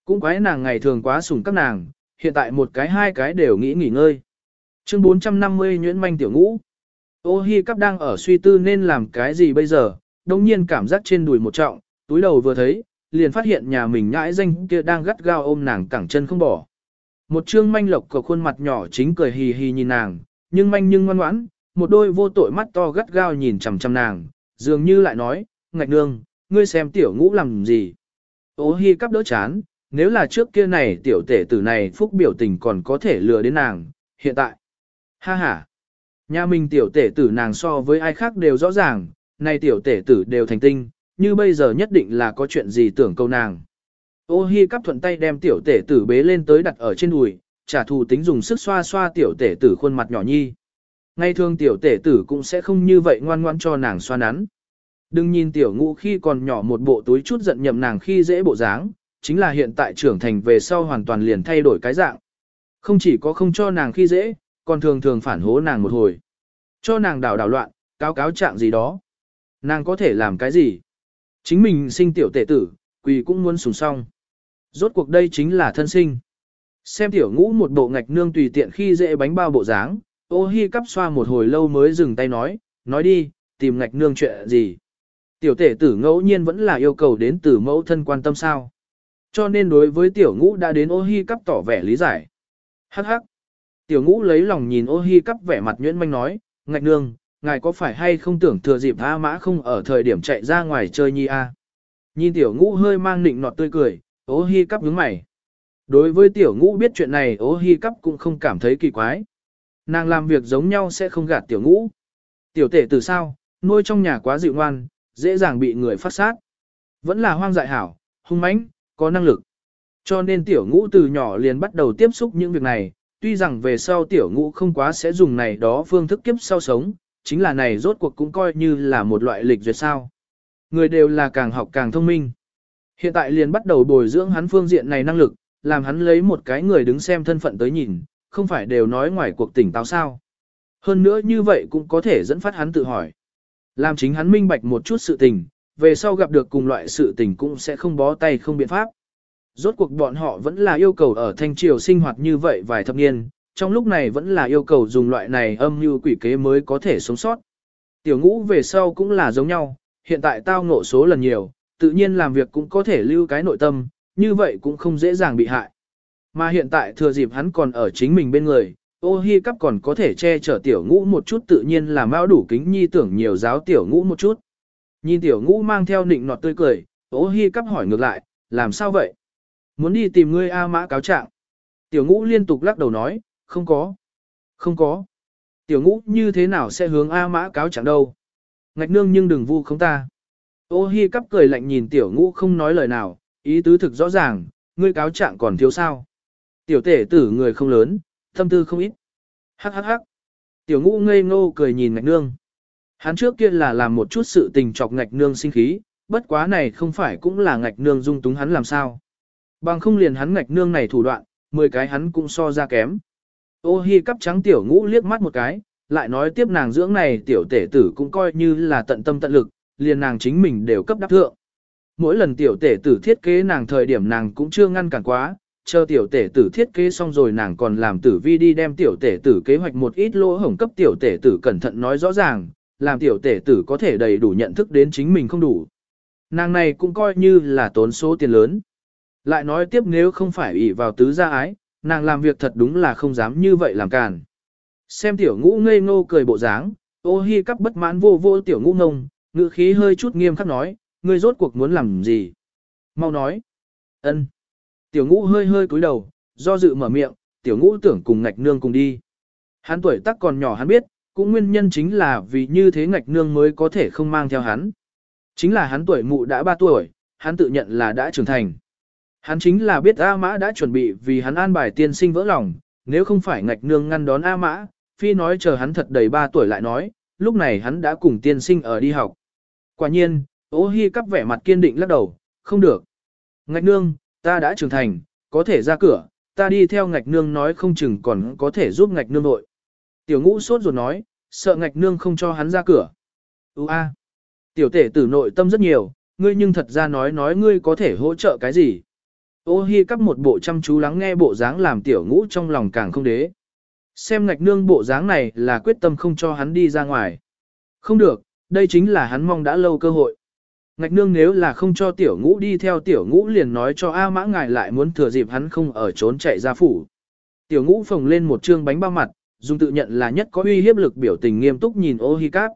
Cũng quái nàng ngày thường quá sủng các nàng, hiện tại một cái hai cái đều nghĩ nghỉ ngơi. Chương 450 Nguyễn Manh Tiểu Ngũ Ô Hi Cắp đang ở suy tư nên làm cái gì bây giờ, đồng nhiên cảm giác trên đùi một trọng, túi đầu vừa thấy, liền phát hiện nhà mình nhãi danh kia đang gắt gao ôm nàng cẳng chân không bỏ. Một trương manh lộc của khuôn mặt nhỏ chính cười hì hì nhìn nàng, nhưng manh nhưng ngoan ngoãn, một đôi vô tội mắt to gắt gao nhìn chằm chằm nàng, dường như lại nói, ngạch nương, ngươi xem tiểu ngũ làm gì. Ô hi cắp đỡ chán, nếu là trước kia này tiểu tể tử này phúc biểu tình còn có thể lừa đến nàng, hiện tại. Ha ha. Nhà mình tiểu tể tử nàng so với ai khác đều rõ ràng, này tiểu tể tử đều thành tinh, như bây giờ nhất định là có chuyện gì tưởng câu nàng. Ô hi cắp thuận tay đem tiểu tể tử bế lên tới đặt ở trên đùi, trả thù tính dùng sức xoa xoa tiểu tể tử khuôn mặt nhỏ nhi. Ngay thường tiểu tể tử cũng sẽ không như vậy ngoan ngoan cho nàng xoa nắn. Đừng nhìn tiểu ngũ khi còn nhỏ một bộ túi chút giận nhậm nàng khi dễ bộ dáng, chính là hiện tại trưởng thành về sau hoàn toàn liền thay đổi cái dạng. Không chỉ có không cho nàng khi dễ, còn thường thường phản hố nàng một hồi. Cho nàng đảo đảo loạn, cáo cáo trạng gì đó. Nàng có thể làm cái gì? Chính mình sinh tiểu tể tử, quỳ cũng muốn sùng song. Rốt cuộc đây chính là thân sinh. Xem tiểu ngũ một bộ ngạch nương tùy tiện khi dễ bánh bao bộ dáng, ô hi cắp xoa một hồi lâu mới dừng tay nói, nói đi, tìm ngạch nương chuyện gì. Tiểu tể tử ngẫu nhiên vẫn là yêu cầu đến từ mẫu thân quan tâm sao. Cho nên đối với tiểu ngũ đã đến ô hi cắp tỏ vẻ lý giải. Hắc hắc. Tiểu ngũ lấy lòng nhìn ô hi cắp vẻ mặt nhuyễn manh nói, ngạch nương, ngài có phải hay không tưởng thừa dịp A mã không ở thời điểm chạy ra ngoài chơi nhi A. Nhìn tiểu ngũ hơi mang nịnh nọt tươi cười, ô hi cắp nhướng mày. Đối với tiểu ngũ biết chuyện này ô hi cắp cũng không cảm thấy kỳ quái. Nàng làm việc giống nhau sẽ không gạt tiểu ngũ. Tiểu tể từ sao, nuôi trong nhà quá dịu ngoan, dễ dàng bị người phát sát. Vẫn là hoang dại hảo, hung mãnh, có năng lực. Cho nên tiểu ngũ từ nhỏ liền bắt đầu tiếp xúc những việc này, tuy rằng về sau tiểu ngũ không quá sẽ dùng này đó phương thức kiếp sau sống, chính là này rốt cuộc cũng coi như là một loại lịch duyệt sao. Người đều là càng học càng thông minh. Hiện tại liền bắt đầu bồi dưỡng hắn phương diện này năng lực, làm hắn lấy một cái người đứng xem thân phận tới nhìn, không phải đều nói ngoài cuộc tỉnh táo sao. Hơn nữa như vậy cũng có thể dẫn phát hắn tự hỏi. Làm chính hắn minh bạch một chút sự tình, về sau gặp được cùng loại sự tình cũng sẽ không bó tay không biện pháp. Rốt cuộc bọn họ vẫn là yêu cầu ở thanh triều sinh hoạt như vậy vài thập niên, trong lúc này vẫn là yêu cầu dùng loại này âm như quỷ kế mới có thể sống sót. Tiểu ngũ về sau cũng là giống nhau, hiện tại tao ngộ số lần nhiều, tự nhiên làm việc cũng có thể lưu cái nội tâm, như vậy cũng không dễ dàng bị hại. Mà hiện tại thừa dịp hắn còn ở chính mình bên người, ô hi cắp còn có thể che chở tiểu ngũ một chút tự nhiên là mao đủ kính nhi tưởng nhiều giáo tiểu ngũ một chút. Nhìn tiểu ngũ mang theo nịnh nọt tươi cười, ô hi cắp hỏi ngược lại, làm sao vậy? Muốn đi tìm ngươi A mã cáo trạng. Tiểu ngũ liên tục lắc đầu nói, không có. Không có. Tiểu ngũ như thế nào sẽ hướng A mã cáo trạng đâu? Ngạch nương nhưng đừng vu không ta. Ô hi cắp cười lạnh nhìn tiểu ngũ không nói lời nào, ý tứ thực rõ ràng, ngươi cáo trạng còn thiếu sao. Tiểu tể tử người không lớn, thâm tư không ít. Hắc hắc hắc. Tiểu ngũ ngây ngô cười nhìn ngạch nương. Hắn trước kia là làm một chút sự tình chọc ngạch nương sinh khí, bất quá này không phải cũng là ngạch nương dung túng hắn làm sao. Bằng không liền hắn ngạch nương này thủ đoạn, 10 cái hắn cũng so ra kém. Ô hi cắp trắng tiểu ngũ liếc mắt một cái, lại nói tiếp nàng dưỡng này tiểu tể tử cũng coi như là tận tâm tận lực, liền nàng chính mình đều cấp đáp thượng. Mỗi lần tiểu tể tử thiết kế nàng thời điểm nàng cũng chưa ngăn cản quá, chờ tiểu tể tử thiết kế xong rồi nàng còn làm tử vi đi đem tiểu tể tử kế hoạch một ít lỗ hổng cấp tiểu tể tử cẩn thận nói rõ ràng, làm tiểu tể tử có thể đầy đủ nhận thức đến chính mình không đủ. Nàng này cũng coi như là tốn số tiền lớn. Lại nói tiếp nếu không phải ủy vào tứ gia ái, nàng làm việc thật đúng là không dám như vậy làm càn. Xem tiểu ngũ ngây ngô cười bộ dáng, ô hi cắp bất mãn vô vô tiểu ngũ ngông, ngữ khí hơi chút nghiêm khắc nói, ngươi rốt cuộc muốn làm gì? Mau nói. ân. Tiểu ngũ hơi hơi cúi đầu, do dự mở miệng, tiểu ngũ tưởng cùng ngạch nương cùng đi. Hắn tuổi tác còn nhỏ hắn biết, cũng nguyên nhân chính là vì như thế ngạch nương mới có thể không mang theo hắn. Chính là hắn tuổi mụ đã 3 tuổi, hắn tự nhận là đã trưởng thành. Hắn chính là biết A Mã đã chuẩn bị vì hắn an bài tiên sinh vỡ lòng, nếu không phải ngạch nương ngăn đón A Mã, phi nói chờ hắn thật đầy 3 tuổi lại nói, lúc này hắn đã cùng tiên sinh ở đi học. Quả nhiên, ô hi cắp vẻ mặt kiên định lắc đầu, không được. Ngạch nương, ta đã trưởng thành, có thể ra cửa, ta đi theo ngạch nương nói không chừng còn có thể giúp ngạch nương nội. Tiểu ngũ sốt ruột nói, sợ ngạch nương không cho hắn ra cửa. Ú a, tiểu tể tử nội tâm rất nhiều, ngươi nhưng thật ra nói nói ngươi có thể hỗ trợ cái gì. Ô hi cắp một bộ chăm chú lắng nghe bộ dáng làm tiểu ngũ trong lòng càng không đế. Xem ngạch nương bộ dáng này là quyết tâm không cho hắn đi ra ngoài. Không được, đây chính là hắn mong đã lâu cơ hội. Ngạch nương nếu là không cho tiểu ngũ đi theo tiểu ngũ liền nói cho A mã ngài lại muốn thừa dịp hắn không ở trốn chạy ra phủ. Tiểu ngũ phồng lên một trương bánh bao mặt, dùng tự nhận là nhất có uy hiếp lực biểu tình nghiêm túc nhìn ô hi cáp.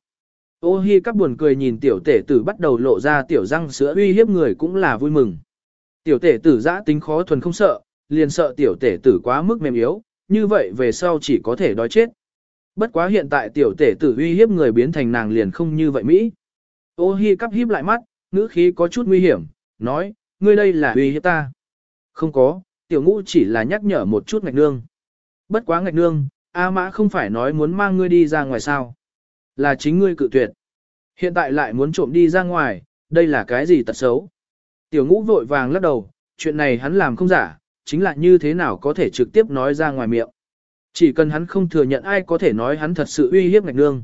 Ô hi cáp buồn cười nhìn tiểu tể tử bắt đầu lộ ra tiểu răng sữa uy hiếp người cũng là vui mừng. Tiểu tể tử giã tính khó thuần không sợ, liền sợ tiểu tể tử quá mức mềm yếu, như vậy về sau chỉ có thể đói chết. Bất quá hiện tại tiểu tể tử uy hiếp người biến thành nàng liền không như vậy Mỹ. Ô hi cắp híp lại mắt, ngữ khí có chút nguy hiểm, nói, ngươi đây là uy hiếp ta. Không có, tiểu ngũ chỉ là nhắc nhở một chút ngạch nương. Bất quá ngạch nương, A mã không phải nói muốn mang ngươi đi ra ngoài sao. Là chính ngươi cự tuyệt. Hiện tại lại muốn trộm đi ra ngoài, đây là cái gì tật xấu. Tiểu ngũ vội vàng lắc đầu, chuyện này hắn làm không giả, chính là như thế nào có thể trực tiếp nói ra ngoài miệng. Chỉ cần hắn không thừa nhận ai có thể nói hắn thật sự uy hiếp ngạch nương.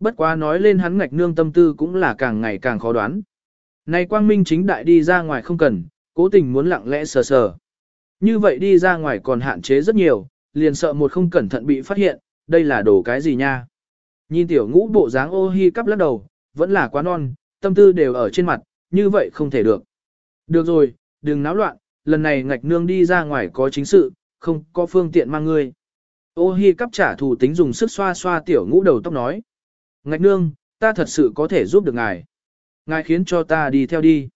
Bất quá nói lên hắn ngạch nương tâm tư cũng là càng ngày càng khó đoán. Này quang minh chính đại đi ra ngoài không cần, cố tình muốn lặng lẽ sờ sờ. Như vậy đi ra ngoài còn hạn chế rất nhiều, liền sợ một không cẩn thận bị phát hiện, đây là đồ cái gì nha. Nhìn tiểu ngũ bộ dáng ô hi cắp lắc đầu, vẫn là quá non, tâm tư đều ở trên mặt, như vậy không thể được. Được rồi, đừng náo loạn, lần này ngạch nương đi ra ngoài có chính sự, không có phương tiện mang ngươi. Ô hi cắp trả thù tính dùng sức xoa xoa tiểu ngũ đầu tóc nói. Ngạch nương, ta thật sự có thể giúp được ngài. Ngài khiến cho ta đi theo đi.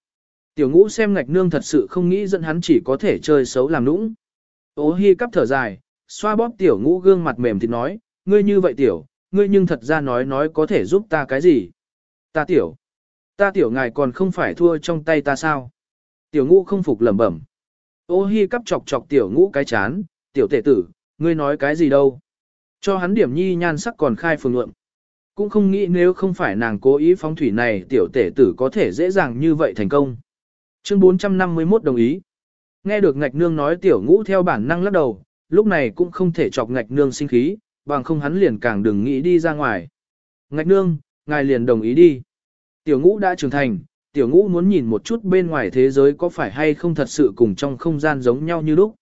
Tiểu ngũ xem ngạch nương thật sự không nghĩ dẫn hắn chỉ có thể chơi xấu làm nũng. Ô hi cắp thở dài, xoa bóp tiểu ngũ gương mặt mềm thì nói, ngươi như vậy tiểu, ngươi nhưng thật ra nói nói có thể giúp ta cái gì. Ta tiểu, ta tiểu ngài còn không phải thua trong tay ta sao. Tiểu ngũ không phục lẩm bẩm. Ô hi cắp chọc chọc tiểu ngũ cái chán, tiểu tể tử, ngươi nói cái gì đâu. Cho hắn điểm nhi nhan sắc còn khai phường luận. Cũng không nghĩ nếu không phải nàng cố ý phóng thủy này tiểu tể tử có thể dễ dàng như vậy thành công. Chương 451 đồng ý. Nghe được ngạch nương nói tiểu ngũ theo bản năng lắc đầu, lúc này cũng không thể chọc ngạch nương sinh khí, bằng không hắn liền càng đừng nghĩ đi ra ngoài. Ngạch nương, ngài liền đồng ý đi. Tiểu ngũ đã trưởng thành, tiểu ngũ muốn nhìn một chút bên ngoài thế giới có phải hay không thật sự cùng trong không gian giống nhau như lúc.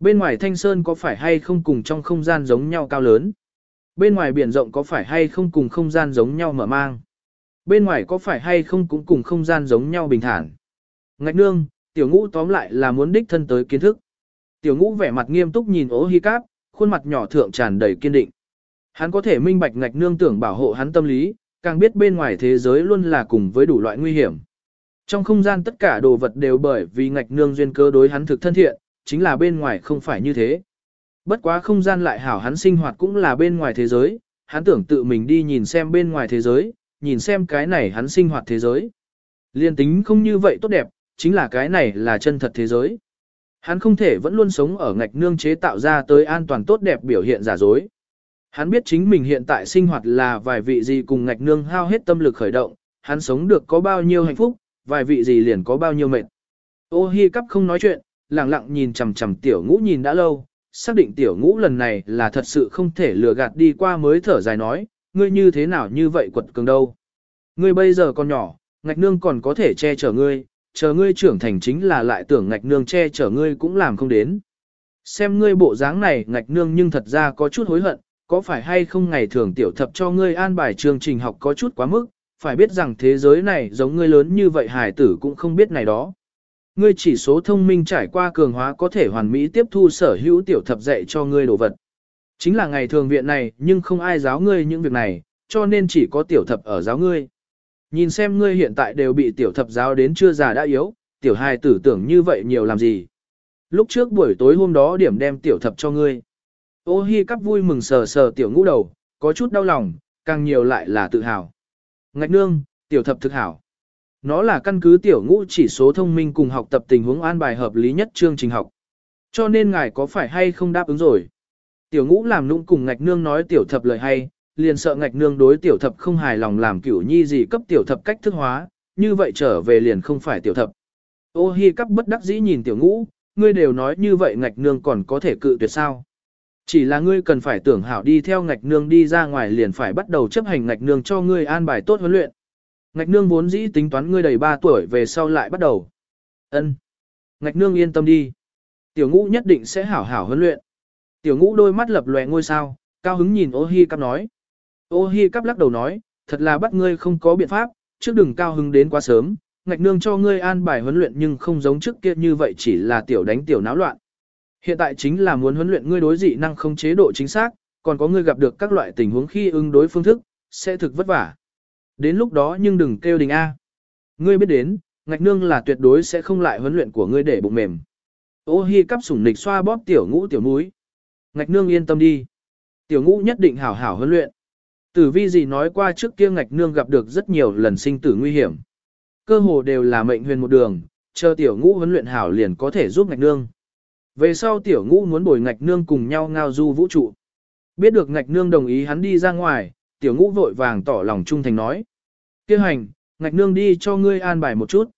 Bên ngoài thanh sơn có phải hay không cùng trong không gian giống nhau cao lớn. Bên ngoài biển rộng có phải hay không cùng không gian giống nhau mở mang. Bên ngoài có phải hay không cũng cùng không gian giống nhau bình thản. Ngạch nương, tiểu ngũ tóm lại là muốn đích thân tới kiến thức. Tiểu ngũ vẻ mặt nghiêm túc nhìn ố hi cáp, khuôn mặt nhỏ thượng tràn đầy kiên định. Hắn có thể minh bạch ngạch nương tưởng bảo hộ hắn tâm lý, càng biết bên ngoài thế giới luôn là cùng với đủ loại nguy hiểm. Trong không gian tất cả đồ vật đều bởi vì ngạch nương duyên cơ đối hắn thực thân thiện, chính là bên ngoài không phải như thế. Bất quá không gian lại hảo hắn sinh hoạt cũng là bên ngoài thế giới, hắn tưởng tự mình đi nhìn xem bên ngoài thế giới, nhìn xem cái này hắn sinh hoạt thế giới. Liên tính không như vậy tốt đẹp, chính là cái này là chân thật thế giới. Hắn không thể vẫn luôn sống ở ngạch nương chế tạo ra tới an toàn tốt đẹp biểu hiện giả dối. Hắn biết chính mình hiện tại sinh hoạt là vài vị gì cùng ngạch nương hao hết tâm lực khởi động, hắn sống được có bao nhiêu hạnh phúc, vài vị gì liền có bao nhiêu mệt. Ô hi cắp không nói chuyện, lặng lặng nhìn chằm chằm tiểu ngũ nhìn đã lâu, xác định tiểu ngũ lần này là thật sự không thể lừa gạt đi qua mới thở dài nói, ngươi như thế nào như vậy quật cường đâu. Ngươi bây giờ còn nhỏ, ngạch nương còn có thể che chở ngươi, chờ ngươi trưởng thành chính là lại tưởng ngạch nương che chở ngươi cũng làm không đến. Xem ngươi bộ dáng này ngạch nương nhưng thật ra có chút hối hận, có phải hay không ngày thường tiểu thập cho ngươi an bài chương trình học có chút quá mức, phải biết rằng thế giới này giống ngươi lớn như vậy hải tử cũng không biết này đó. Ngươi chỉ số thông minh trải qua cường hóa có thể hoàn mỹ tiếp thu sở hữu tiểu thập dạy cho ngươi đồ vật. Chính là ngày thường viện này nhưng không ai giáo ngươi những việc này, cho nên chỉ có tiểu thập ở giáo ngươi. Nhìn xem ngươi hiện tại đều bị tiểu thập giáo đến chưa già đã yếu, tiểu hài tử tưởng như vậy nhiều làm gì. Lúc trước buổi tối hôm đó điểm đem tiểu thập cho ngươi. Ô hi cắp vui mừng sờ sờ tiểu ngũ đầu, có chút đau lòng, càng nhiều lại là tự hào. Ngạch nương, tiểu thập thực hảo. Nó là căn cứ tiểu ngũ chỉ số thông minh cùng học tập tình huống an bài hợp lý nhất chương trình học. Cho nên ngài có phải hay không đáp ứng rồi? Tiểu ngũ làm nũng cùng ngạch nương nói tiểu thập lời hay, liền sợ ngạch nương đối tiểu thập không hài lòng làm kiểu nhi gì cấp tiểu thập cách thức hóa, như vậy trở về liền không phải tiểu thập. Ô hi cắp bất đắc dĩ nhìn tiểu ngũ, ngươi đều nói như vậy ngạch nương còn có thể cự tuyệt sao. Chỉ là ngươi cần phải tưởng hảo đi theo ngạch nương đi ra ngoài liền phải bắt đầu chấp hành ngạch nương cho ngươi an bài tốt huấn luyện. Ngạch nương vốn dĩ tính toán ngươi đầy 3 tuổi về sau lại bắt đầu. Ân, Ngạch nương yên tâm đi. Tiểu ngũ nhất định sẽ hảo hảo huấn luyện. Tiểu ngũ đôi mắt lập lòe ngôi sao, cao hứng nhìn ô hi cắp nói. Ô hi cắp lắc đầu nói, thật là bắt ngươi không có biện pháp, trước đừng cao hứng đến quá sớm, ngạch nương cho ngươi an bài huấn luyện nhưng không giống trước kia như vậy chỉ là tiểu đánh tiểu náo loạn. Hiện tại chính là muốn huấn luyện ngươi đối dị năng không chế độ chính xác, còn có ngươi gặp được các loại tình huống khi ứng đối phương thức, sẽ thực vất vả. Đến lúc đó nhưng đừng kêu đình A. Ngươi biết đến, ngạch nương là tuyệt đối sẽ không lại huấn luyện của ngươi để bụng mềm. Ô hi cắp sủng nịch xoa bóp tiểu ngũ tiểu núi. Ngạch nương yên tâm đi. Tiểu ngũ nhất định hảo hảo huấn luyện. Tử vi gì nói qua trước kia ngạch nương gặp được rất nhiều lần sinh tử nguy hiểm. Cơ hồ đều là mệnh huyền một đường, chờ tiểu ngũ huấn luyện hảo liền có thể giúp ngạch nương. Về sau tiểu ngũ muốn bồi ngạch nương cùng nhau ngao du vũ trụ. Biết được ngạch nương đồng ý hắn đi ra ngoài, tiểu ngũ vội vàng tỏ lòng trung thành nói. Kêu hành, ngạch nương đi cho ngươi an bài một chút.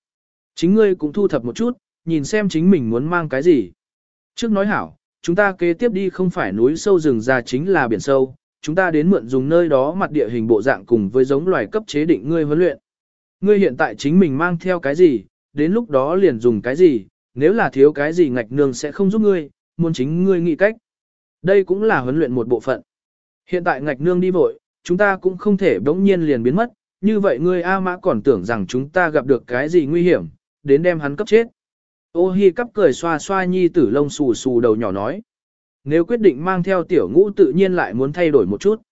Chính ngươi cũng thu thập một chút, nhìn xem chính mình muốn mang cái gì. Trước nói hảo, chúng ta kế tiếp đi không phải núi sâu rừng già chính là biển sâu, chúng ta đến mượn dùng nơi đó mặt địa hình bộ dạng cùng với giống loài cấp chế định ngươi huấn luyện. Ngươi hiện tại chính mình mang theo cái gì, đến lúc đó liền dùng cái gì, nếu là thiếu cái gì ngạch nương sẽ không giúp ngươi, muốn chính ngươi nghĩ cách. Đây cũng là huấn luyện một bộ phận. Hiện tại ngạch nương đi vội, chúng ta cũng không thể bỗng nhiên liền biến mất, như vậy ngươi A Mã còn tưởng rằng chúng ta gặp được cái gì nguy hiểm, đến đem hắn cấp chết. Ô hi cắp cười xoa xoa nhi tử lông xù xù đầu nhỏ nói. Nếu quyết định mang theo tiểu ngũ tự nhiên lại muốn thay đổi một chút.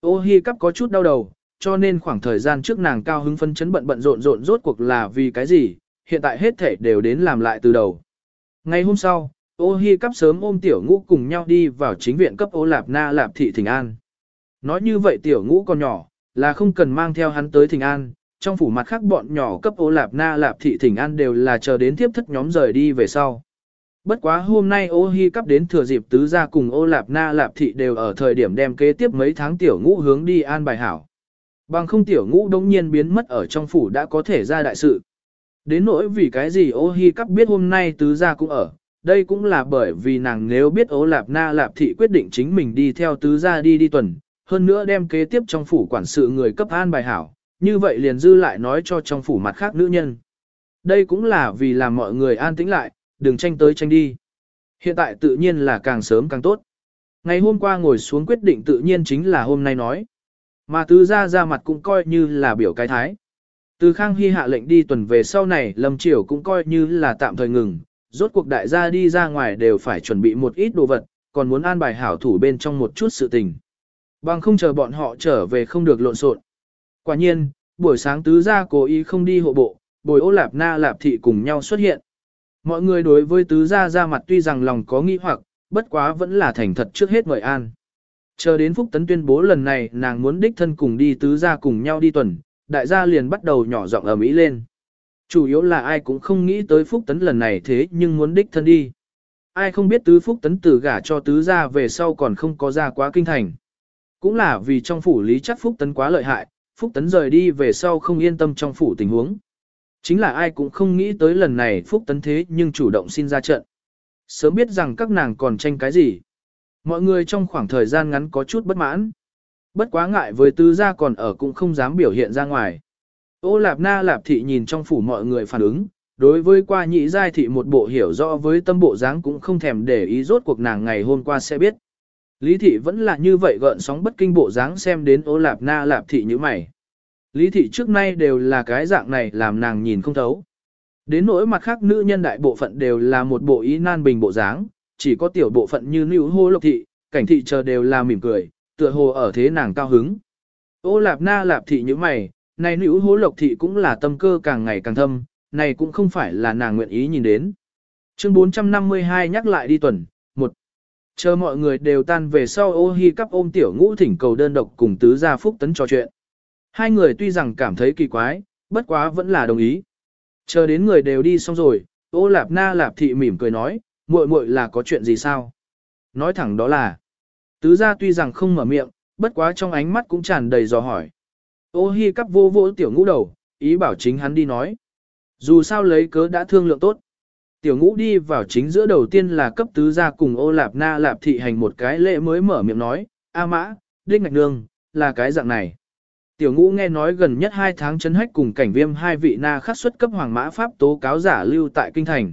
Ô hi cắp có chút đau đầu, cho nên khoảng thời gian trước nàng cao hứng phân chấn bận bận rộn rộn rốt cuộc là vì cái gì, hiện tại hết thể đều đến làm lại từ đầu. Ngày hôm sau, ô hi cắp sớm ôm tiểu ngũ cùng nhau đi vào chính viện cấp ô lạp na lạp thị thỉnh an. Nói như vậy tiểu ngũ còn nhỏ, là không cần mang theo hắn tới thỉnh an, trong phủ mặt khác bọn nhỏ cấp ô lạp na lạp thị thỉnh an đều là chờ đến tiếp thất nhóm rời đi về sau. Bất quá hôm nay ô hi cắp đến thừa dịp tứ gia cùng ô lạp na lạp thị đều ở thời điểm đem kế tiếp mấy tháng tiểu ngũ hướng đi an bài hảo. Bằng không tiểu ngũ đống nhiên biến mất ở trong phủ đã có thể ra đại sự. Đến nỗi vì cái gì ô hi cắp biết hôm nay tứ gia cũng ở, đây cũng là bởi vì nàng nếu biết ô lạp na lạp thị quyết định chính mình đi theo tứ gia đi đi tuần, hơn nữa đem kế tiếp trong phủ quản sự người cấp an bài hảo, như vậy liền dư lại nói cho trong phủ mặt khác nữ nhân. Đây cũng là vì làm mọi người an tĩnh lại, đừng tranh tới tranh đi. Hiện tại tự nhiên là càng sớm càng tốt. Ngày hôm qua ngồi xuống quyết định tự nhiên chính là hôm nay nói. Mà tứ gia ra mặt cũng coi như là biểu cái thái. Từ Khang Hy hạ lệnh đi tuần về sau này Lâm Triều cũng coi như là tạm thời ngừng, rốt cuộc đại gia đi ra ngoài đều phải chuẩn bị một ít đồ vật, còn muốn an bài hảo thủ bên trong một chút sự tình. Bằng không chờ bọn họ trở về không được lộn xộn. Quả nhiên, buổi sáng tứ gia cố ý không đi hộ bộ, bồi ô lạp na lạp thị cùng nhau xuất hiện. Mọi người đối với tứ gia ra mặt tuy rằng lòng có nghi hoặc, bất quá vẫn là thành thật trước hết mời an. Chờ đến Phúc Tấn tuyên bố lần này nàng muốn đích thân cùng đi tứ gia cùng nhau đi tuần, đại gia liền bắt đầu nhỏ giọng ở mỹ lên. Chủ yếu là ai cũng không nghĩ tới Phúc Tấn lần này thế nhưng muốn đích thân đi. Ai không biết tứ Phúc Tấn tử gả cho tứ gia về sau còn không có ra quá kinh thành. Cũng là vì trong phủ lý chắc Phúc Tấn quá lợi hại, Phúc Tấn rời đi về sau không yên tâm trong phủ tình huống. Chính là ai cũng không nghĩ tới lần này Phúc Tấn thế nhưng chủ động xin ra trận. Sớm biết rằng các nàng còn tranh cái gì. Mọi người trong khoảng thời gian ngắn có chút bất mãn. Bất quá ngại với tứ gia còn ở cũng không dám biểu hiện ra ngoài. Ô Lạp Na Lạp Thị nhìn trong phủ mọi người phản ứng, đối với qua nhị giai thị một bộ hiểu rõ với tâm bộ dáng cũng không thèm để ý rốt cuộc nàng ngày hôm qua sẽ biết. Lý thị vẫn là như vậy gợn sóng bất kinh bộ dáng xem đến ô lạp na lạp thị như mày. Lý thị trước nay đều là cái dạng này làm nàng nhìn không thấu. Đến nỗi mặt khác nữ nhân đại bộ phận đều là một bộ ý nan bình bộ dáng, chỉ có tiểu bộ phận như nữ hô lộc thị, cảnh thị chờ đều là mỉm cười, tựa hồ ở thế nàng cao hứng. Ô lạp na lạp thị như mày, này nữ hô lộc thị cũng là tâm cơ càng ngày càng thâm, này cũng không phải là nàng nguyện ý nhìn đến. Chương 452 nhắc lại đi tuần, Chờ mọi người đều tan về sau ô hi cắp ôm tiểu ngũ thỉnh cầu đơn độc cùng tứ gia phúc tấn trò chuyện. Hai người tuy rằng cảm thấy kỳ quái, bất quá vẫn là đồng ý. Chờ đến người đều đi xong rồi, ô lạp na lạp thị mỉm cười nói, muội muội là có chuyện gì sao? Nói thẳng đó là, tứ gia tuy rằng không mở miệng, bất quá trong ánh mắt cũng tràn đầy dò hỏi. Ô hi cắp vô vô tiểu ngũ đầu, ý bảo chính hắn đi nói. Dù sao lấy cớ đã thương lượng tốt. Tiểu ngũ đi vào chính giữa đầu tiên là cấp tứ gia cùng ô lạp na lạp thị hành một cái lễ mới mở miệng nói, A mã, đinh ngạch nương, là cái dạng này. Tiểu ngũ nghe nói gần nhất hai tháng chấn hách cùng cảnh viêm hai vị na khắc xuất cấp hoàng mã pháp tố cáo giả lưu tại kinh thành.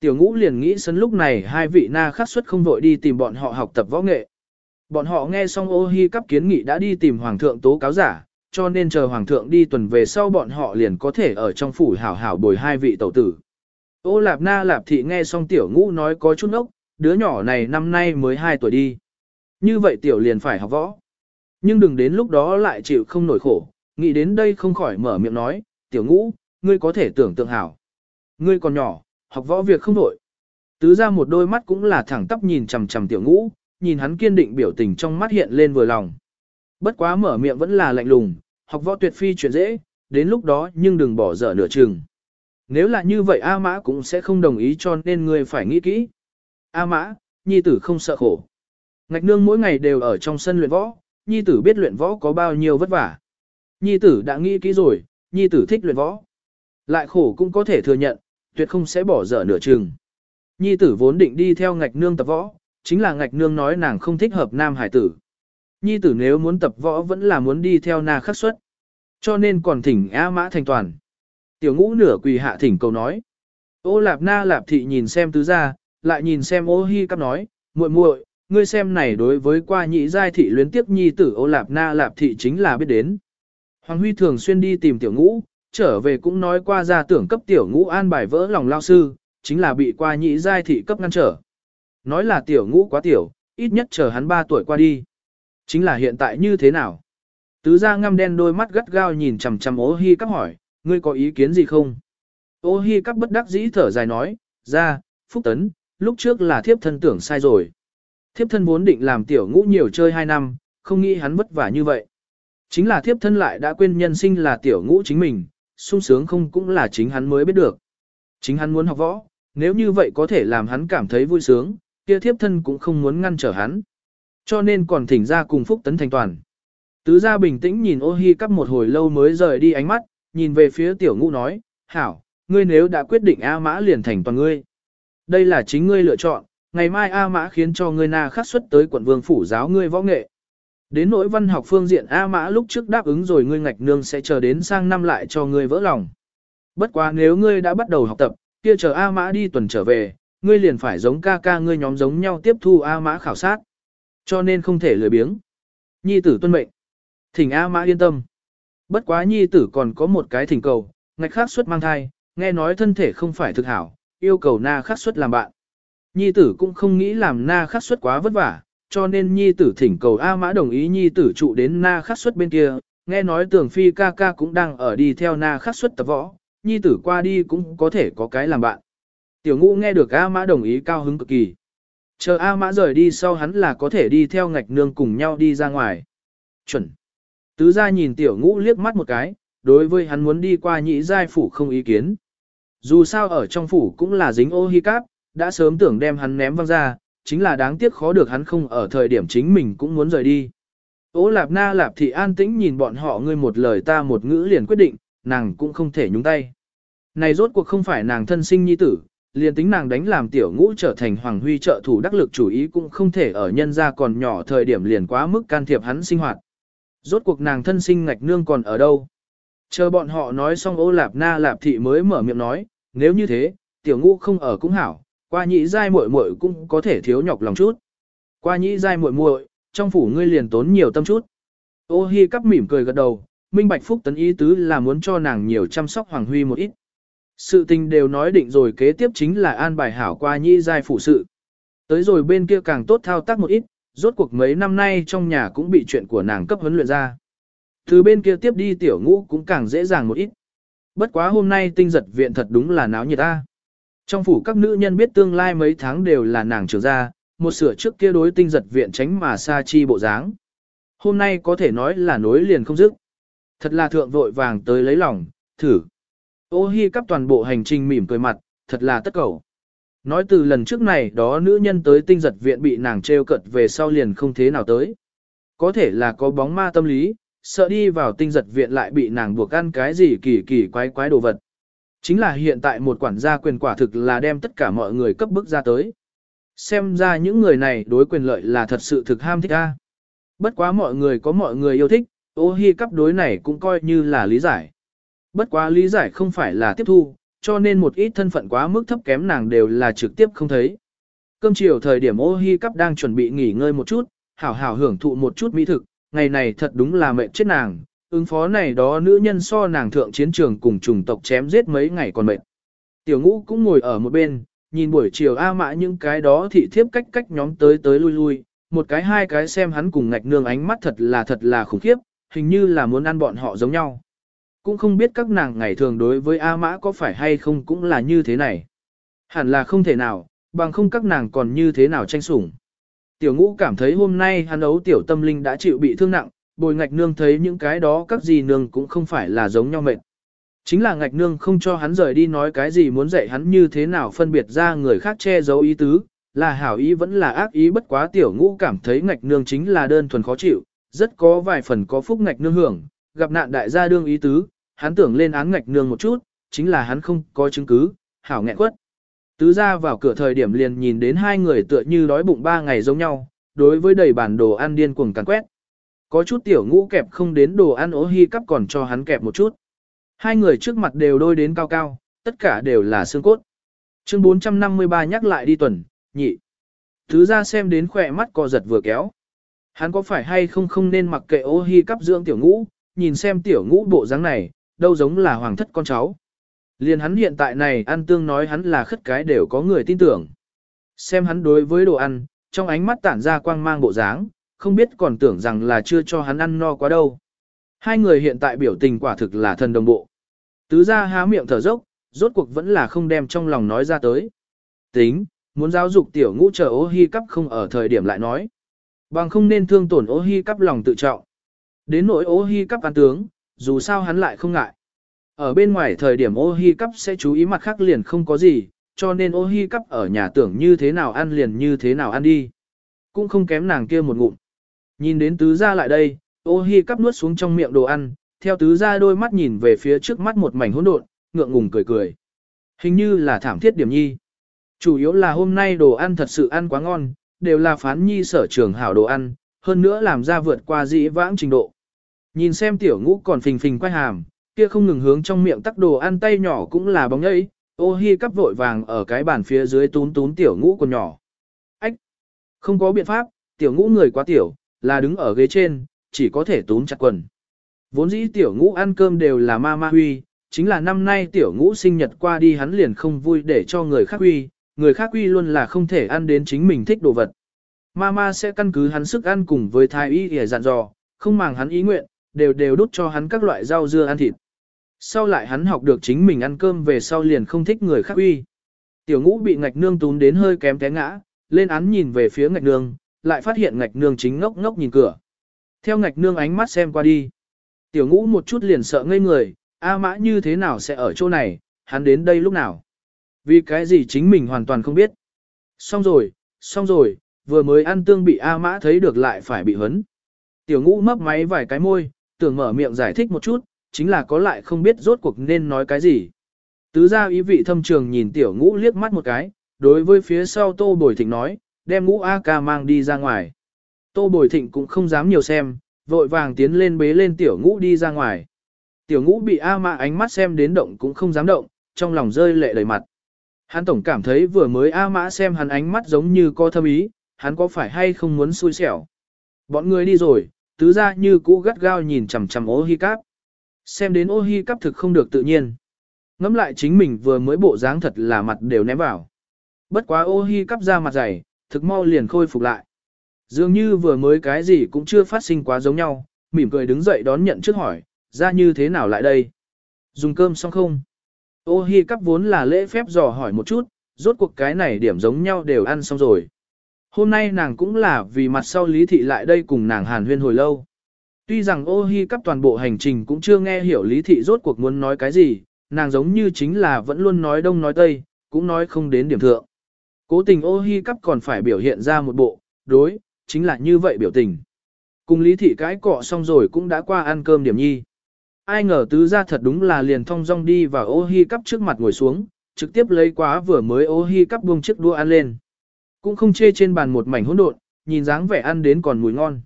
Tiểu ngũ liền nghĩ sân lúc này hai vị na khắc xuất không vội đi tìm bọn họ học tập võ nghệ. Bọn họ nghe xong ô hi cấp kiến nghị đã đi tìm hoàng thượng tố cáo giả, cho nên chờ hoàng thượng đi tuần về sau bọn họ liền có thể ở trong phủ hảo hảo bồi hai vị tẩu tử. Ô lạp na lạp thị nghe xong tiểu ngũ nói có chút ốc, đứa nhỏ này năm nay mới 2 tuổi đi. Như vậy tiểu liền phải học võ. Nhưng đừng đến lúc đó lại chịu không nổi khổ, nghĩ đến đây không khỏi mở miệng nói, tiểu ngũ, ngươi có thể tưởng tượng hảo. Ngươi còn nhỏ, học võ việc không nổi. Tứ ra một đôi mắt cũng là thẳng tắp nhìn chằm chằm tiểu ngũ, nhìn hắn kiên định biểu tình trong mắt hiện lên vừa lòng. Bất quá mở miệng vẫn là lạnh lùng, học võ tuyệt phi chuyện dễ, đến lúc đó nhưng đừng bỏ dở nửa chừng. Nếu là như vậy A Mã cũng sẽ không đồng ý cho nên ngươi phải nghĩ kỹ. A Mã, nhi tử không sợ khổ. Ngạch nương mỗi ngày đều ở trong sân luyện võ, nhi tử biết luyện võ có bao nhiêu vất vả. Nhi tử đã nghĩ kỹ rồi, nhi tử thích luyện võ. Lại khổ cũng có thể thừa nhận, tuyệt không sẽ bỏ dở nửa chừng. Nhi tử vốn định đi theo ngạch nương tập võ, chính là ngạch nương nói nàng không thích hợp nam hải tử. Nhi tử nếu muốn tập võ vẫn là muốn đi theo na khắc xuất Cho nên còn thỉnh A Mã thành toàn. Tiểu ngũ nửa quỳ hạ thỉnh cầu nói. Ô lạp na lạp thị nhìn xem tứ gia, lại nhìn xem ô hi cắp nói, muội muội, ngươi xem này đối với qua nhị giai thị luyến tiếp nhi tử ô lạp na lạp thị chính là biết đến. Hoàng Huy thường xuyên đi tìm tiểu ngũ, trở về cũng nói qua ra tưởng cấp tiểu ngũ an bài vỡ lòng lao sư, chính là bị qua nhị giai thị cấp ngăn trở. Nói là tiểu ngũ quá tiểu, ít nhất chờ hắn 3 tuổi qua đi. Chính là hiện tại như thế nào? Tứ gia ngăm đen đôi mắt gắt gao nhìn chằm chằm ô hi cắp hỏi, ngươi có ý kiến gì không? Ô hi cắp bất đắc dĩ thở dài nói, ra, phúc tấn, lúc trước là thiếp thân tưởng sai rồi. Thiếp thân vốn định làm tiểu ngũ nhiều chơi 2 năm, không nghĩ hắn vất vả như vậy. Chính là thiếp thân lại đã quên nhân sinh là tiểu ngũ chính mình, sung sướng không cũng là chính hắn mới biết được. Chính hắn muốn học võ, nếu như vậy có thể làm hắn cảm thấy vui sướng, kia thiếp thân cũng không muốn ngăn trở hắn. Cho nên còn thỉnh ra cùng phúc tấn thành toàn. Tứ gia bình tĩnh nhìn ô hi cắp một hồi lâu mới rời đi ánh mắt, nhìn về phía tiểu ngũ nói, hảo, ngươi nếu đã quyết định A mã liền thành toàn ngươi. Đây là chính ngươi lựa chọn, ngày mai A mã khiến cho ngươi na khắc xuất tới quận vương phủ giáo ngươi võ nghệ. Đến nỗi văn học phương diện A mã lúc trước đáp ứng rồi ngươi ngạch nương sẽ chờ đến sang năm lại cho ngươi vỡ lòng. Bất quá nếu ngươi đã bắt đầu học tập, kia chờ A mã đi tuần trở về, ngươi liền phải giống ca ca ngươi nhóm giống nhau tiếp thu A mã khảo sát. Cho nên không thể lười biếng. Nhi tử tuân mệnh. Thỉnh A mã yên tâm. Bất quá nhi tử còn có một cái thỉnh cầu, ngạch khắc suất mang thai, nghe nói thân thể không phải thực hảo, yêu cầu na khắc suất làm bạn. Nhi tử cũng không nghĩ làm na khắc suất quá vất vả, cho nên nhi tử thỉnh cầu A mã đồng ý nhi tử trụ đến na khắc suất bên kia, nghe nói tưởng phi ca ca cũng đang ở đi theo na khắc suất tập võ, nhi tử qua đi cũng có thể có cái làm bạn. Tiểu ngũ nghe được A mã đồng ý cao hứng cực kỳ. Chờ A mã rời đi sau hắn là có thể đi theo ngạch nương cùng nhau đi ra ngoài. Chuẩn. Tứ gia nhìn tiểu ngũ liếc mắt một cái, đối với hắn muốn đi qua nhị giai phủ không ý kiến. Dù sao ở trong phủ cũng là dính ô hi cáp, đã sớm tưởng đem hắn ném văng ra, chính là đáng tiếc khó được hắn không ở thời điểm chính mình cũng muốn rời đi. Ô lạp na lạp thị an tĩnh nhìn bọn họ ngươi một lời ta một ngữ liền quyết định, nàng cũng không thể nhúng tay. Này rốt cuộc không phải nàng thân sinh nhi tử, liền tính nàng đánh làm tiểu ngũ trở thành hoàng huy trợ thủ đắc lực chủ ý cũng không thể ở nhân gia còn nhỏ thời điểm liền quá mức can thiệp hắn sinh hoạt. Rốt cuộc nàng thân sinh ngạch nương còn ở đâu? Chờ bọn họ nói xong ô lạp na lạp thị mới mở miệng nói, nếu như thế, tiểu ngũ không ở cũng hảo, qua nhị giai muội muội cũng có thể thiếu nhọc lòng chút. Qua nhị giai muội muội, trong phủ ngươi liền tốn nhiều tâm chút. Ô hi cắp mỉm cười gật đầu, minh bạch phúc tấn ý tứ là muốn cho nàng nhiều chăm sóc hoàng huy một ít. Sự tình đều nói định rồi kế tiếp chính là an bài hảo qua nhị giai phụ sự. Tới rồi bên kia càng tốt thao tác một ít, rốt cuộc mấy năm nay trong nhà cũng bị chuyện của nàng cấp huấn luyện ra. Từ bên kia tiếp đi tiểu ngũ cũng càng dễ dàng một ít. Bất quá hôm nay tinh giật viện thật đúng là náo nhiệt ta. Trong phủ các nữ nhân biết tương lai mấy tháng đều là nàng trưởng ra, một sửa trước kia đối tinh giật viện tránh mà xa chi bộ dáng. Hôm nay có thể nói là nối liền không dứt. Thật là thượng vội vàng tới lấy lòng, thử. Ô hi cắp toàn bộ hành trình mỉm cười mặt, thật là tất cầu. Nói từ lần trước này đó nữ nhân tới tinh giật viện bị nàng treo cật về sau liền không thế nào tới. Có thể là có bóng ma tâm lý, sợ đi vào tinh giật viện lại bị nàng buộc ăn cái gì kỳ kỳ quái quái đồ vật. Chính là hiện tại một quản gia quyền quả thực là đem tất cả mọi người cấp bức ra tới. Xem ra những người này đối quyền lợi là thật sự thực ham thích a. Bất quá mọi người có mọi người yêu thích, ô hi cấp đối này cũng coi như là lý giải. Bất quá lý giải không phải là tiếp thu, cho nên một ít thân phận quá mức thấp kém nàng đều là trực tiếp không thấy. Cơm chiều thời điểm ô hi cắp đang chuẩn bị nghỉ ngơi một chút, hảo hảo hưởng thụ một chút mỹ thực, ngày này thật đúng là mệt chết nàng, ứng phó này đó nữ nhân so nàng thượng chiến trường cùng chủng tộc chém giết mấy ngày còn mệt. Tiểu ngũ cũng ngồi ở một bên, nhìn buổi chiều A mã những cái đó thị thiếp cách cách nhóm tới tới lui lui, một cái hai cái xem hắn cùng ngạch nương ánh mắt thật là thật là khủng khiếp, hình như là muốn ăn bọn họ giống nhau. Cũng không biết các nàng ngày thường đối với A mã có phải hay không cũng là như thế này. Hẳn là không thể nào, bằng không các nàng còn như thế nào tranh sủng. Tiểu ngũ cảm thấy hôm nay hắn ấu tiểu tâm linh đã chịu bị thương nặng, bồi ngạch nương thấy những cái đó các gì nương cũng không phải là giống nhau mệt. Chính là ngạch nương không cho hắn rời đi nói cái gì muốn dạy hắn như thế nào phân biệt ra người khác che giấu ý tứ, là hảo ý vẫn là ác ý bất quá tiểu ngũ cảm thấy ngạch nương chính là đơn thuần khó chịu, rất có vài phần có phúc ngạch nương hưởng, gặp nạn đại gia đương ý tứ, hắn tưởng lên án ngạch nương một chút, chính là hắn không có chứng cứ, hảo nghẹn quất. Tứ ra vào cửa thời điểm liền nhìn đến hai người tựa như đói bụng ba ngày giống nhau, đối với đầy bản đồ ăn điên cuồng càng quét. Có chút tiểu ngũ kẹp không đến đồ ăn ố hy cắp còn cho hắn kẹp một chút. Hai người trước mặt đều đôi đến cao cao, tất cả đều là xương cốt. Chương 453 nhắc lại đi tuần, nhị. Thứ ra xem đến khỏe mắt co giật vừa kéo. Hắn có phải hay không không nên mặc kệ ô hi cắp dưỡng tiểu ngũ, nhìn xem tiểu ngũ bộ dáng này, đâu giống là hoàng thất con cháu. Liền hắn hiện tại này ăn tương nói hắn là khất cái đều có người tin tưởng. Xem hắn đối với đồ ăn, trong ánh mắt tản ra quang mang bộ dáng, không biết còn tưởng rằng là chưa cho hắn ăn no quá đâu. Hai người hiện tại biểu tình quả thực là thần đồng bộ. Tứ ra há miệng thở dốc, rốt cuộc vẫn là không đem trong lòng nói ra tới. Tính, muốn giáo dục tiểu ngũ chờ ô hi cắp không ở thời điểm lại nói. Bằng không nên thương tổn ô hi cắp lòng tự trọng. Đến nỗi ô hi cắp ăn tướng, dù sao hắn lại không ngại. Ở bên ngoài thời điểm ô hi cắp sẽ chú ý mặt khác liền không có gì, cho nên ô hi cắp ở nhà tưởng như thế nào ăn liền như thế nào ăn đi. Cũng không kém nàng kia một ngụm. Nhìn đến tứ gia lại đây, ô hi cắp nuốt xuống trong miệng đồ ăn, theo tứ gia đôi mắt nhìn về phía trước mắt một mảnh hỗn độn, ngượng ngùng cười cười. Hình như là thảm thiết điểm nhi. Chủ yếu là hôm nay đồ ăn thật sự ăn quá ngon, đều là phán nhi sở trường hảo đồ ăn, hơn nữa làm ra vượt qua dĩ vãng trình độ. Nhìn xem tiểu ngũ còn phình phình quay hàm, kia không ngừng hướng trong miệng tắc đồ ăn tay nhỏ cũng là bóng ấy. ô hi cắp vội vàng ở cái bàn phía dưới tún tún tiểu ngũ còn nhỏ. Ách! Không có biện pháp, tiểu ngũ người quá tiểu, là đứng ở ghế trên, chỉ có thể tún chặt quần. Vốn dĩ tiểu ngũ ăn cơm đều là ma ma huy, chính là năm nay tiểu ngũ sinh nhật qua đi hắn liền không vui để cho người khác huy, người khác huy luôn là không thể ăn đến chính mình thích đồ vật. Mama sẽ căn cứ hắn sức ăn cùng với thái y để dặn dò, không màng hắn ý nguyện, đều đều đút cho hắn các loại rau dưa ăn thịt. Sau lại hắn học được chính mình ăn cơm về sau liền không thích người khác uy. Tiểu ngũ bị ngạch nương tún đến hơi kém té ngã, lên án nhìn về phía ngạch nương, lại phát hiện ngạch nương chính ngốc ngốc nhìn cửa. Theo ngạch nương ánh mắt xem qua đi. Tiểu ngũ một chút liền sợ ngây người, A mã như thế nào sẽ ở chỗ này, hắn đến đây lúc nào. Vì cái gì chính mình hoàn toàn không biết. Xong rồi, xong rồi, vừa mới ăn tương bị A mã thấy được lại phải bị hấn. Tiểu ngũ mấp máy vài cái môi, tưởng mở miệng giải thích một chút, chính là có lại không biết rốt cuộc nên nói cái gì. Tứ gia ý vị thâm trường nhìn tiểu ngũ liếc mắt một cái, đối với phía sau tô bồi thịnh nói, đem ngũ A ca mang đi ra ngoài. Tô bồi thịnh cũng không dám nhiều xem, vội vàng tiến lên bế lên tiểu ngũ đi ra ngoài. Tiểu ngũ bị A mã ánh mắt xem đến động cũng không dám động, trong lòng rơi lệ đầy mặt. Hắn tổng cảm thấy vừa mới A mã xem hắn ánh mắt giống như có thâm ý, hắn có phải hay không muốn xui xẻo. Bọn người đi rồi, tứ ra như cũ gắt gao nhìn chằm chằm ô hi cáp. Xem đến ô hi cáp thực không được tự nhiên. Ngắm lại chính mình vừa mới bộ dáng thật là mặt đều ném vào. Bất quá ô hi cáp ra mặt dày, thực mau liền khôi phục lại. Dường như vừa mới cái gì cũng chưa phát sinh quá giống nhau, mỉm cười đứng dậy đón nhận trước hỏi, ra như thế nào lại đây? Dùng cơm xong không? Ô hi cắp vốn là lễ phép dò hỏi một chút, rốt cuộc cái này điểm giống nhau đều ăn xong rồi. Hôm nay nàng cũng là vì mặt sau lý thị lại đây cùng nàng hàn huyên hồi lâu. Tuy rằng ô hi cắp toàn bộ hành trình cũng chưa nghe hiểu lý thị rốt cuộc muốn nói cái gì, nàng giống như chính là vẫn luôn nói đông nói tây, cũng nói không đến điểm thượng. Cố tình ô hi cắp còn phải biểu hiện ra một bộ, đối, chính là như vậy biểu tình. Cùng lý thị cái cọ xong rồi cũng đã qua ăn cơm điểm nhi. Ai ngờ tứ ra thật đúng là liền thong dong đi vào ô hi cắp trước mặt ngồi xuống, trực tiếp lấy quá vừa mới ô hi cắp buông chiếc đũa ăn lên. Cũng không chê trên bàn một mảnh hỗn độn, nhìn dáng vẻ ăn đến còn mùi ngon.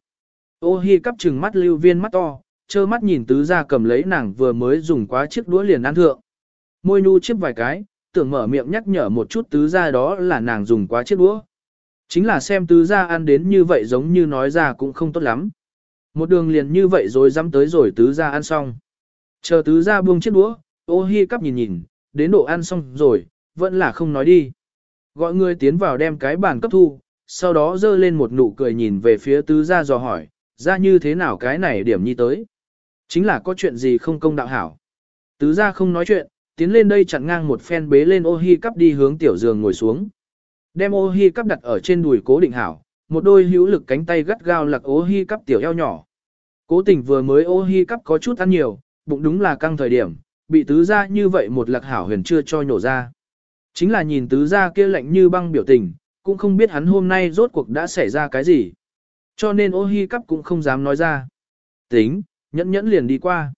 Ô hi cắp trừng mắt lưu viên mắt to, trơ mắt nhìn tứ ra cầm lấy nàng vừa mới dùng quá chiếc đũa liền ăn thượng. Môi nu chiếc vài cái, tưởng mở miệng nhắc nhở một chút tứ ra đó là nàng dùng quá chiếc đũa. Chính là xem tứ ra ăn đến như vậy giống như nói ra cũng không tốt lắm. Một đường liền như vậy rồi dám tới rồi tứ ra ăn xong. Chờ tứ ra buông chiếc đũa, ô hi cắp nhìn nhìn, đến độ ăn xong rồi, vẫn là không nói đi. Gọi người tiến vào đem cái bàn cấp thu, sau đó dơ lên một nụ cười nhìn về phía tứ gia dò hỏi, ra như thế nào cái này điểm nhi tới. Chính là có chuyện gì không công đạo hảo. Tứ gia không nói chuyện, tiến lên đây chặn ngang một phen bế lên ô hi cắp đi hướng tiểu giường ngồi xuống. Đem ô hi cắp đặt ở trên đùi cố định hảo, một đôi hữu lực cánh tay gắt gao lặc ô hi cắp tiểu eo nhỏ. Cố tình vừa mới ô hi cắp có chút ăn nhiều, bụng đúng là căng thời điểm, bị tứ gia như vậy một lạc hảo huyền chưa cho nhổ ra. Chính là nhìn tứ gia kia lạnh như băng biểu tình, cũng không biết hắn hôm nay rốt cuộc đã xảy ra cái gì. Cho nên ô hi cắp cũng không dám nói ra. Tính, nhẫn nhẫn liền đi qua.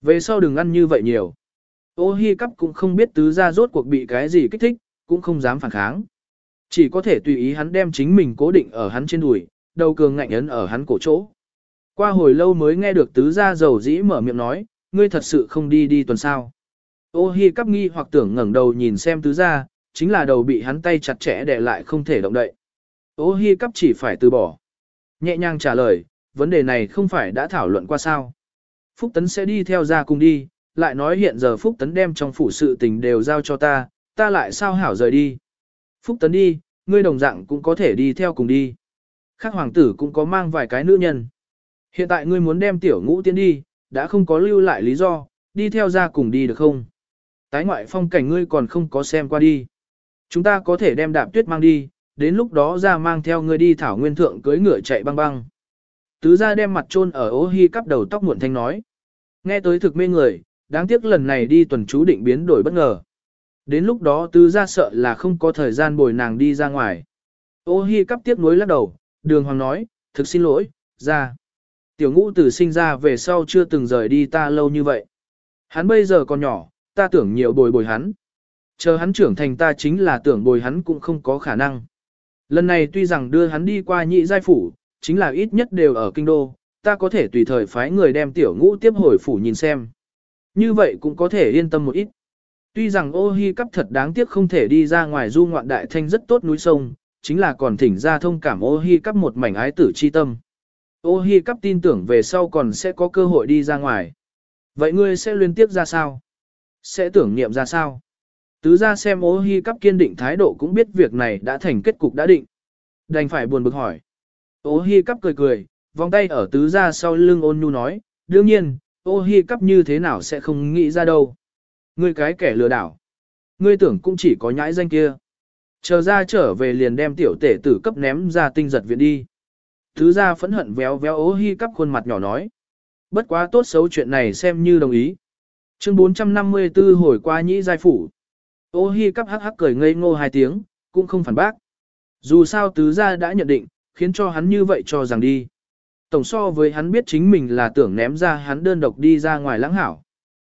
Về sau đừng ăn như vậy nhiều. Ô hi cắp cũng không biết tứ gia rốt cuộc bị cái gì kích thích, cũng không dám phản kháng. Chỉ có thể tùy ý hắn đem chính mình cố định ở hắn trên đùi, đầu cường ngạnh ấn ở hắn cổ chỗ. Qua hồi lâu mới nghe được tứ gia dầu dĩ mở miệng nói, ngươi thật sự không đi đi tuần sao. Ô hi cắp nghi hoặc tưởng ngẩng đầu nhìn xem tứ gia, chính là đầu bị hắn tay chặt chẽ đè lại không thể động đậy. Ô hi cắp chỉ phải từ bỏ. Nhẹ nhàng trả lời, vấn đề này không phải đã thảo luận qua sao. Phúc Tấn sẽ đi theo ra cùng đi, lại nói hiện giờ Phúc Tấn đem trong phủ sự tình đều giao cho ta, ta lại sao hảo rời đi. Phúc Tấn đi, ngươi đồng dạng cũng có thể đi theo cùng đi. Khác hoàng tử cũng có mang vài cái nữ nhân. Hiện tại ngươi muốn đem tiểu ngũ tiến đi, đã không có lưu lại lý do, đi theo ra cùng đi được không? Tái ngoại phong cảnh ngươi còn không có xem qua đi. Chúng ta có thể đem đạp tuyết mang đi, đến lúc đó ra mang theo ngươi đi thảo nguyên thượng cưới ngựa chạy băng băng. Tứ ra đem mặt chôn ở ô hi cắp đầu tóc muộn thanh nói. Nghe tới thực mê người, đáng tiếc lần này đi tuần chú định biến đổi bất ngờ. Đến lúc đó tứ ra sợ là không có thời gian bồi nàng đi ra ngoài. Ô hi cắp tiếc nuối lắc đầu, đường hoàng nói, thực xin lỗi, ra. Tiểu ngũ tử sinh ra về sau chưa từng rời đi ta lâu như vậy. Hắn bây giờ còn nhỏ, ta tưởng nhiều bồi bồi hắn. Chờ hắn trưởng thành ta chính là tưởng bồi hắn cũng không có khả năng. Lần này tuy rằng đưa hắn đi qua nhị giai phủ, chính là ít nhất đều ở kinh đô, ta có thể tùy thời phái người đem tiểu ngũ tiếp hồi phủ nhìn xem. Như vậy cũng có thể yên tâm một ít. Tuy rằng ô hi cắp thật đáng tiếc không thể đi ra ngoài du ngoạn đại thanh rất tốt núi sông, chính là còn thỉnh ra thông cảm ô hi cắp một mảnh ái tử chi tâm. Ô hi cắp tin tưởng về sau còn sẽ có cơ hội đi ra ngoài. Vậy ngươi sẽ liên tiếp ra sao? Sẽ tưởng niệm ra sao? Tứ ra xem ô hi cắp kiên định thái độ cũng biết việc này đã thành kết cục đã định. Đành phải buồn bực hỏi. Ô hi cắp cười cười, vòng tay ở tứ ra sau lưng ôn nhu nói, đương nhiên, ô hi cắp như thế nào sẽ không nghĩ ra đâu. Ngươi cái kẻ lừa đảo. Ngươi tưởng cũng chỉ có nhãi danh kia. Chờ ra trở về liền đem tiểu tể tử cấp ném ra tinh giật viện đi. Tứ ra phẫn hận véo véo ô hi cắp khuôn mặt nhỏ nói. Bất quá tốt xấu chuyện này xem như đồng ý. Chương 454 hồi qua nhĩ giai phủ. Ô hi cắp hắc hắc cười ngây ngô hai tiếng, cũng không phản bác. Dù sao tứ gia đã nhận định, khiến cho hắn như vậy cho rằng đi. Tổng so với hắn biết chính mình là tưởng ném ra hắn đơn độc đi ra ngoài lãng hảo.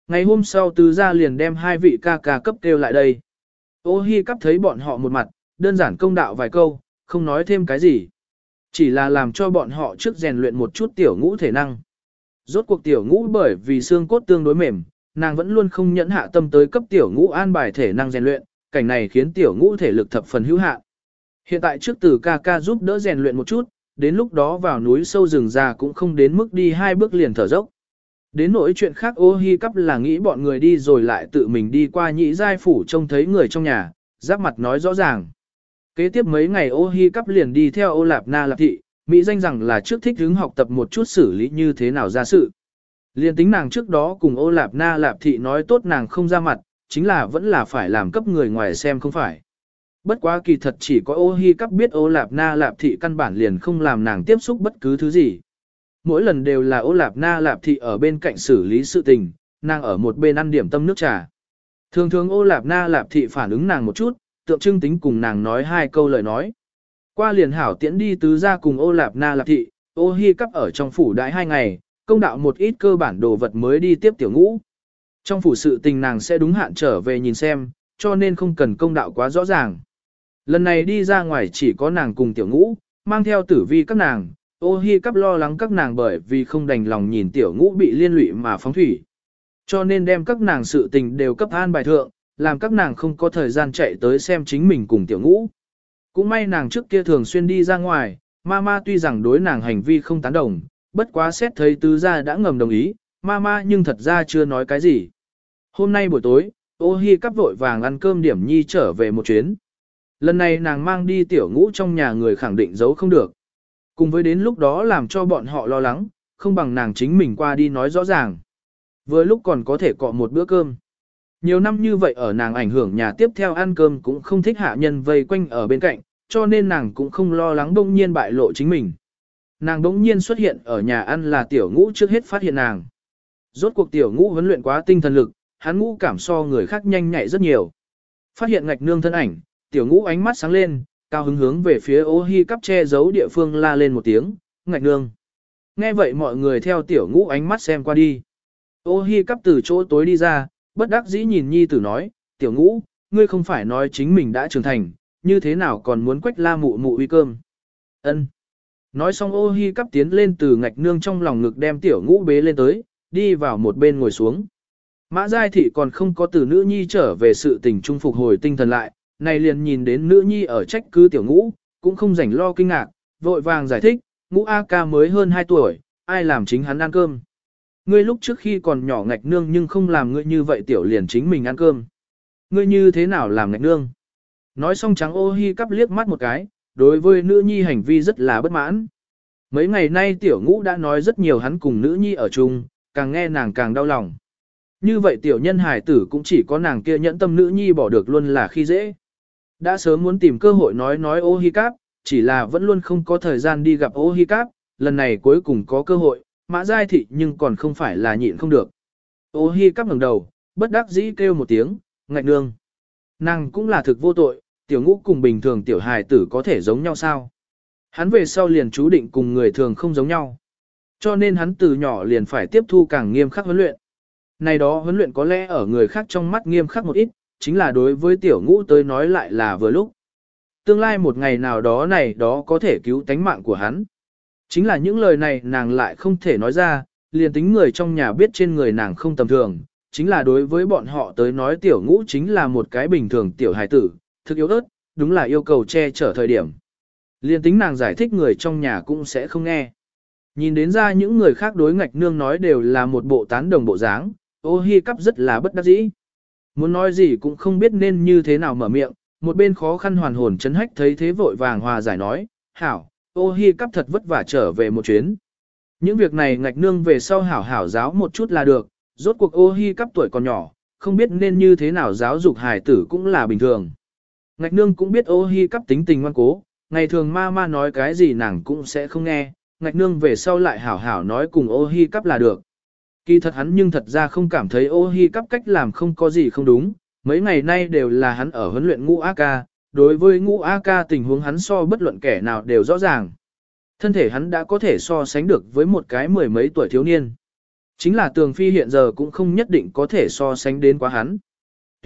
Ngày hôm sau tứ gia liền đem hai vị ca ca cấp kêu lại đây. Ô hi cắp thấy bọn họ một mặt, đơn giản công đạo vài câu, không nói thêm cái gì. Chỉ là làm cho bọn họ trước rèn luyện một chút tiểu ngũ thể năng. Rốt cuộc tiểu ngũ bởi vì xương cốt tương đối mềm, nàng vẫn luôn không nhẫn hạ tâm tới cấp tiểu ngũ an bài thể năng rèn luyện, cảnh này khiến tiểu ngũ thể lực thập phần hữu hạn. Hiện tại trước từ ca ca giúp đỡ rèn luyện một chút, đến lúc đó vào núi sâu rừng già cũng không đến mức đi hai bước liền thở dốc. Đến nỗi chuyện khác ô hi cắp là nghĩ bọn người đi rồi lại tự mình đi qua nhị giai phủ trông thấy người trong nhà, giáp mặt nói rõ ràng. Kế tiếp mấy ngày ô hi cắp liền đi theo ô lạp na lạp thị, Mỹ danh rằng là trước thích hứng học tập một chút xử lý như thế nào ra sự. Liên tính nàng trước đó cùng ô lạp na lạp thị nói tốt nàng không ra mặt, chính là vẫn là phải làm cấp người ngoài xem không phải. Bất quá kỳ thật chỉ có ô hi cắp biết ô lạp na lạp thị căn bản liền không làm nàng tiếp xúc bất cứ thứ gì. Mỗi lần đều là ô lạp na lạp thị ở bên cạnh xử lý sự tình, nàng ở một bên ăn điểm tâm nước trà. Thường thường ô lạp na lạp thị phản ứng nàng một chút, tượng trưng tính cùng nàng nói hai câu lời nói. Qua liền hảo tiễn đi tứ ra cùng ô lạp na lạp thị, ô hi cắp ở trong phủ đãi hai ngày, công đạo một ít cơ bản đồ vật mới đi tiếp tiểu ngũ. Trong phủ sự tình nàng sẽ đúng hạn trở về nhìn xem, cho nên không cần công đạo quá rõ ràng. Lần này đi ra ngoài chỉ có nàng cùng tiểu ngũ, mang theo tử vi các nàng, ô hi cắp lo lắng các nàng bởi vì không đành lòng nhìn tiểu ngũ bị liên lụy mà phóng thủy. Cho nên đem các nàng sự tình đều cấp an bài thượng, làm các nàng không có thời gian chạy tới xem chính mình cùng tiểu ngũ. Cũng may nàng trước kia thường xuyên đi ra ngoài, mama tuy rằng đối nàng hành vi không tán đồng, bất quá xét thấy tứ gia đã ngầm đồng ý, mama nhưng thật ra chưa nói cái gì. Hôm nay buổi tối, ô hi cắp vội vàng ăn cơm điểm nhi trở về một chuyến. Lần này nàng mang đi tiểu ngũ trong nhà người khẳng định giấu không được. Cùng với đến lúc đó làm cho bọn họ lo lắng, không bằng nàng chính mình qua đi nói rõ ràng. Với lúc còn có thể cọ một bữa cơm. Nhiều năm như vậy ở nàng ảnh hưởng nhà tiếp theo ăn cơm cũng không thích hạ nhân vây quanh ở bên cạnh, cho nên nàng cũng không lo lắng đông nhiên bại lộ chính mình. Nàng đống nhiên xuất hiện ở nhà ăn là tiểu ngũ trước hết phát hiện nàng. Rốt cuộc tiểu ngũ huấn luyện quá tinh thần lực, hắn ngũ cảm so người khác nhanh nhạy rất nhiều. Phát hiện ngạch nương thân ảnh, tiểu ngũ ánh mắt sáng lên, cao hứng hướng về phía ô hi cắp che giấu địa phương la lên một tiếng, ngạch nương. Nghe vậy mọi người theo tiểu ngũ ánh mắt xem qua đi. Ô hi cắp từ chỗ tối đi ra, bất đắc dĩ nhìn nhi tử nói, tiểu ngũ, ngươi không phải nói chính mình đã trưởng thành, như thế nào còn muốn quách la mụ mụ uy cơm. ân Nói xong ô hi cắp tiến lên từ ngạch nương trong lòng ngực đem tiểu ngũ bế lên tới, đi vào một bên ngồi xuống. Mã Giai Thị còn không có từ nữ nhi trở về sự tình trung phục hồi tinh thần lại, này liền nhìn đến nữ nhi ở trách cứ tiểu ngũ, cũng không rảnh lo kinh ngạc, vội vàng giải thích, ngũ A ca mới hơn 2 tuổi, ai làm chính hắn ăn cơm. Ngươi lúc trước khi còn nhỏ ngạch nương nhưng không làm ngươi như vậy tiểu liền chính mình ăn cơm. Ngươi như thế nào làm ngạch nương? Nói xong trắng ô hi cắp liếc mắt một cái, đối với nữ nhi hành vi rất là bất mãn. Mấy ngày nay tiểu ngũ đã nói rất nhiều hắn cùng nữ nhi ở chung, càng nghe nàng càng đau lòng. Như vậy tiểu nhân hải tử cũng chỉ có nàng kia nhẫn tâm nữ nhi bỏ được luôn là khi dễ. Đã sớm muốn tìm cơ hội nói nói ô hi cáp, chỉ là vẫn luôn không có thời gian đi gặp ô hi cáp, lần này cuối cùng có cơ hội, mã giai thị nhưng còn không phải là nhịn không được. Ô hi cáp ngẩng đầu, bất đắc dĩ kêu một tiếng, ngạch nương. Nàng cũng là thực vô tội, tiểu ngũ cùng bình thường tiểu hài tử có thể giống nhau sao? Hắn về sau liền chú định cùng người thường không giống nhau. Cho nên hắn từ nhỏ liền phải tiếp thu càng nghiêm khắc huấn luyện. Này đó huấn luyện có lẽ ở người khác trong mắt nghiêm khắc một ít, chính là đối với tiểu ngũ tới nói lại là vừa lúc. Tương lai một ngày nào đó này đó có thể cứu tánh mạng của hắn. Chính là những lời này nàng lại không thể nói ra, liền tính người trong nhà biết trên người nàng không tầm thường, chính là đối với bọn họ tới nói tiểu ngũ chính là một cái bình thường tiểu hài tử, thực yếu ớt, đúng là yêu cầu che chở thời điểm. Liên tính nàng giải thích người trong nhà cũng sẽ không nghe. Nhìn đến ra những người khác đối ngạch nương nói đều là một bộ tán đồng bộ dáng, ô hi cắp rất là bất đắc dĩ. Muốn nói gì cũng không biết nên như thế nào mở miệng, một bên khó khăn hoàn hồn chấn hách thấy thế vội vàng hòa giải nói, hảo, ô hi cắp thật vất vả trở về một chuyến. Những việc này ngạch nương về sau hảo hảo giáo một chút là được, rốt cuộc ô hi cắp tuổi còn nhỏ, không biết nên như thế nào giáo dục hài tử cũng là bình thường. Ngạch nương cũng biết ô hi cắp tính tình ngoan cố, ngày thường ma ma nói cái gì nàng cũng sẽ không nghe, ngạch nương về sau lại hảo hảo nói cùng ô hi cắp là được. Kỳ thật hắn nhưng thật ra không cảm thấy ô hi cắp cách làm không có gì không đúng, mấy ngày nay đều là hắn ở huấn luyện ngũ A-ca, đối với ngũ A-ca tình huống hắn so bất luận kẻ nào đều rõ ràng. Thân thể hắn đã có thể so sánh được với một cái mười mấy tuổi thiếu niên. Chính là tường phi hiện giờ cũng không nhất định có thể so sánh đến quá hắn.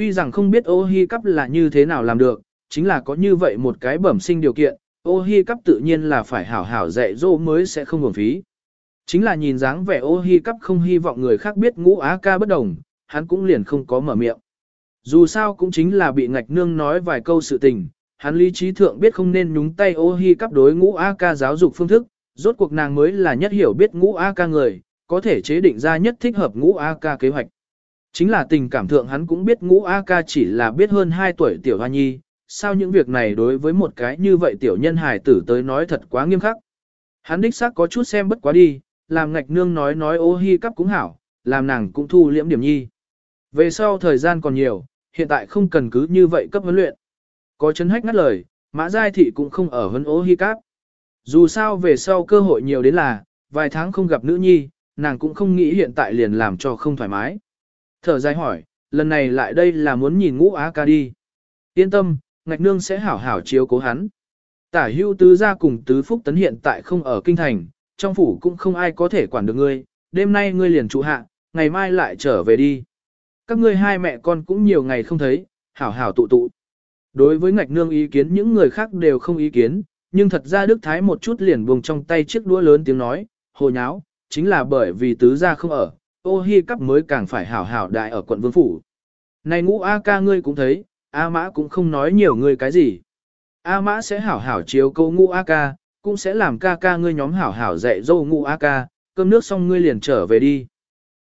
Tuy rằng không biết ô hi cắp là như thế nào làm được, chính là có như vậy một cái bẩm sinh điều kiện, ô hi cắp tự nhiên là phải hảo hảo dạy dỗ mới sẽ không hưởng phí. Chính là nhìn dáng vẻ ô hi cắp không hy vọng người khác biết ngũ á ca bất đồng, hắn cũng liền không có mở miệng. Dù sao cũng chính là bị ngạch nương nói vài câu sự tình, hắn lý trí thượng biết không nên nhúng tay ô hi cắp đối ngũ á ca giáo dục phương thức, rốt cuộc nàng mới là nhất hiểu biết ngũ á ca người, có thể chế định ra nhất thích hợp ngũ á ca kế hoạch. Chính là tình cảm thượng hắn cũng biết ngũ A ca chỉ là biết hơn 2 tuổi tiểu hoa nhi, sao những việc này đối với một cái như vậy tiểu nhân hài tử tới nói thật quá nghiêm khắc. Hắn đích xác có chút xem bất quá đi, làm ngạch nương nói nói ô hi cắp cũng hảo, làm nàng cũng thu liễm điểm nhi. Về sau thời gian còn nhiều, hiện tại không cần cứ như vậy cấp huấn luyện. Có chấn hách ngắt lời, mã giai thị cũng không ở hấn ô hi cáp. Dù sao về sau cơ hội nhiều đến là, vài tháng không gặp nữ nhi, nàng cũng không nghĩ hiện tại liền làm cho không thoải mái. Thở dài hỏi, lần này lại đây là muốn nhìn ngũ á ca đi. Yên tâm, ngạch nương sẽ hảo hảo chiếu cố hắn. Tả hưu tứ gia cùng tứ phúc tấn hiện tại không ở kinh thành, trong phủ cũng không ai có thể quản được ngươi, đêm nay ngươi liền trụ hạ, ngày mai lại trở về đi. Các ngươi hai mẹ con cũng nhiều ngày không thấy, hảo hảo tụ tụ. Đối với ngạch nương ý kiến những người khác đều không ý kiến, nhưng thật ra Đức Thái một chút liền buông trong tay chiếc đũa lớn tiếng nói, hồ nháo, chính là bởi vì tứ gia không ở, ô hi cắp mới càng phải hảo hảo đại ở quận vương phủ. Này ngũ A ca ngươi cũng thấy, A mã cũng không nói nhiều ngươi cái gì. A mã sẽ hảo hảo chiếu câu ngũ A ca, cũng sẽ làm ca ca ngươi nhóm hảo hảo dạy dâu ngũ A ca, cơm nước xong ngươi liền trở về đi.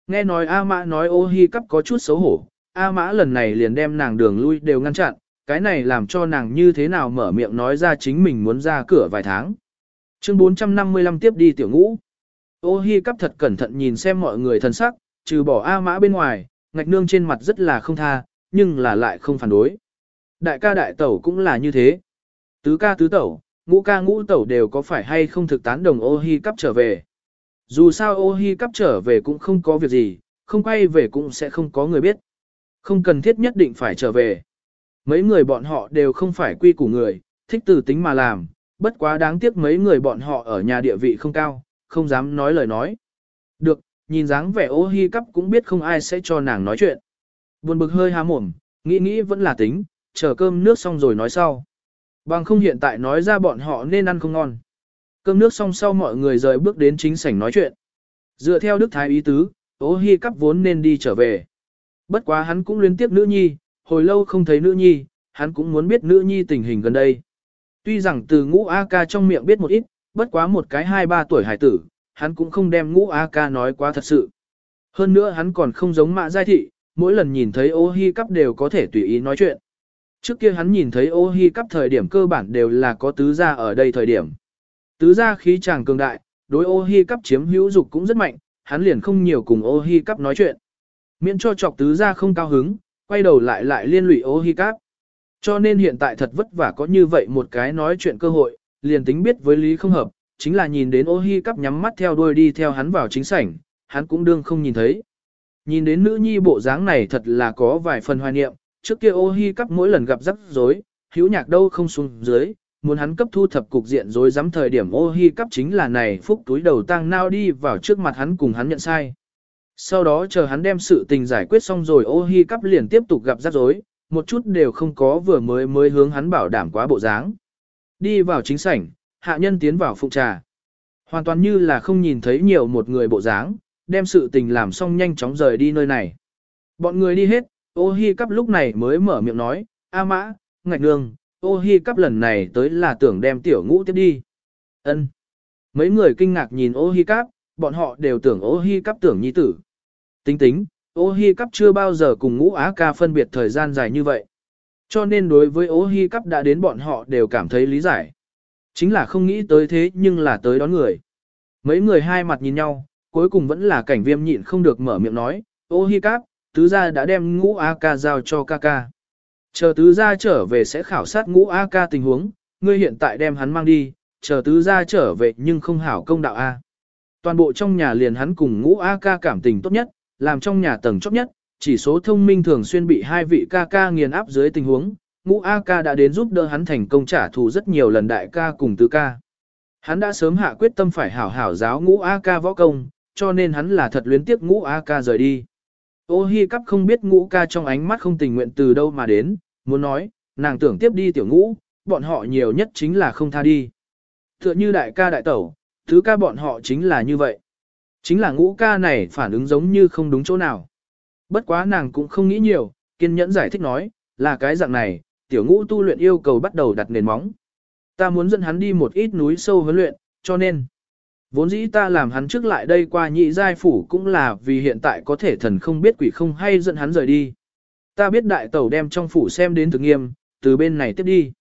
Nghe nói A mã nói ô hi cắp có chút xấu hổ, A mã lần này liền đem nàng đường lui đều ngăn chặn, cái này làm cho nàng như thế nào mở miệng nói ra chính mình muốn ra cửa vài tháng. Chương 455 tiếp đi tiểu ngũ. Ô hi cắp thật cẩn thận nhìn xem mọi người thần sắc, trừ bỏ A mã bên ngoài, ngạch nương trên mặt rất là không tha, nhưng là lại không phản đối. Đại ca đại tẩu cũng là như thế. Tứ ca tứ tẩu, ngũ ca ngũ tẩu đều có phải hay không thực tán đồng ô hi cắp trở về. Dù sao ô hi cắp trở về cũng không có việc gì, không quay về cũng sẽ không có người biết. Không cần thiết nhất định phải trở về. Mấy người bọn họ đều không phải quy củ người, thích từ tính mà làm, bất quá đáng tiếc mấy người bọn họ ở nhà địa vị không cao, không dám nói lời nói. Được, nhìn dáng vẻ ô hi cắp cũng biết không ai sẽ cho nàng nói chuyện. Buồn bực hơi há mồm, nghĩ nghĩ vẫn là tính, chờ cơm nước xong rồi nói sau. Bằng không hiện tại nói ra bọn họ nên ăn không ngon. Cơm nước xong sau mọi người rời bước đến chính sảnh nói chuyện. Dựa theo Đức Thái ý tứ, ô hi cắp vốn nên đi trở về. Bất quá hắn cũng liên tiếp nữ nhi, hồi lâu không thấy nữ nhi, hắn cũng muốn biết nữ nhi tình hình gần đây. Tuy rằng từ ngũ A ca trong miệng biết một ít, bất quá một cái hai ba tuổi hải tử, hắn cũng không đem ngũ A ca nói quá thật sự. Hơn nữa hắn còn không giống mạ giai thị, mỗi lần nhìn thấy ô hi cắp đều có thể tùy ý nói chuyện. Trước kia hắn nhìn thấy ô hi cắp thời điểm cơ bản đều là có tứ gia ở đây thời điểm. Tứ gia khí chàng cường đại, đối ô hi cắp chiếm hữu dục cũng rất mạnh, hắn liền không nhiều cùng ô hi cắp nói chuyện. Miễn cho chọc tứ gia không cao hứng, quay đầu lại lại liên lụy ô hi cắp. Cho nên hiện tại thật vất vả có như vậy một cái nói chuyện cơ hội, liền tính biết với lý không hợp, chính là nhìn đến ô hi cắp nhắm mắt theo đuôi đi theo hắn vào chính sảnh, hắn cũng đương không nhìn thấy. Nhìn đến nữ nhi bộ dáng này thật là có vài phần hoài niệm, trước kia ô hi cắp mỗi lần gặp rắc rối, hữu nhạc đâu không xuống dưới, muốn hắn cấp thu thập cục diện rối rắm thời điểm ô hi cắp chính là này phúc túi đầu tang nao đi vào trước mặt hắn cùng hắn nhận sai. Sau đó chờ hắn đem sự tình giải quyết xong rồi ô hi cắp liền tiếp tục gặp rắc rối, một chút đều không có vừa mới mới hướng hắn bảo đảm quá bộ dáng. Đi vào chính sảnh, hạ nhân tiến vào phụ trà. Hoàn toàn như là không nhìn thấy nhiều một người bộ dáng, đem sự tình làm xong nhanh chóng rời đi nơi này. Bọn người đi hết, ô hi cắp lúc này mới mở miệng nói, A mã, ngạch nương, ô hi cắp lần này tới là tưởng đem tiểu ngũ tiếp đi. ân Mấy người kinh ngạc nhìn ô hi cắp, bọn họ đều tưởng ô hi cắp tưởng nhi tử. Tính tính, ô hi cắp chưa bao giờ cùng ngũ á ca phân biệt thời gian dài như vậy. Cho nên đối với ố hy cắp đã đến bọn họ đều cảm thấy lý giải. Chính là không nghĩ tới thế nhưng là tới đón người. Mấy người hai mặt nhìn nhau, cuối cùng vẫn là cảnh viêm nhịn không được mở miệng nói, ô hi cắp, tứ gia đã đem ngũ A ca giao cho ca ca. Chờ tứ gia trở về sẽ khảo sát ngũ A ca tình huống, ngươi hiện tại đem hắn mang đi, chờ tứ gia trở về nhưng không hảo công đạo A. Toàn bộ trong nhà liền hắn cùng ngũ A ca cảm tình tốt nhất, làm trong nhà tầng chóp nhất, chỉ số thông minh thường xuyên bị hai vị ca ca nghiền áp dưới tình huống, ngũ A ca đã đến giúp đỡ hắn thành công trả thù rất nhiều lần đại ca cùng tứ ca. Hắn đã sớm hạ quyết tâm phải hảo hảo giáo ngũ A ca võ công, cho nên hắn là thật luyến tiếc ngũ A ca rời đi. Ô hi cắp không biết ngũ ca trong ánh mắt không tình nguyện từ đâu mà đến, muốn nói, nàng tưởng tiếp đi tiểu ngũ, bọn họ nhiều nhất chính là không tha đi. Tựa như đại ca đại tẩu, thứ ca bọn họ chính là như vậy. Chính là ngũ ca này phản ứng giống như không đúng chỗ nào. Bất quá nàng cũng không nghĩ nhiều, kiên nhẫn giải thích nói, là cái dạng này, tiểu ngũ tu luyện yêu cầu bắt đầu đặt nền móng. Ta muốn dẫn hắn đi một ít núi sâu huấn luyện, cho nên, vốn dĩ ta làm hắn trước lại đây qua nhị giai phủ cũng là vì hiện tại có thể thần không biết quỷ không hay dẫn hắn rời đi. Ta biết đại tẩu đem trong phủ xem đến thực nghiêm, từ bên này tiếp đi.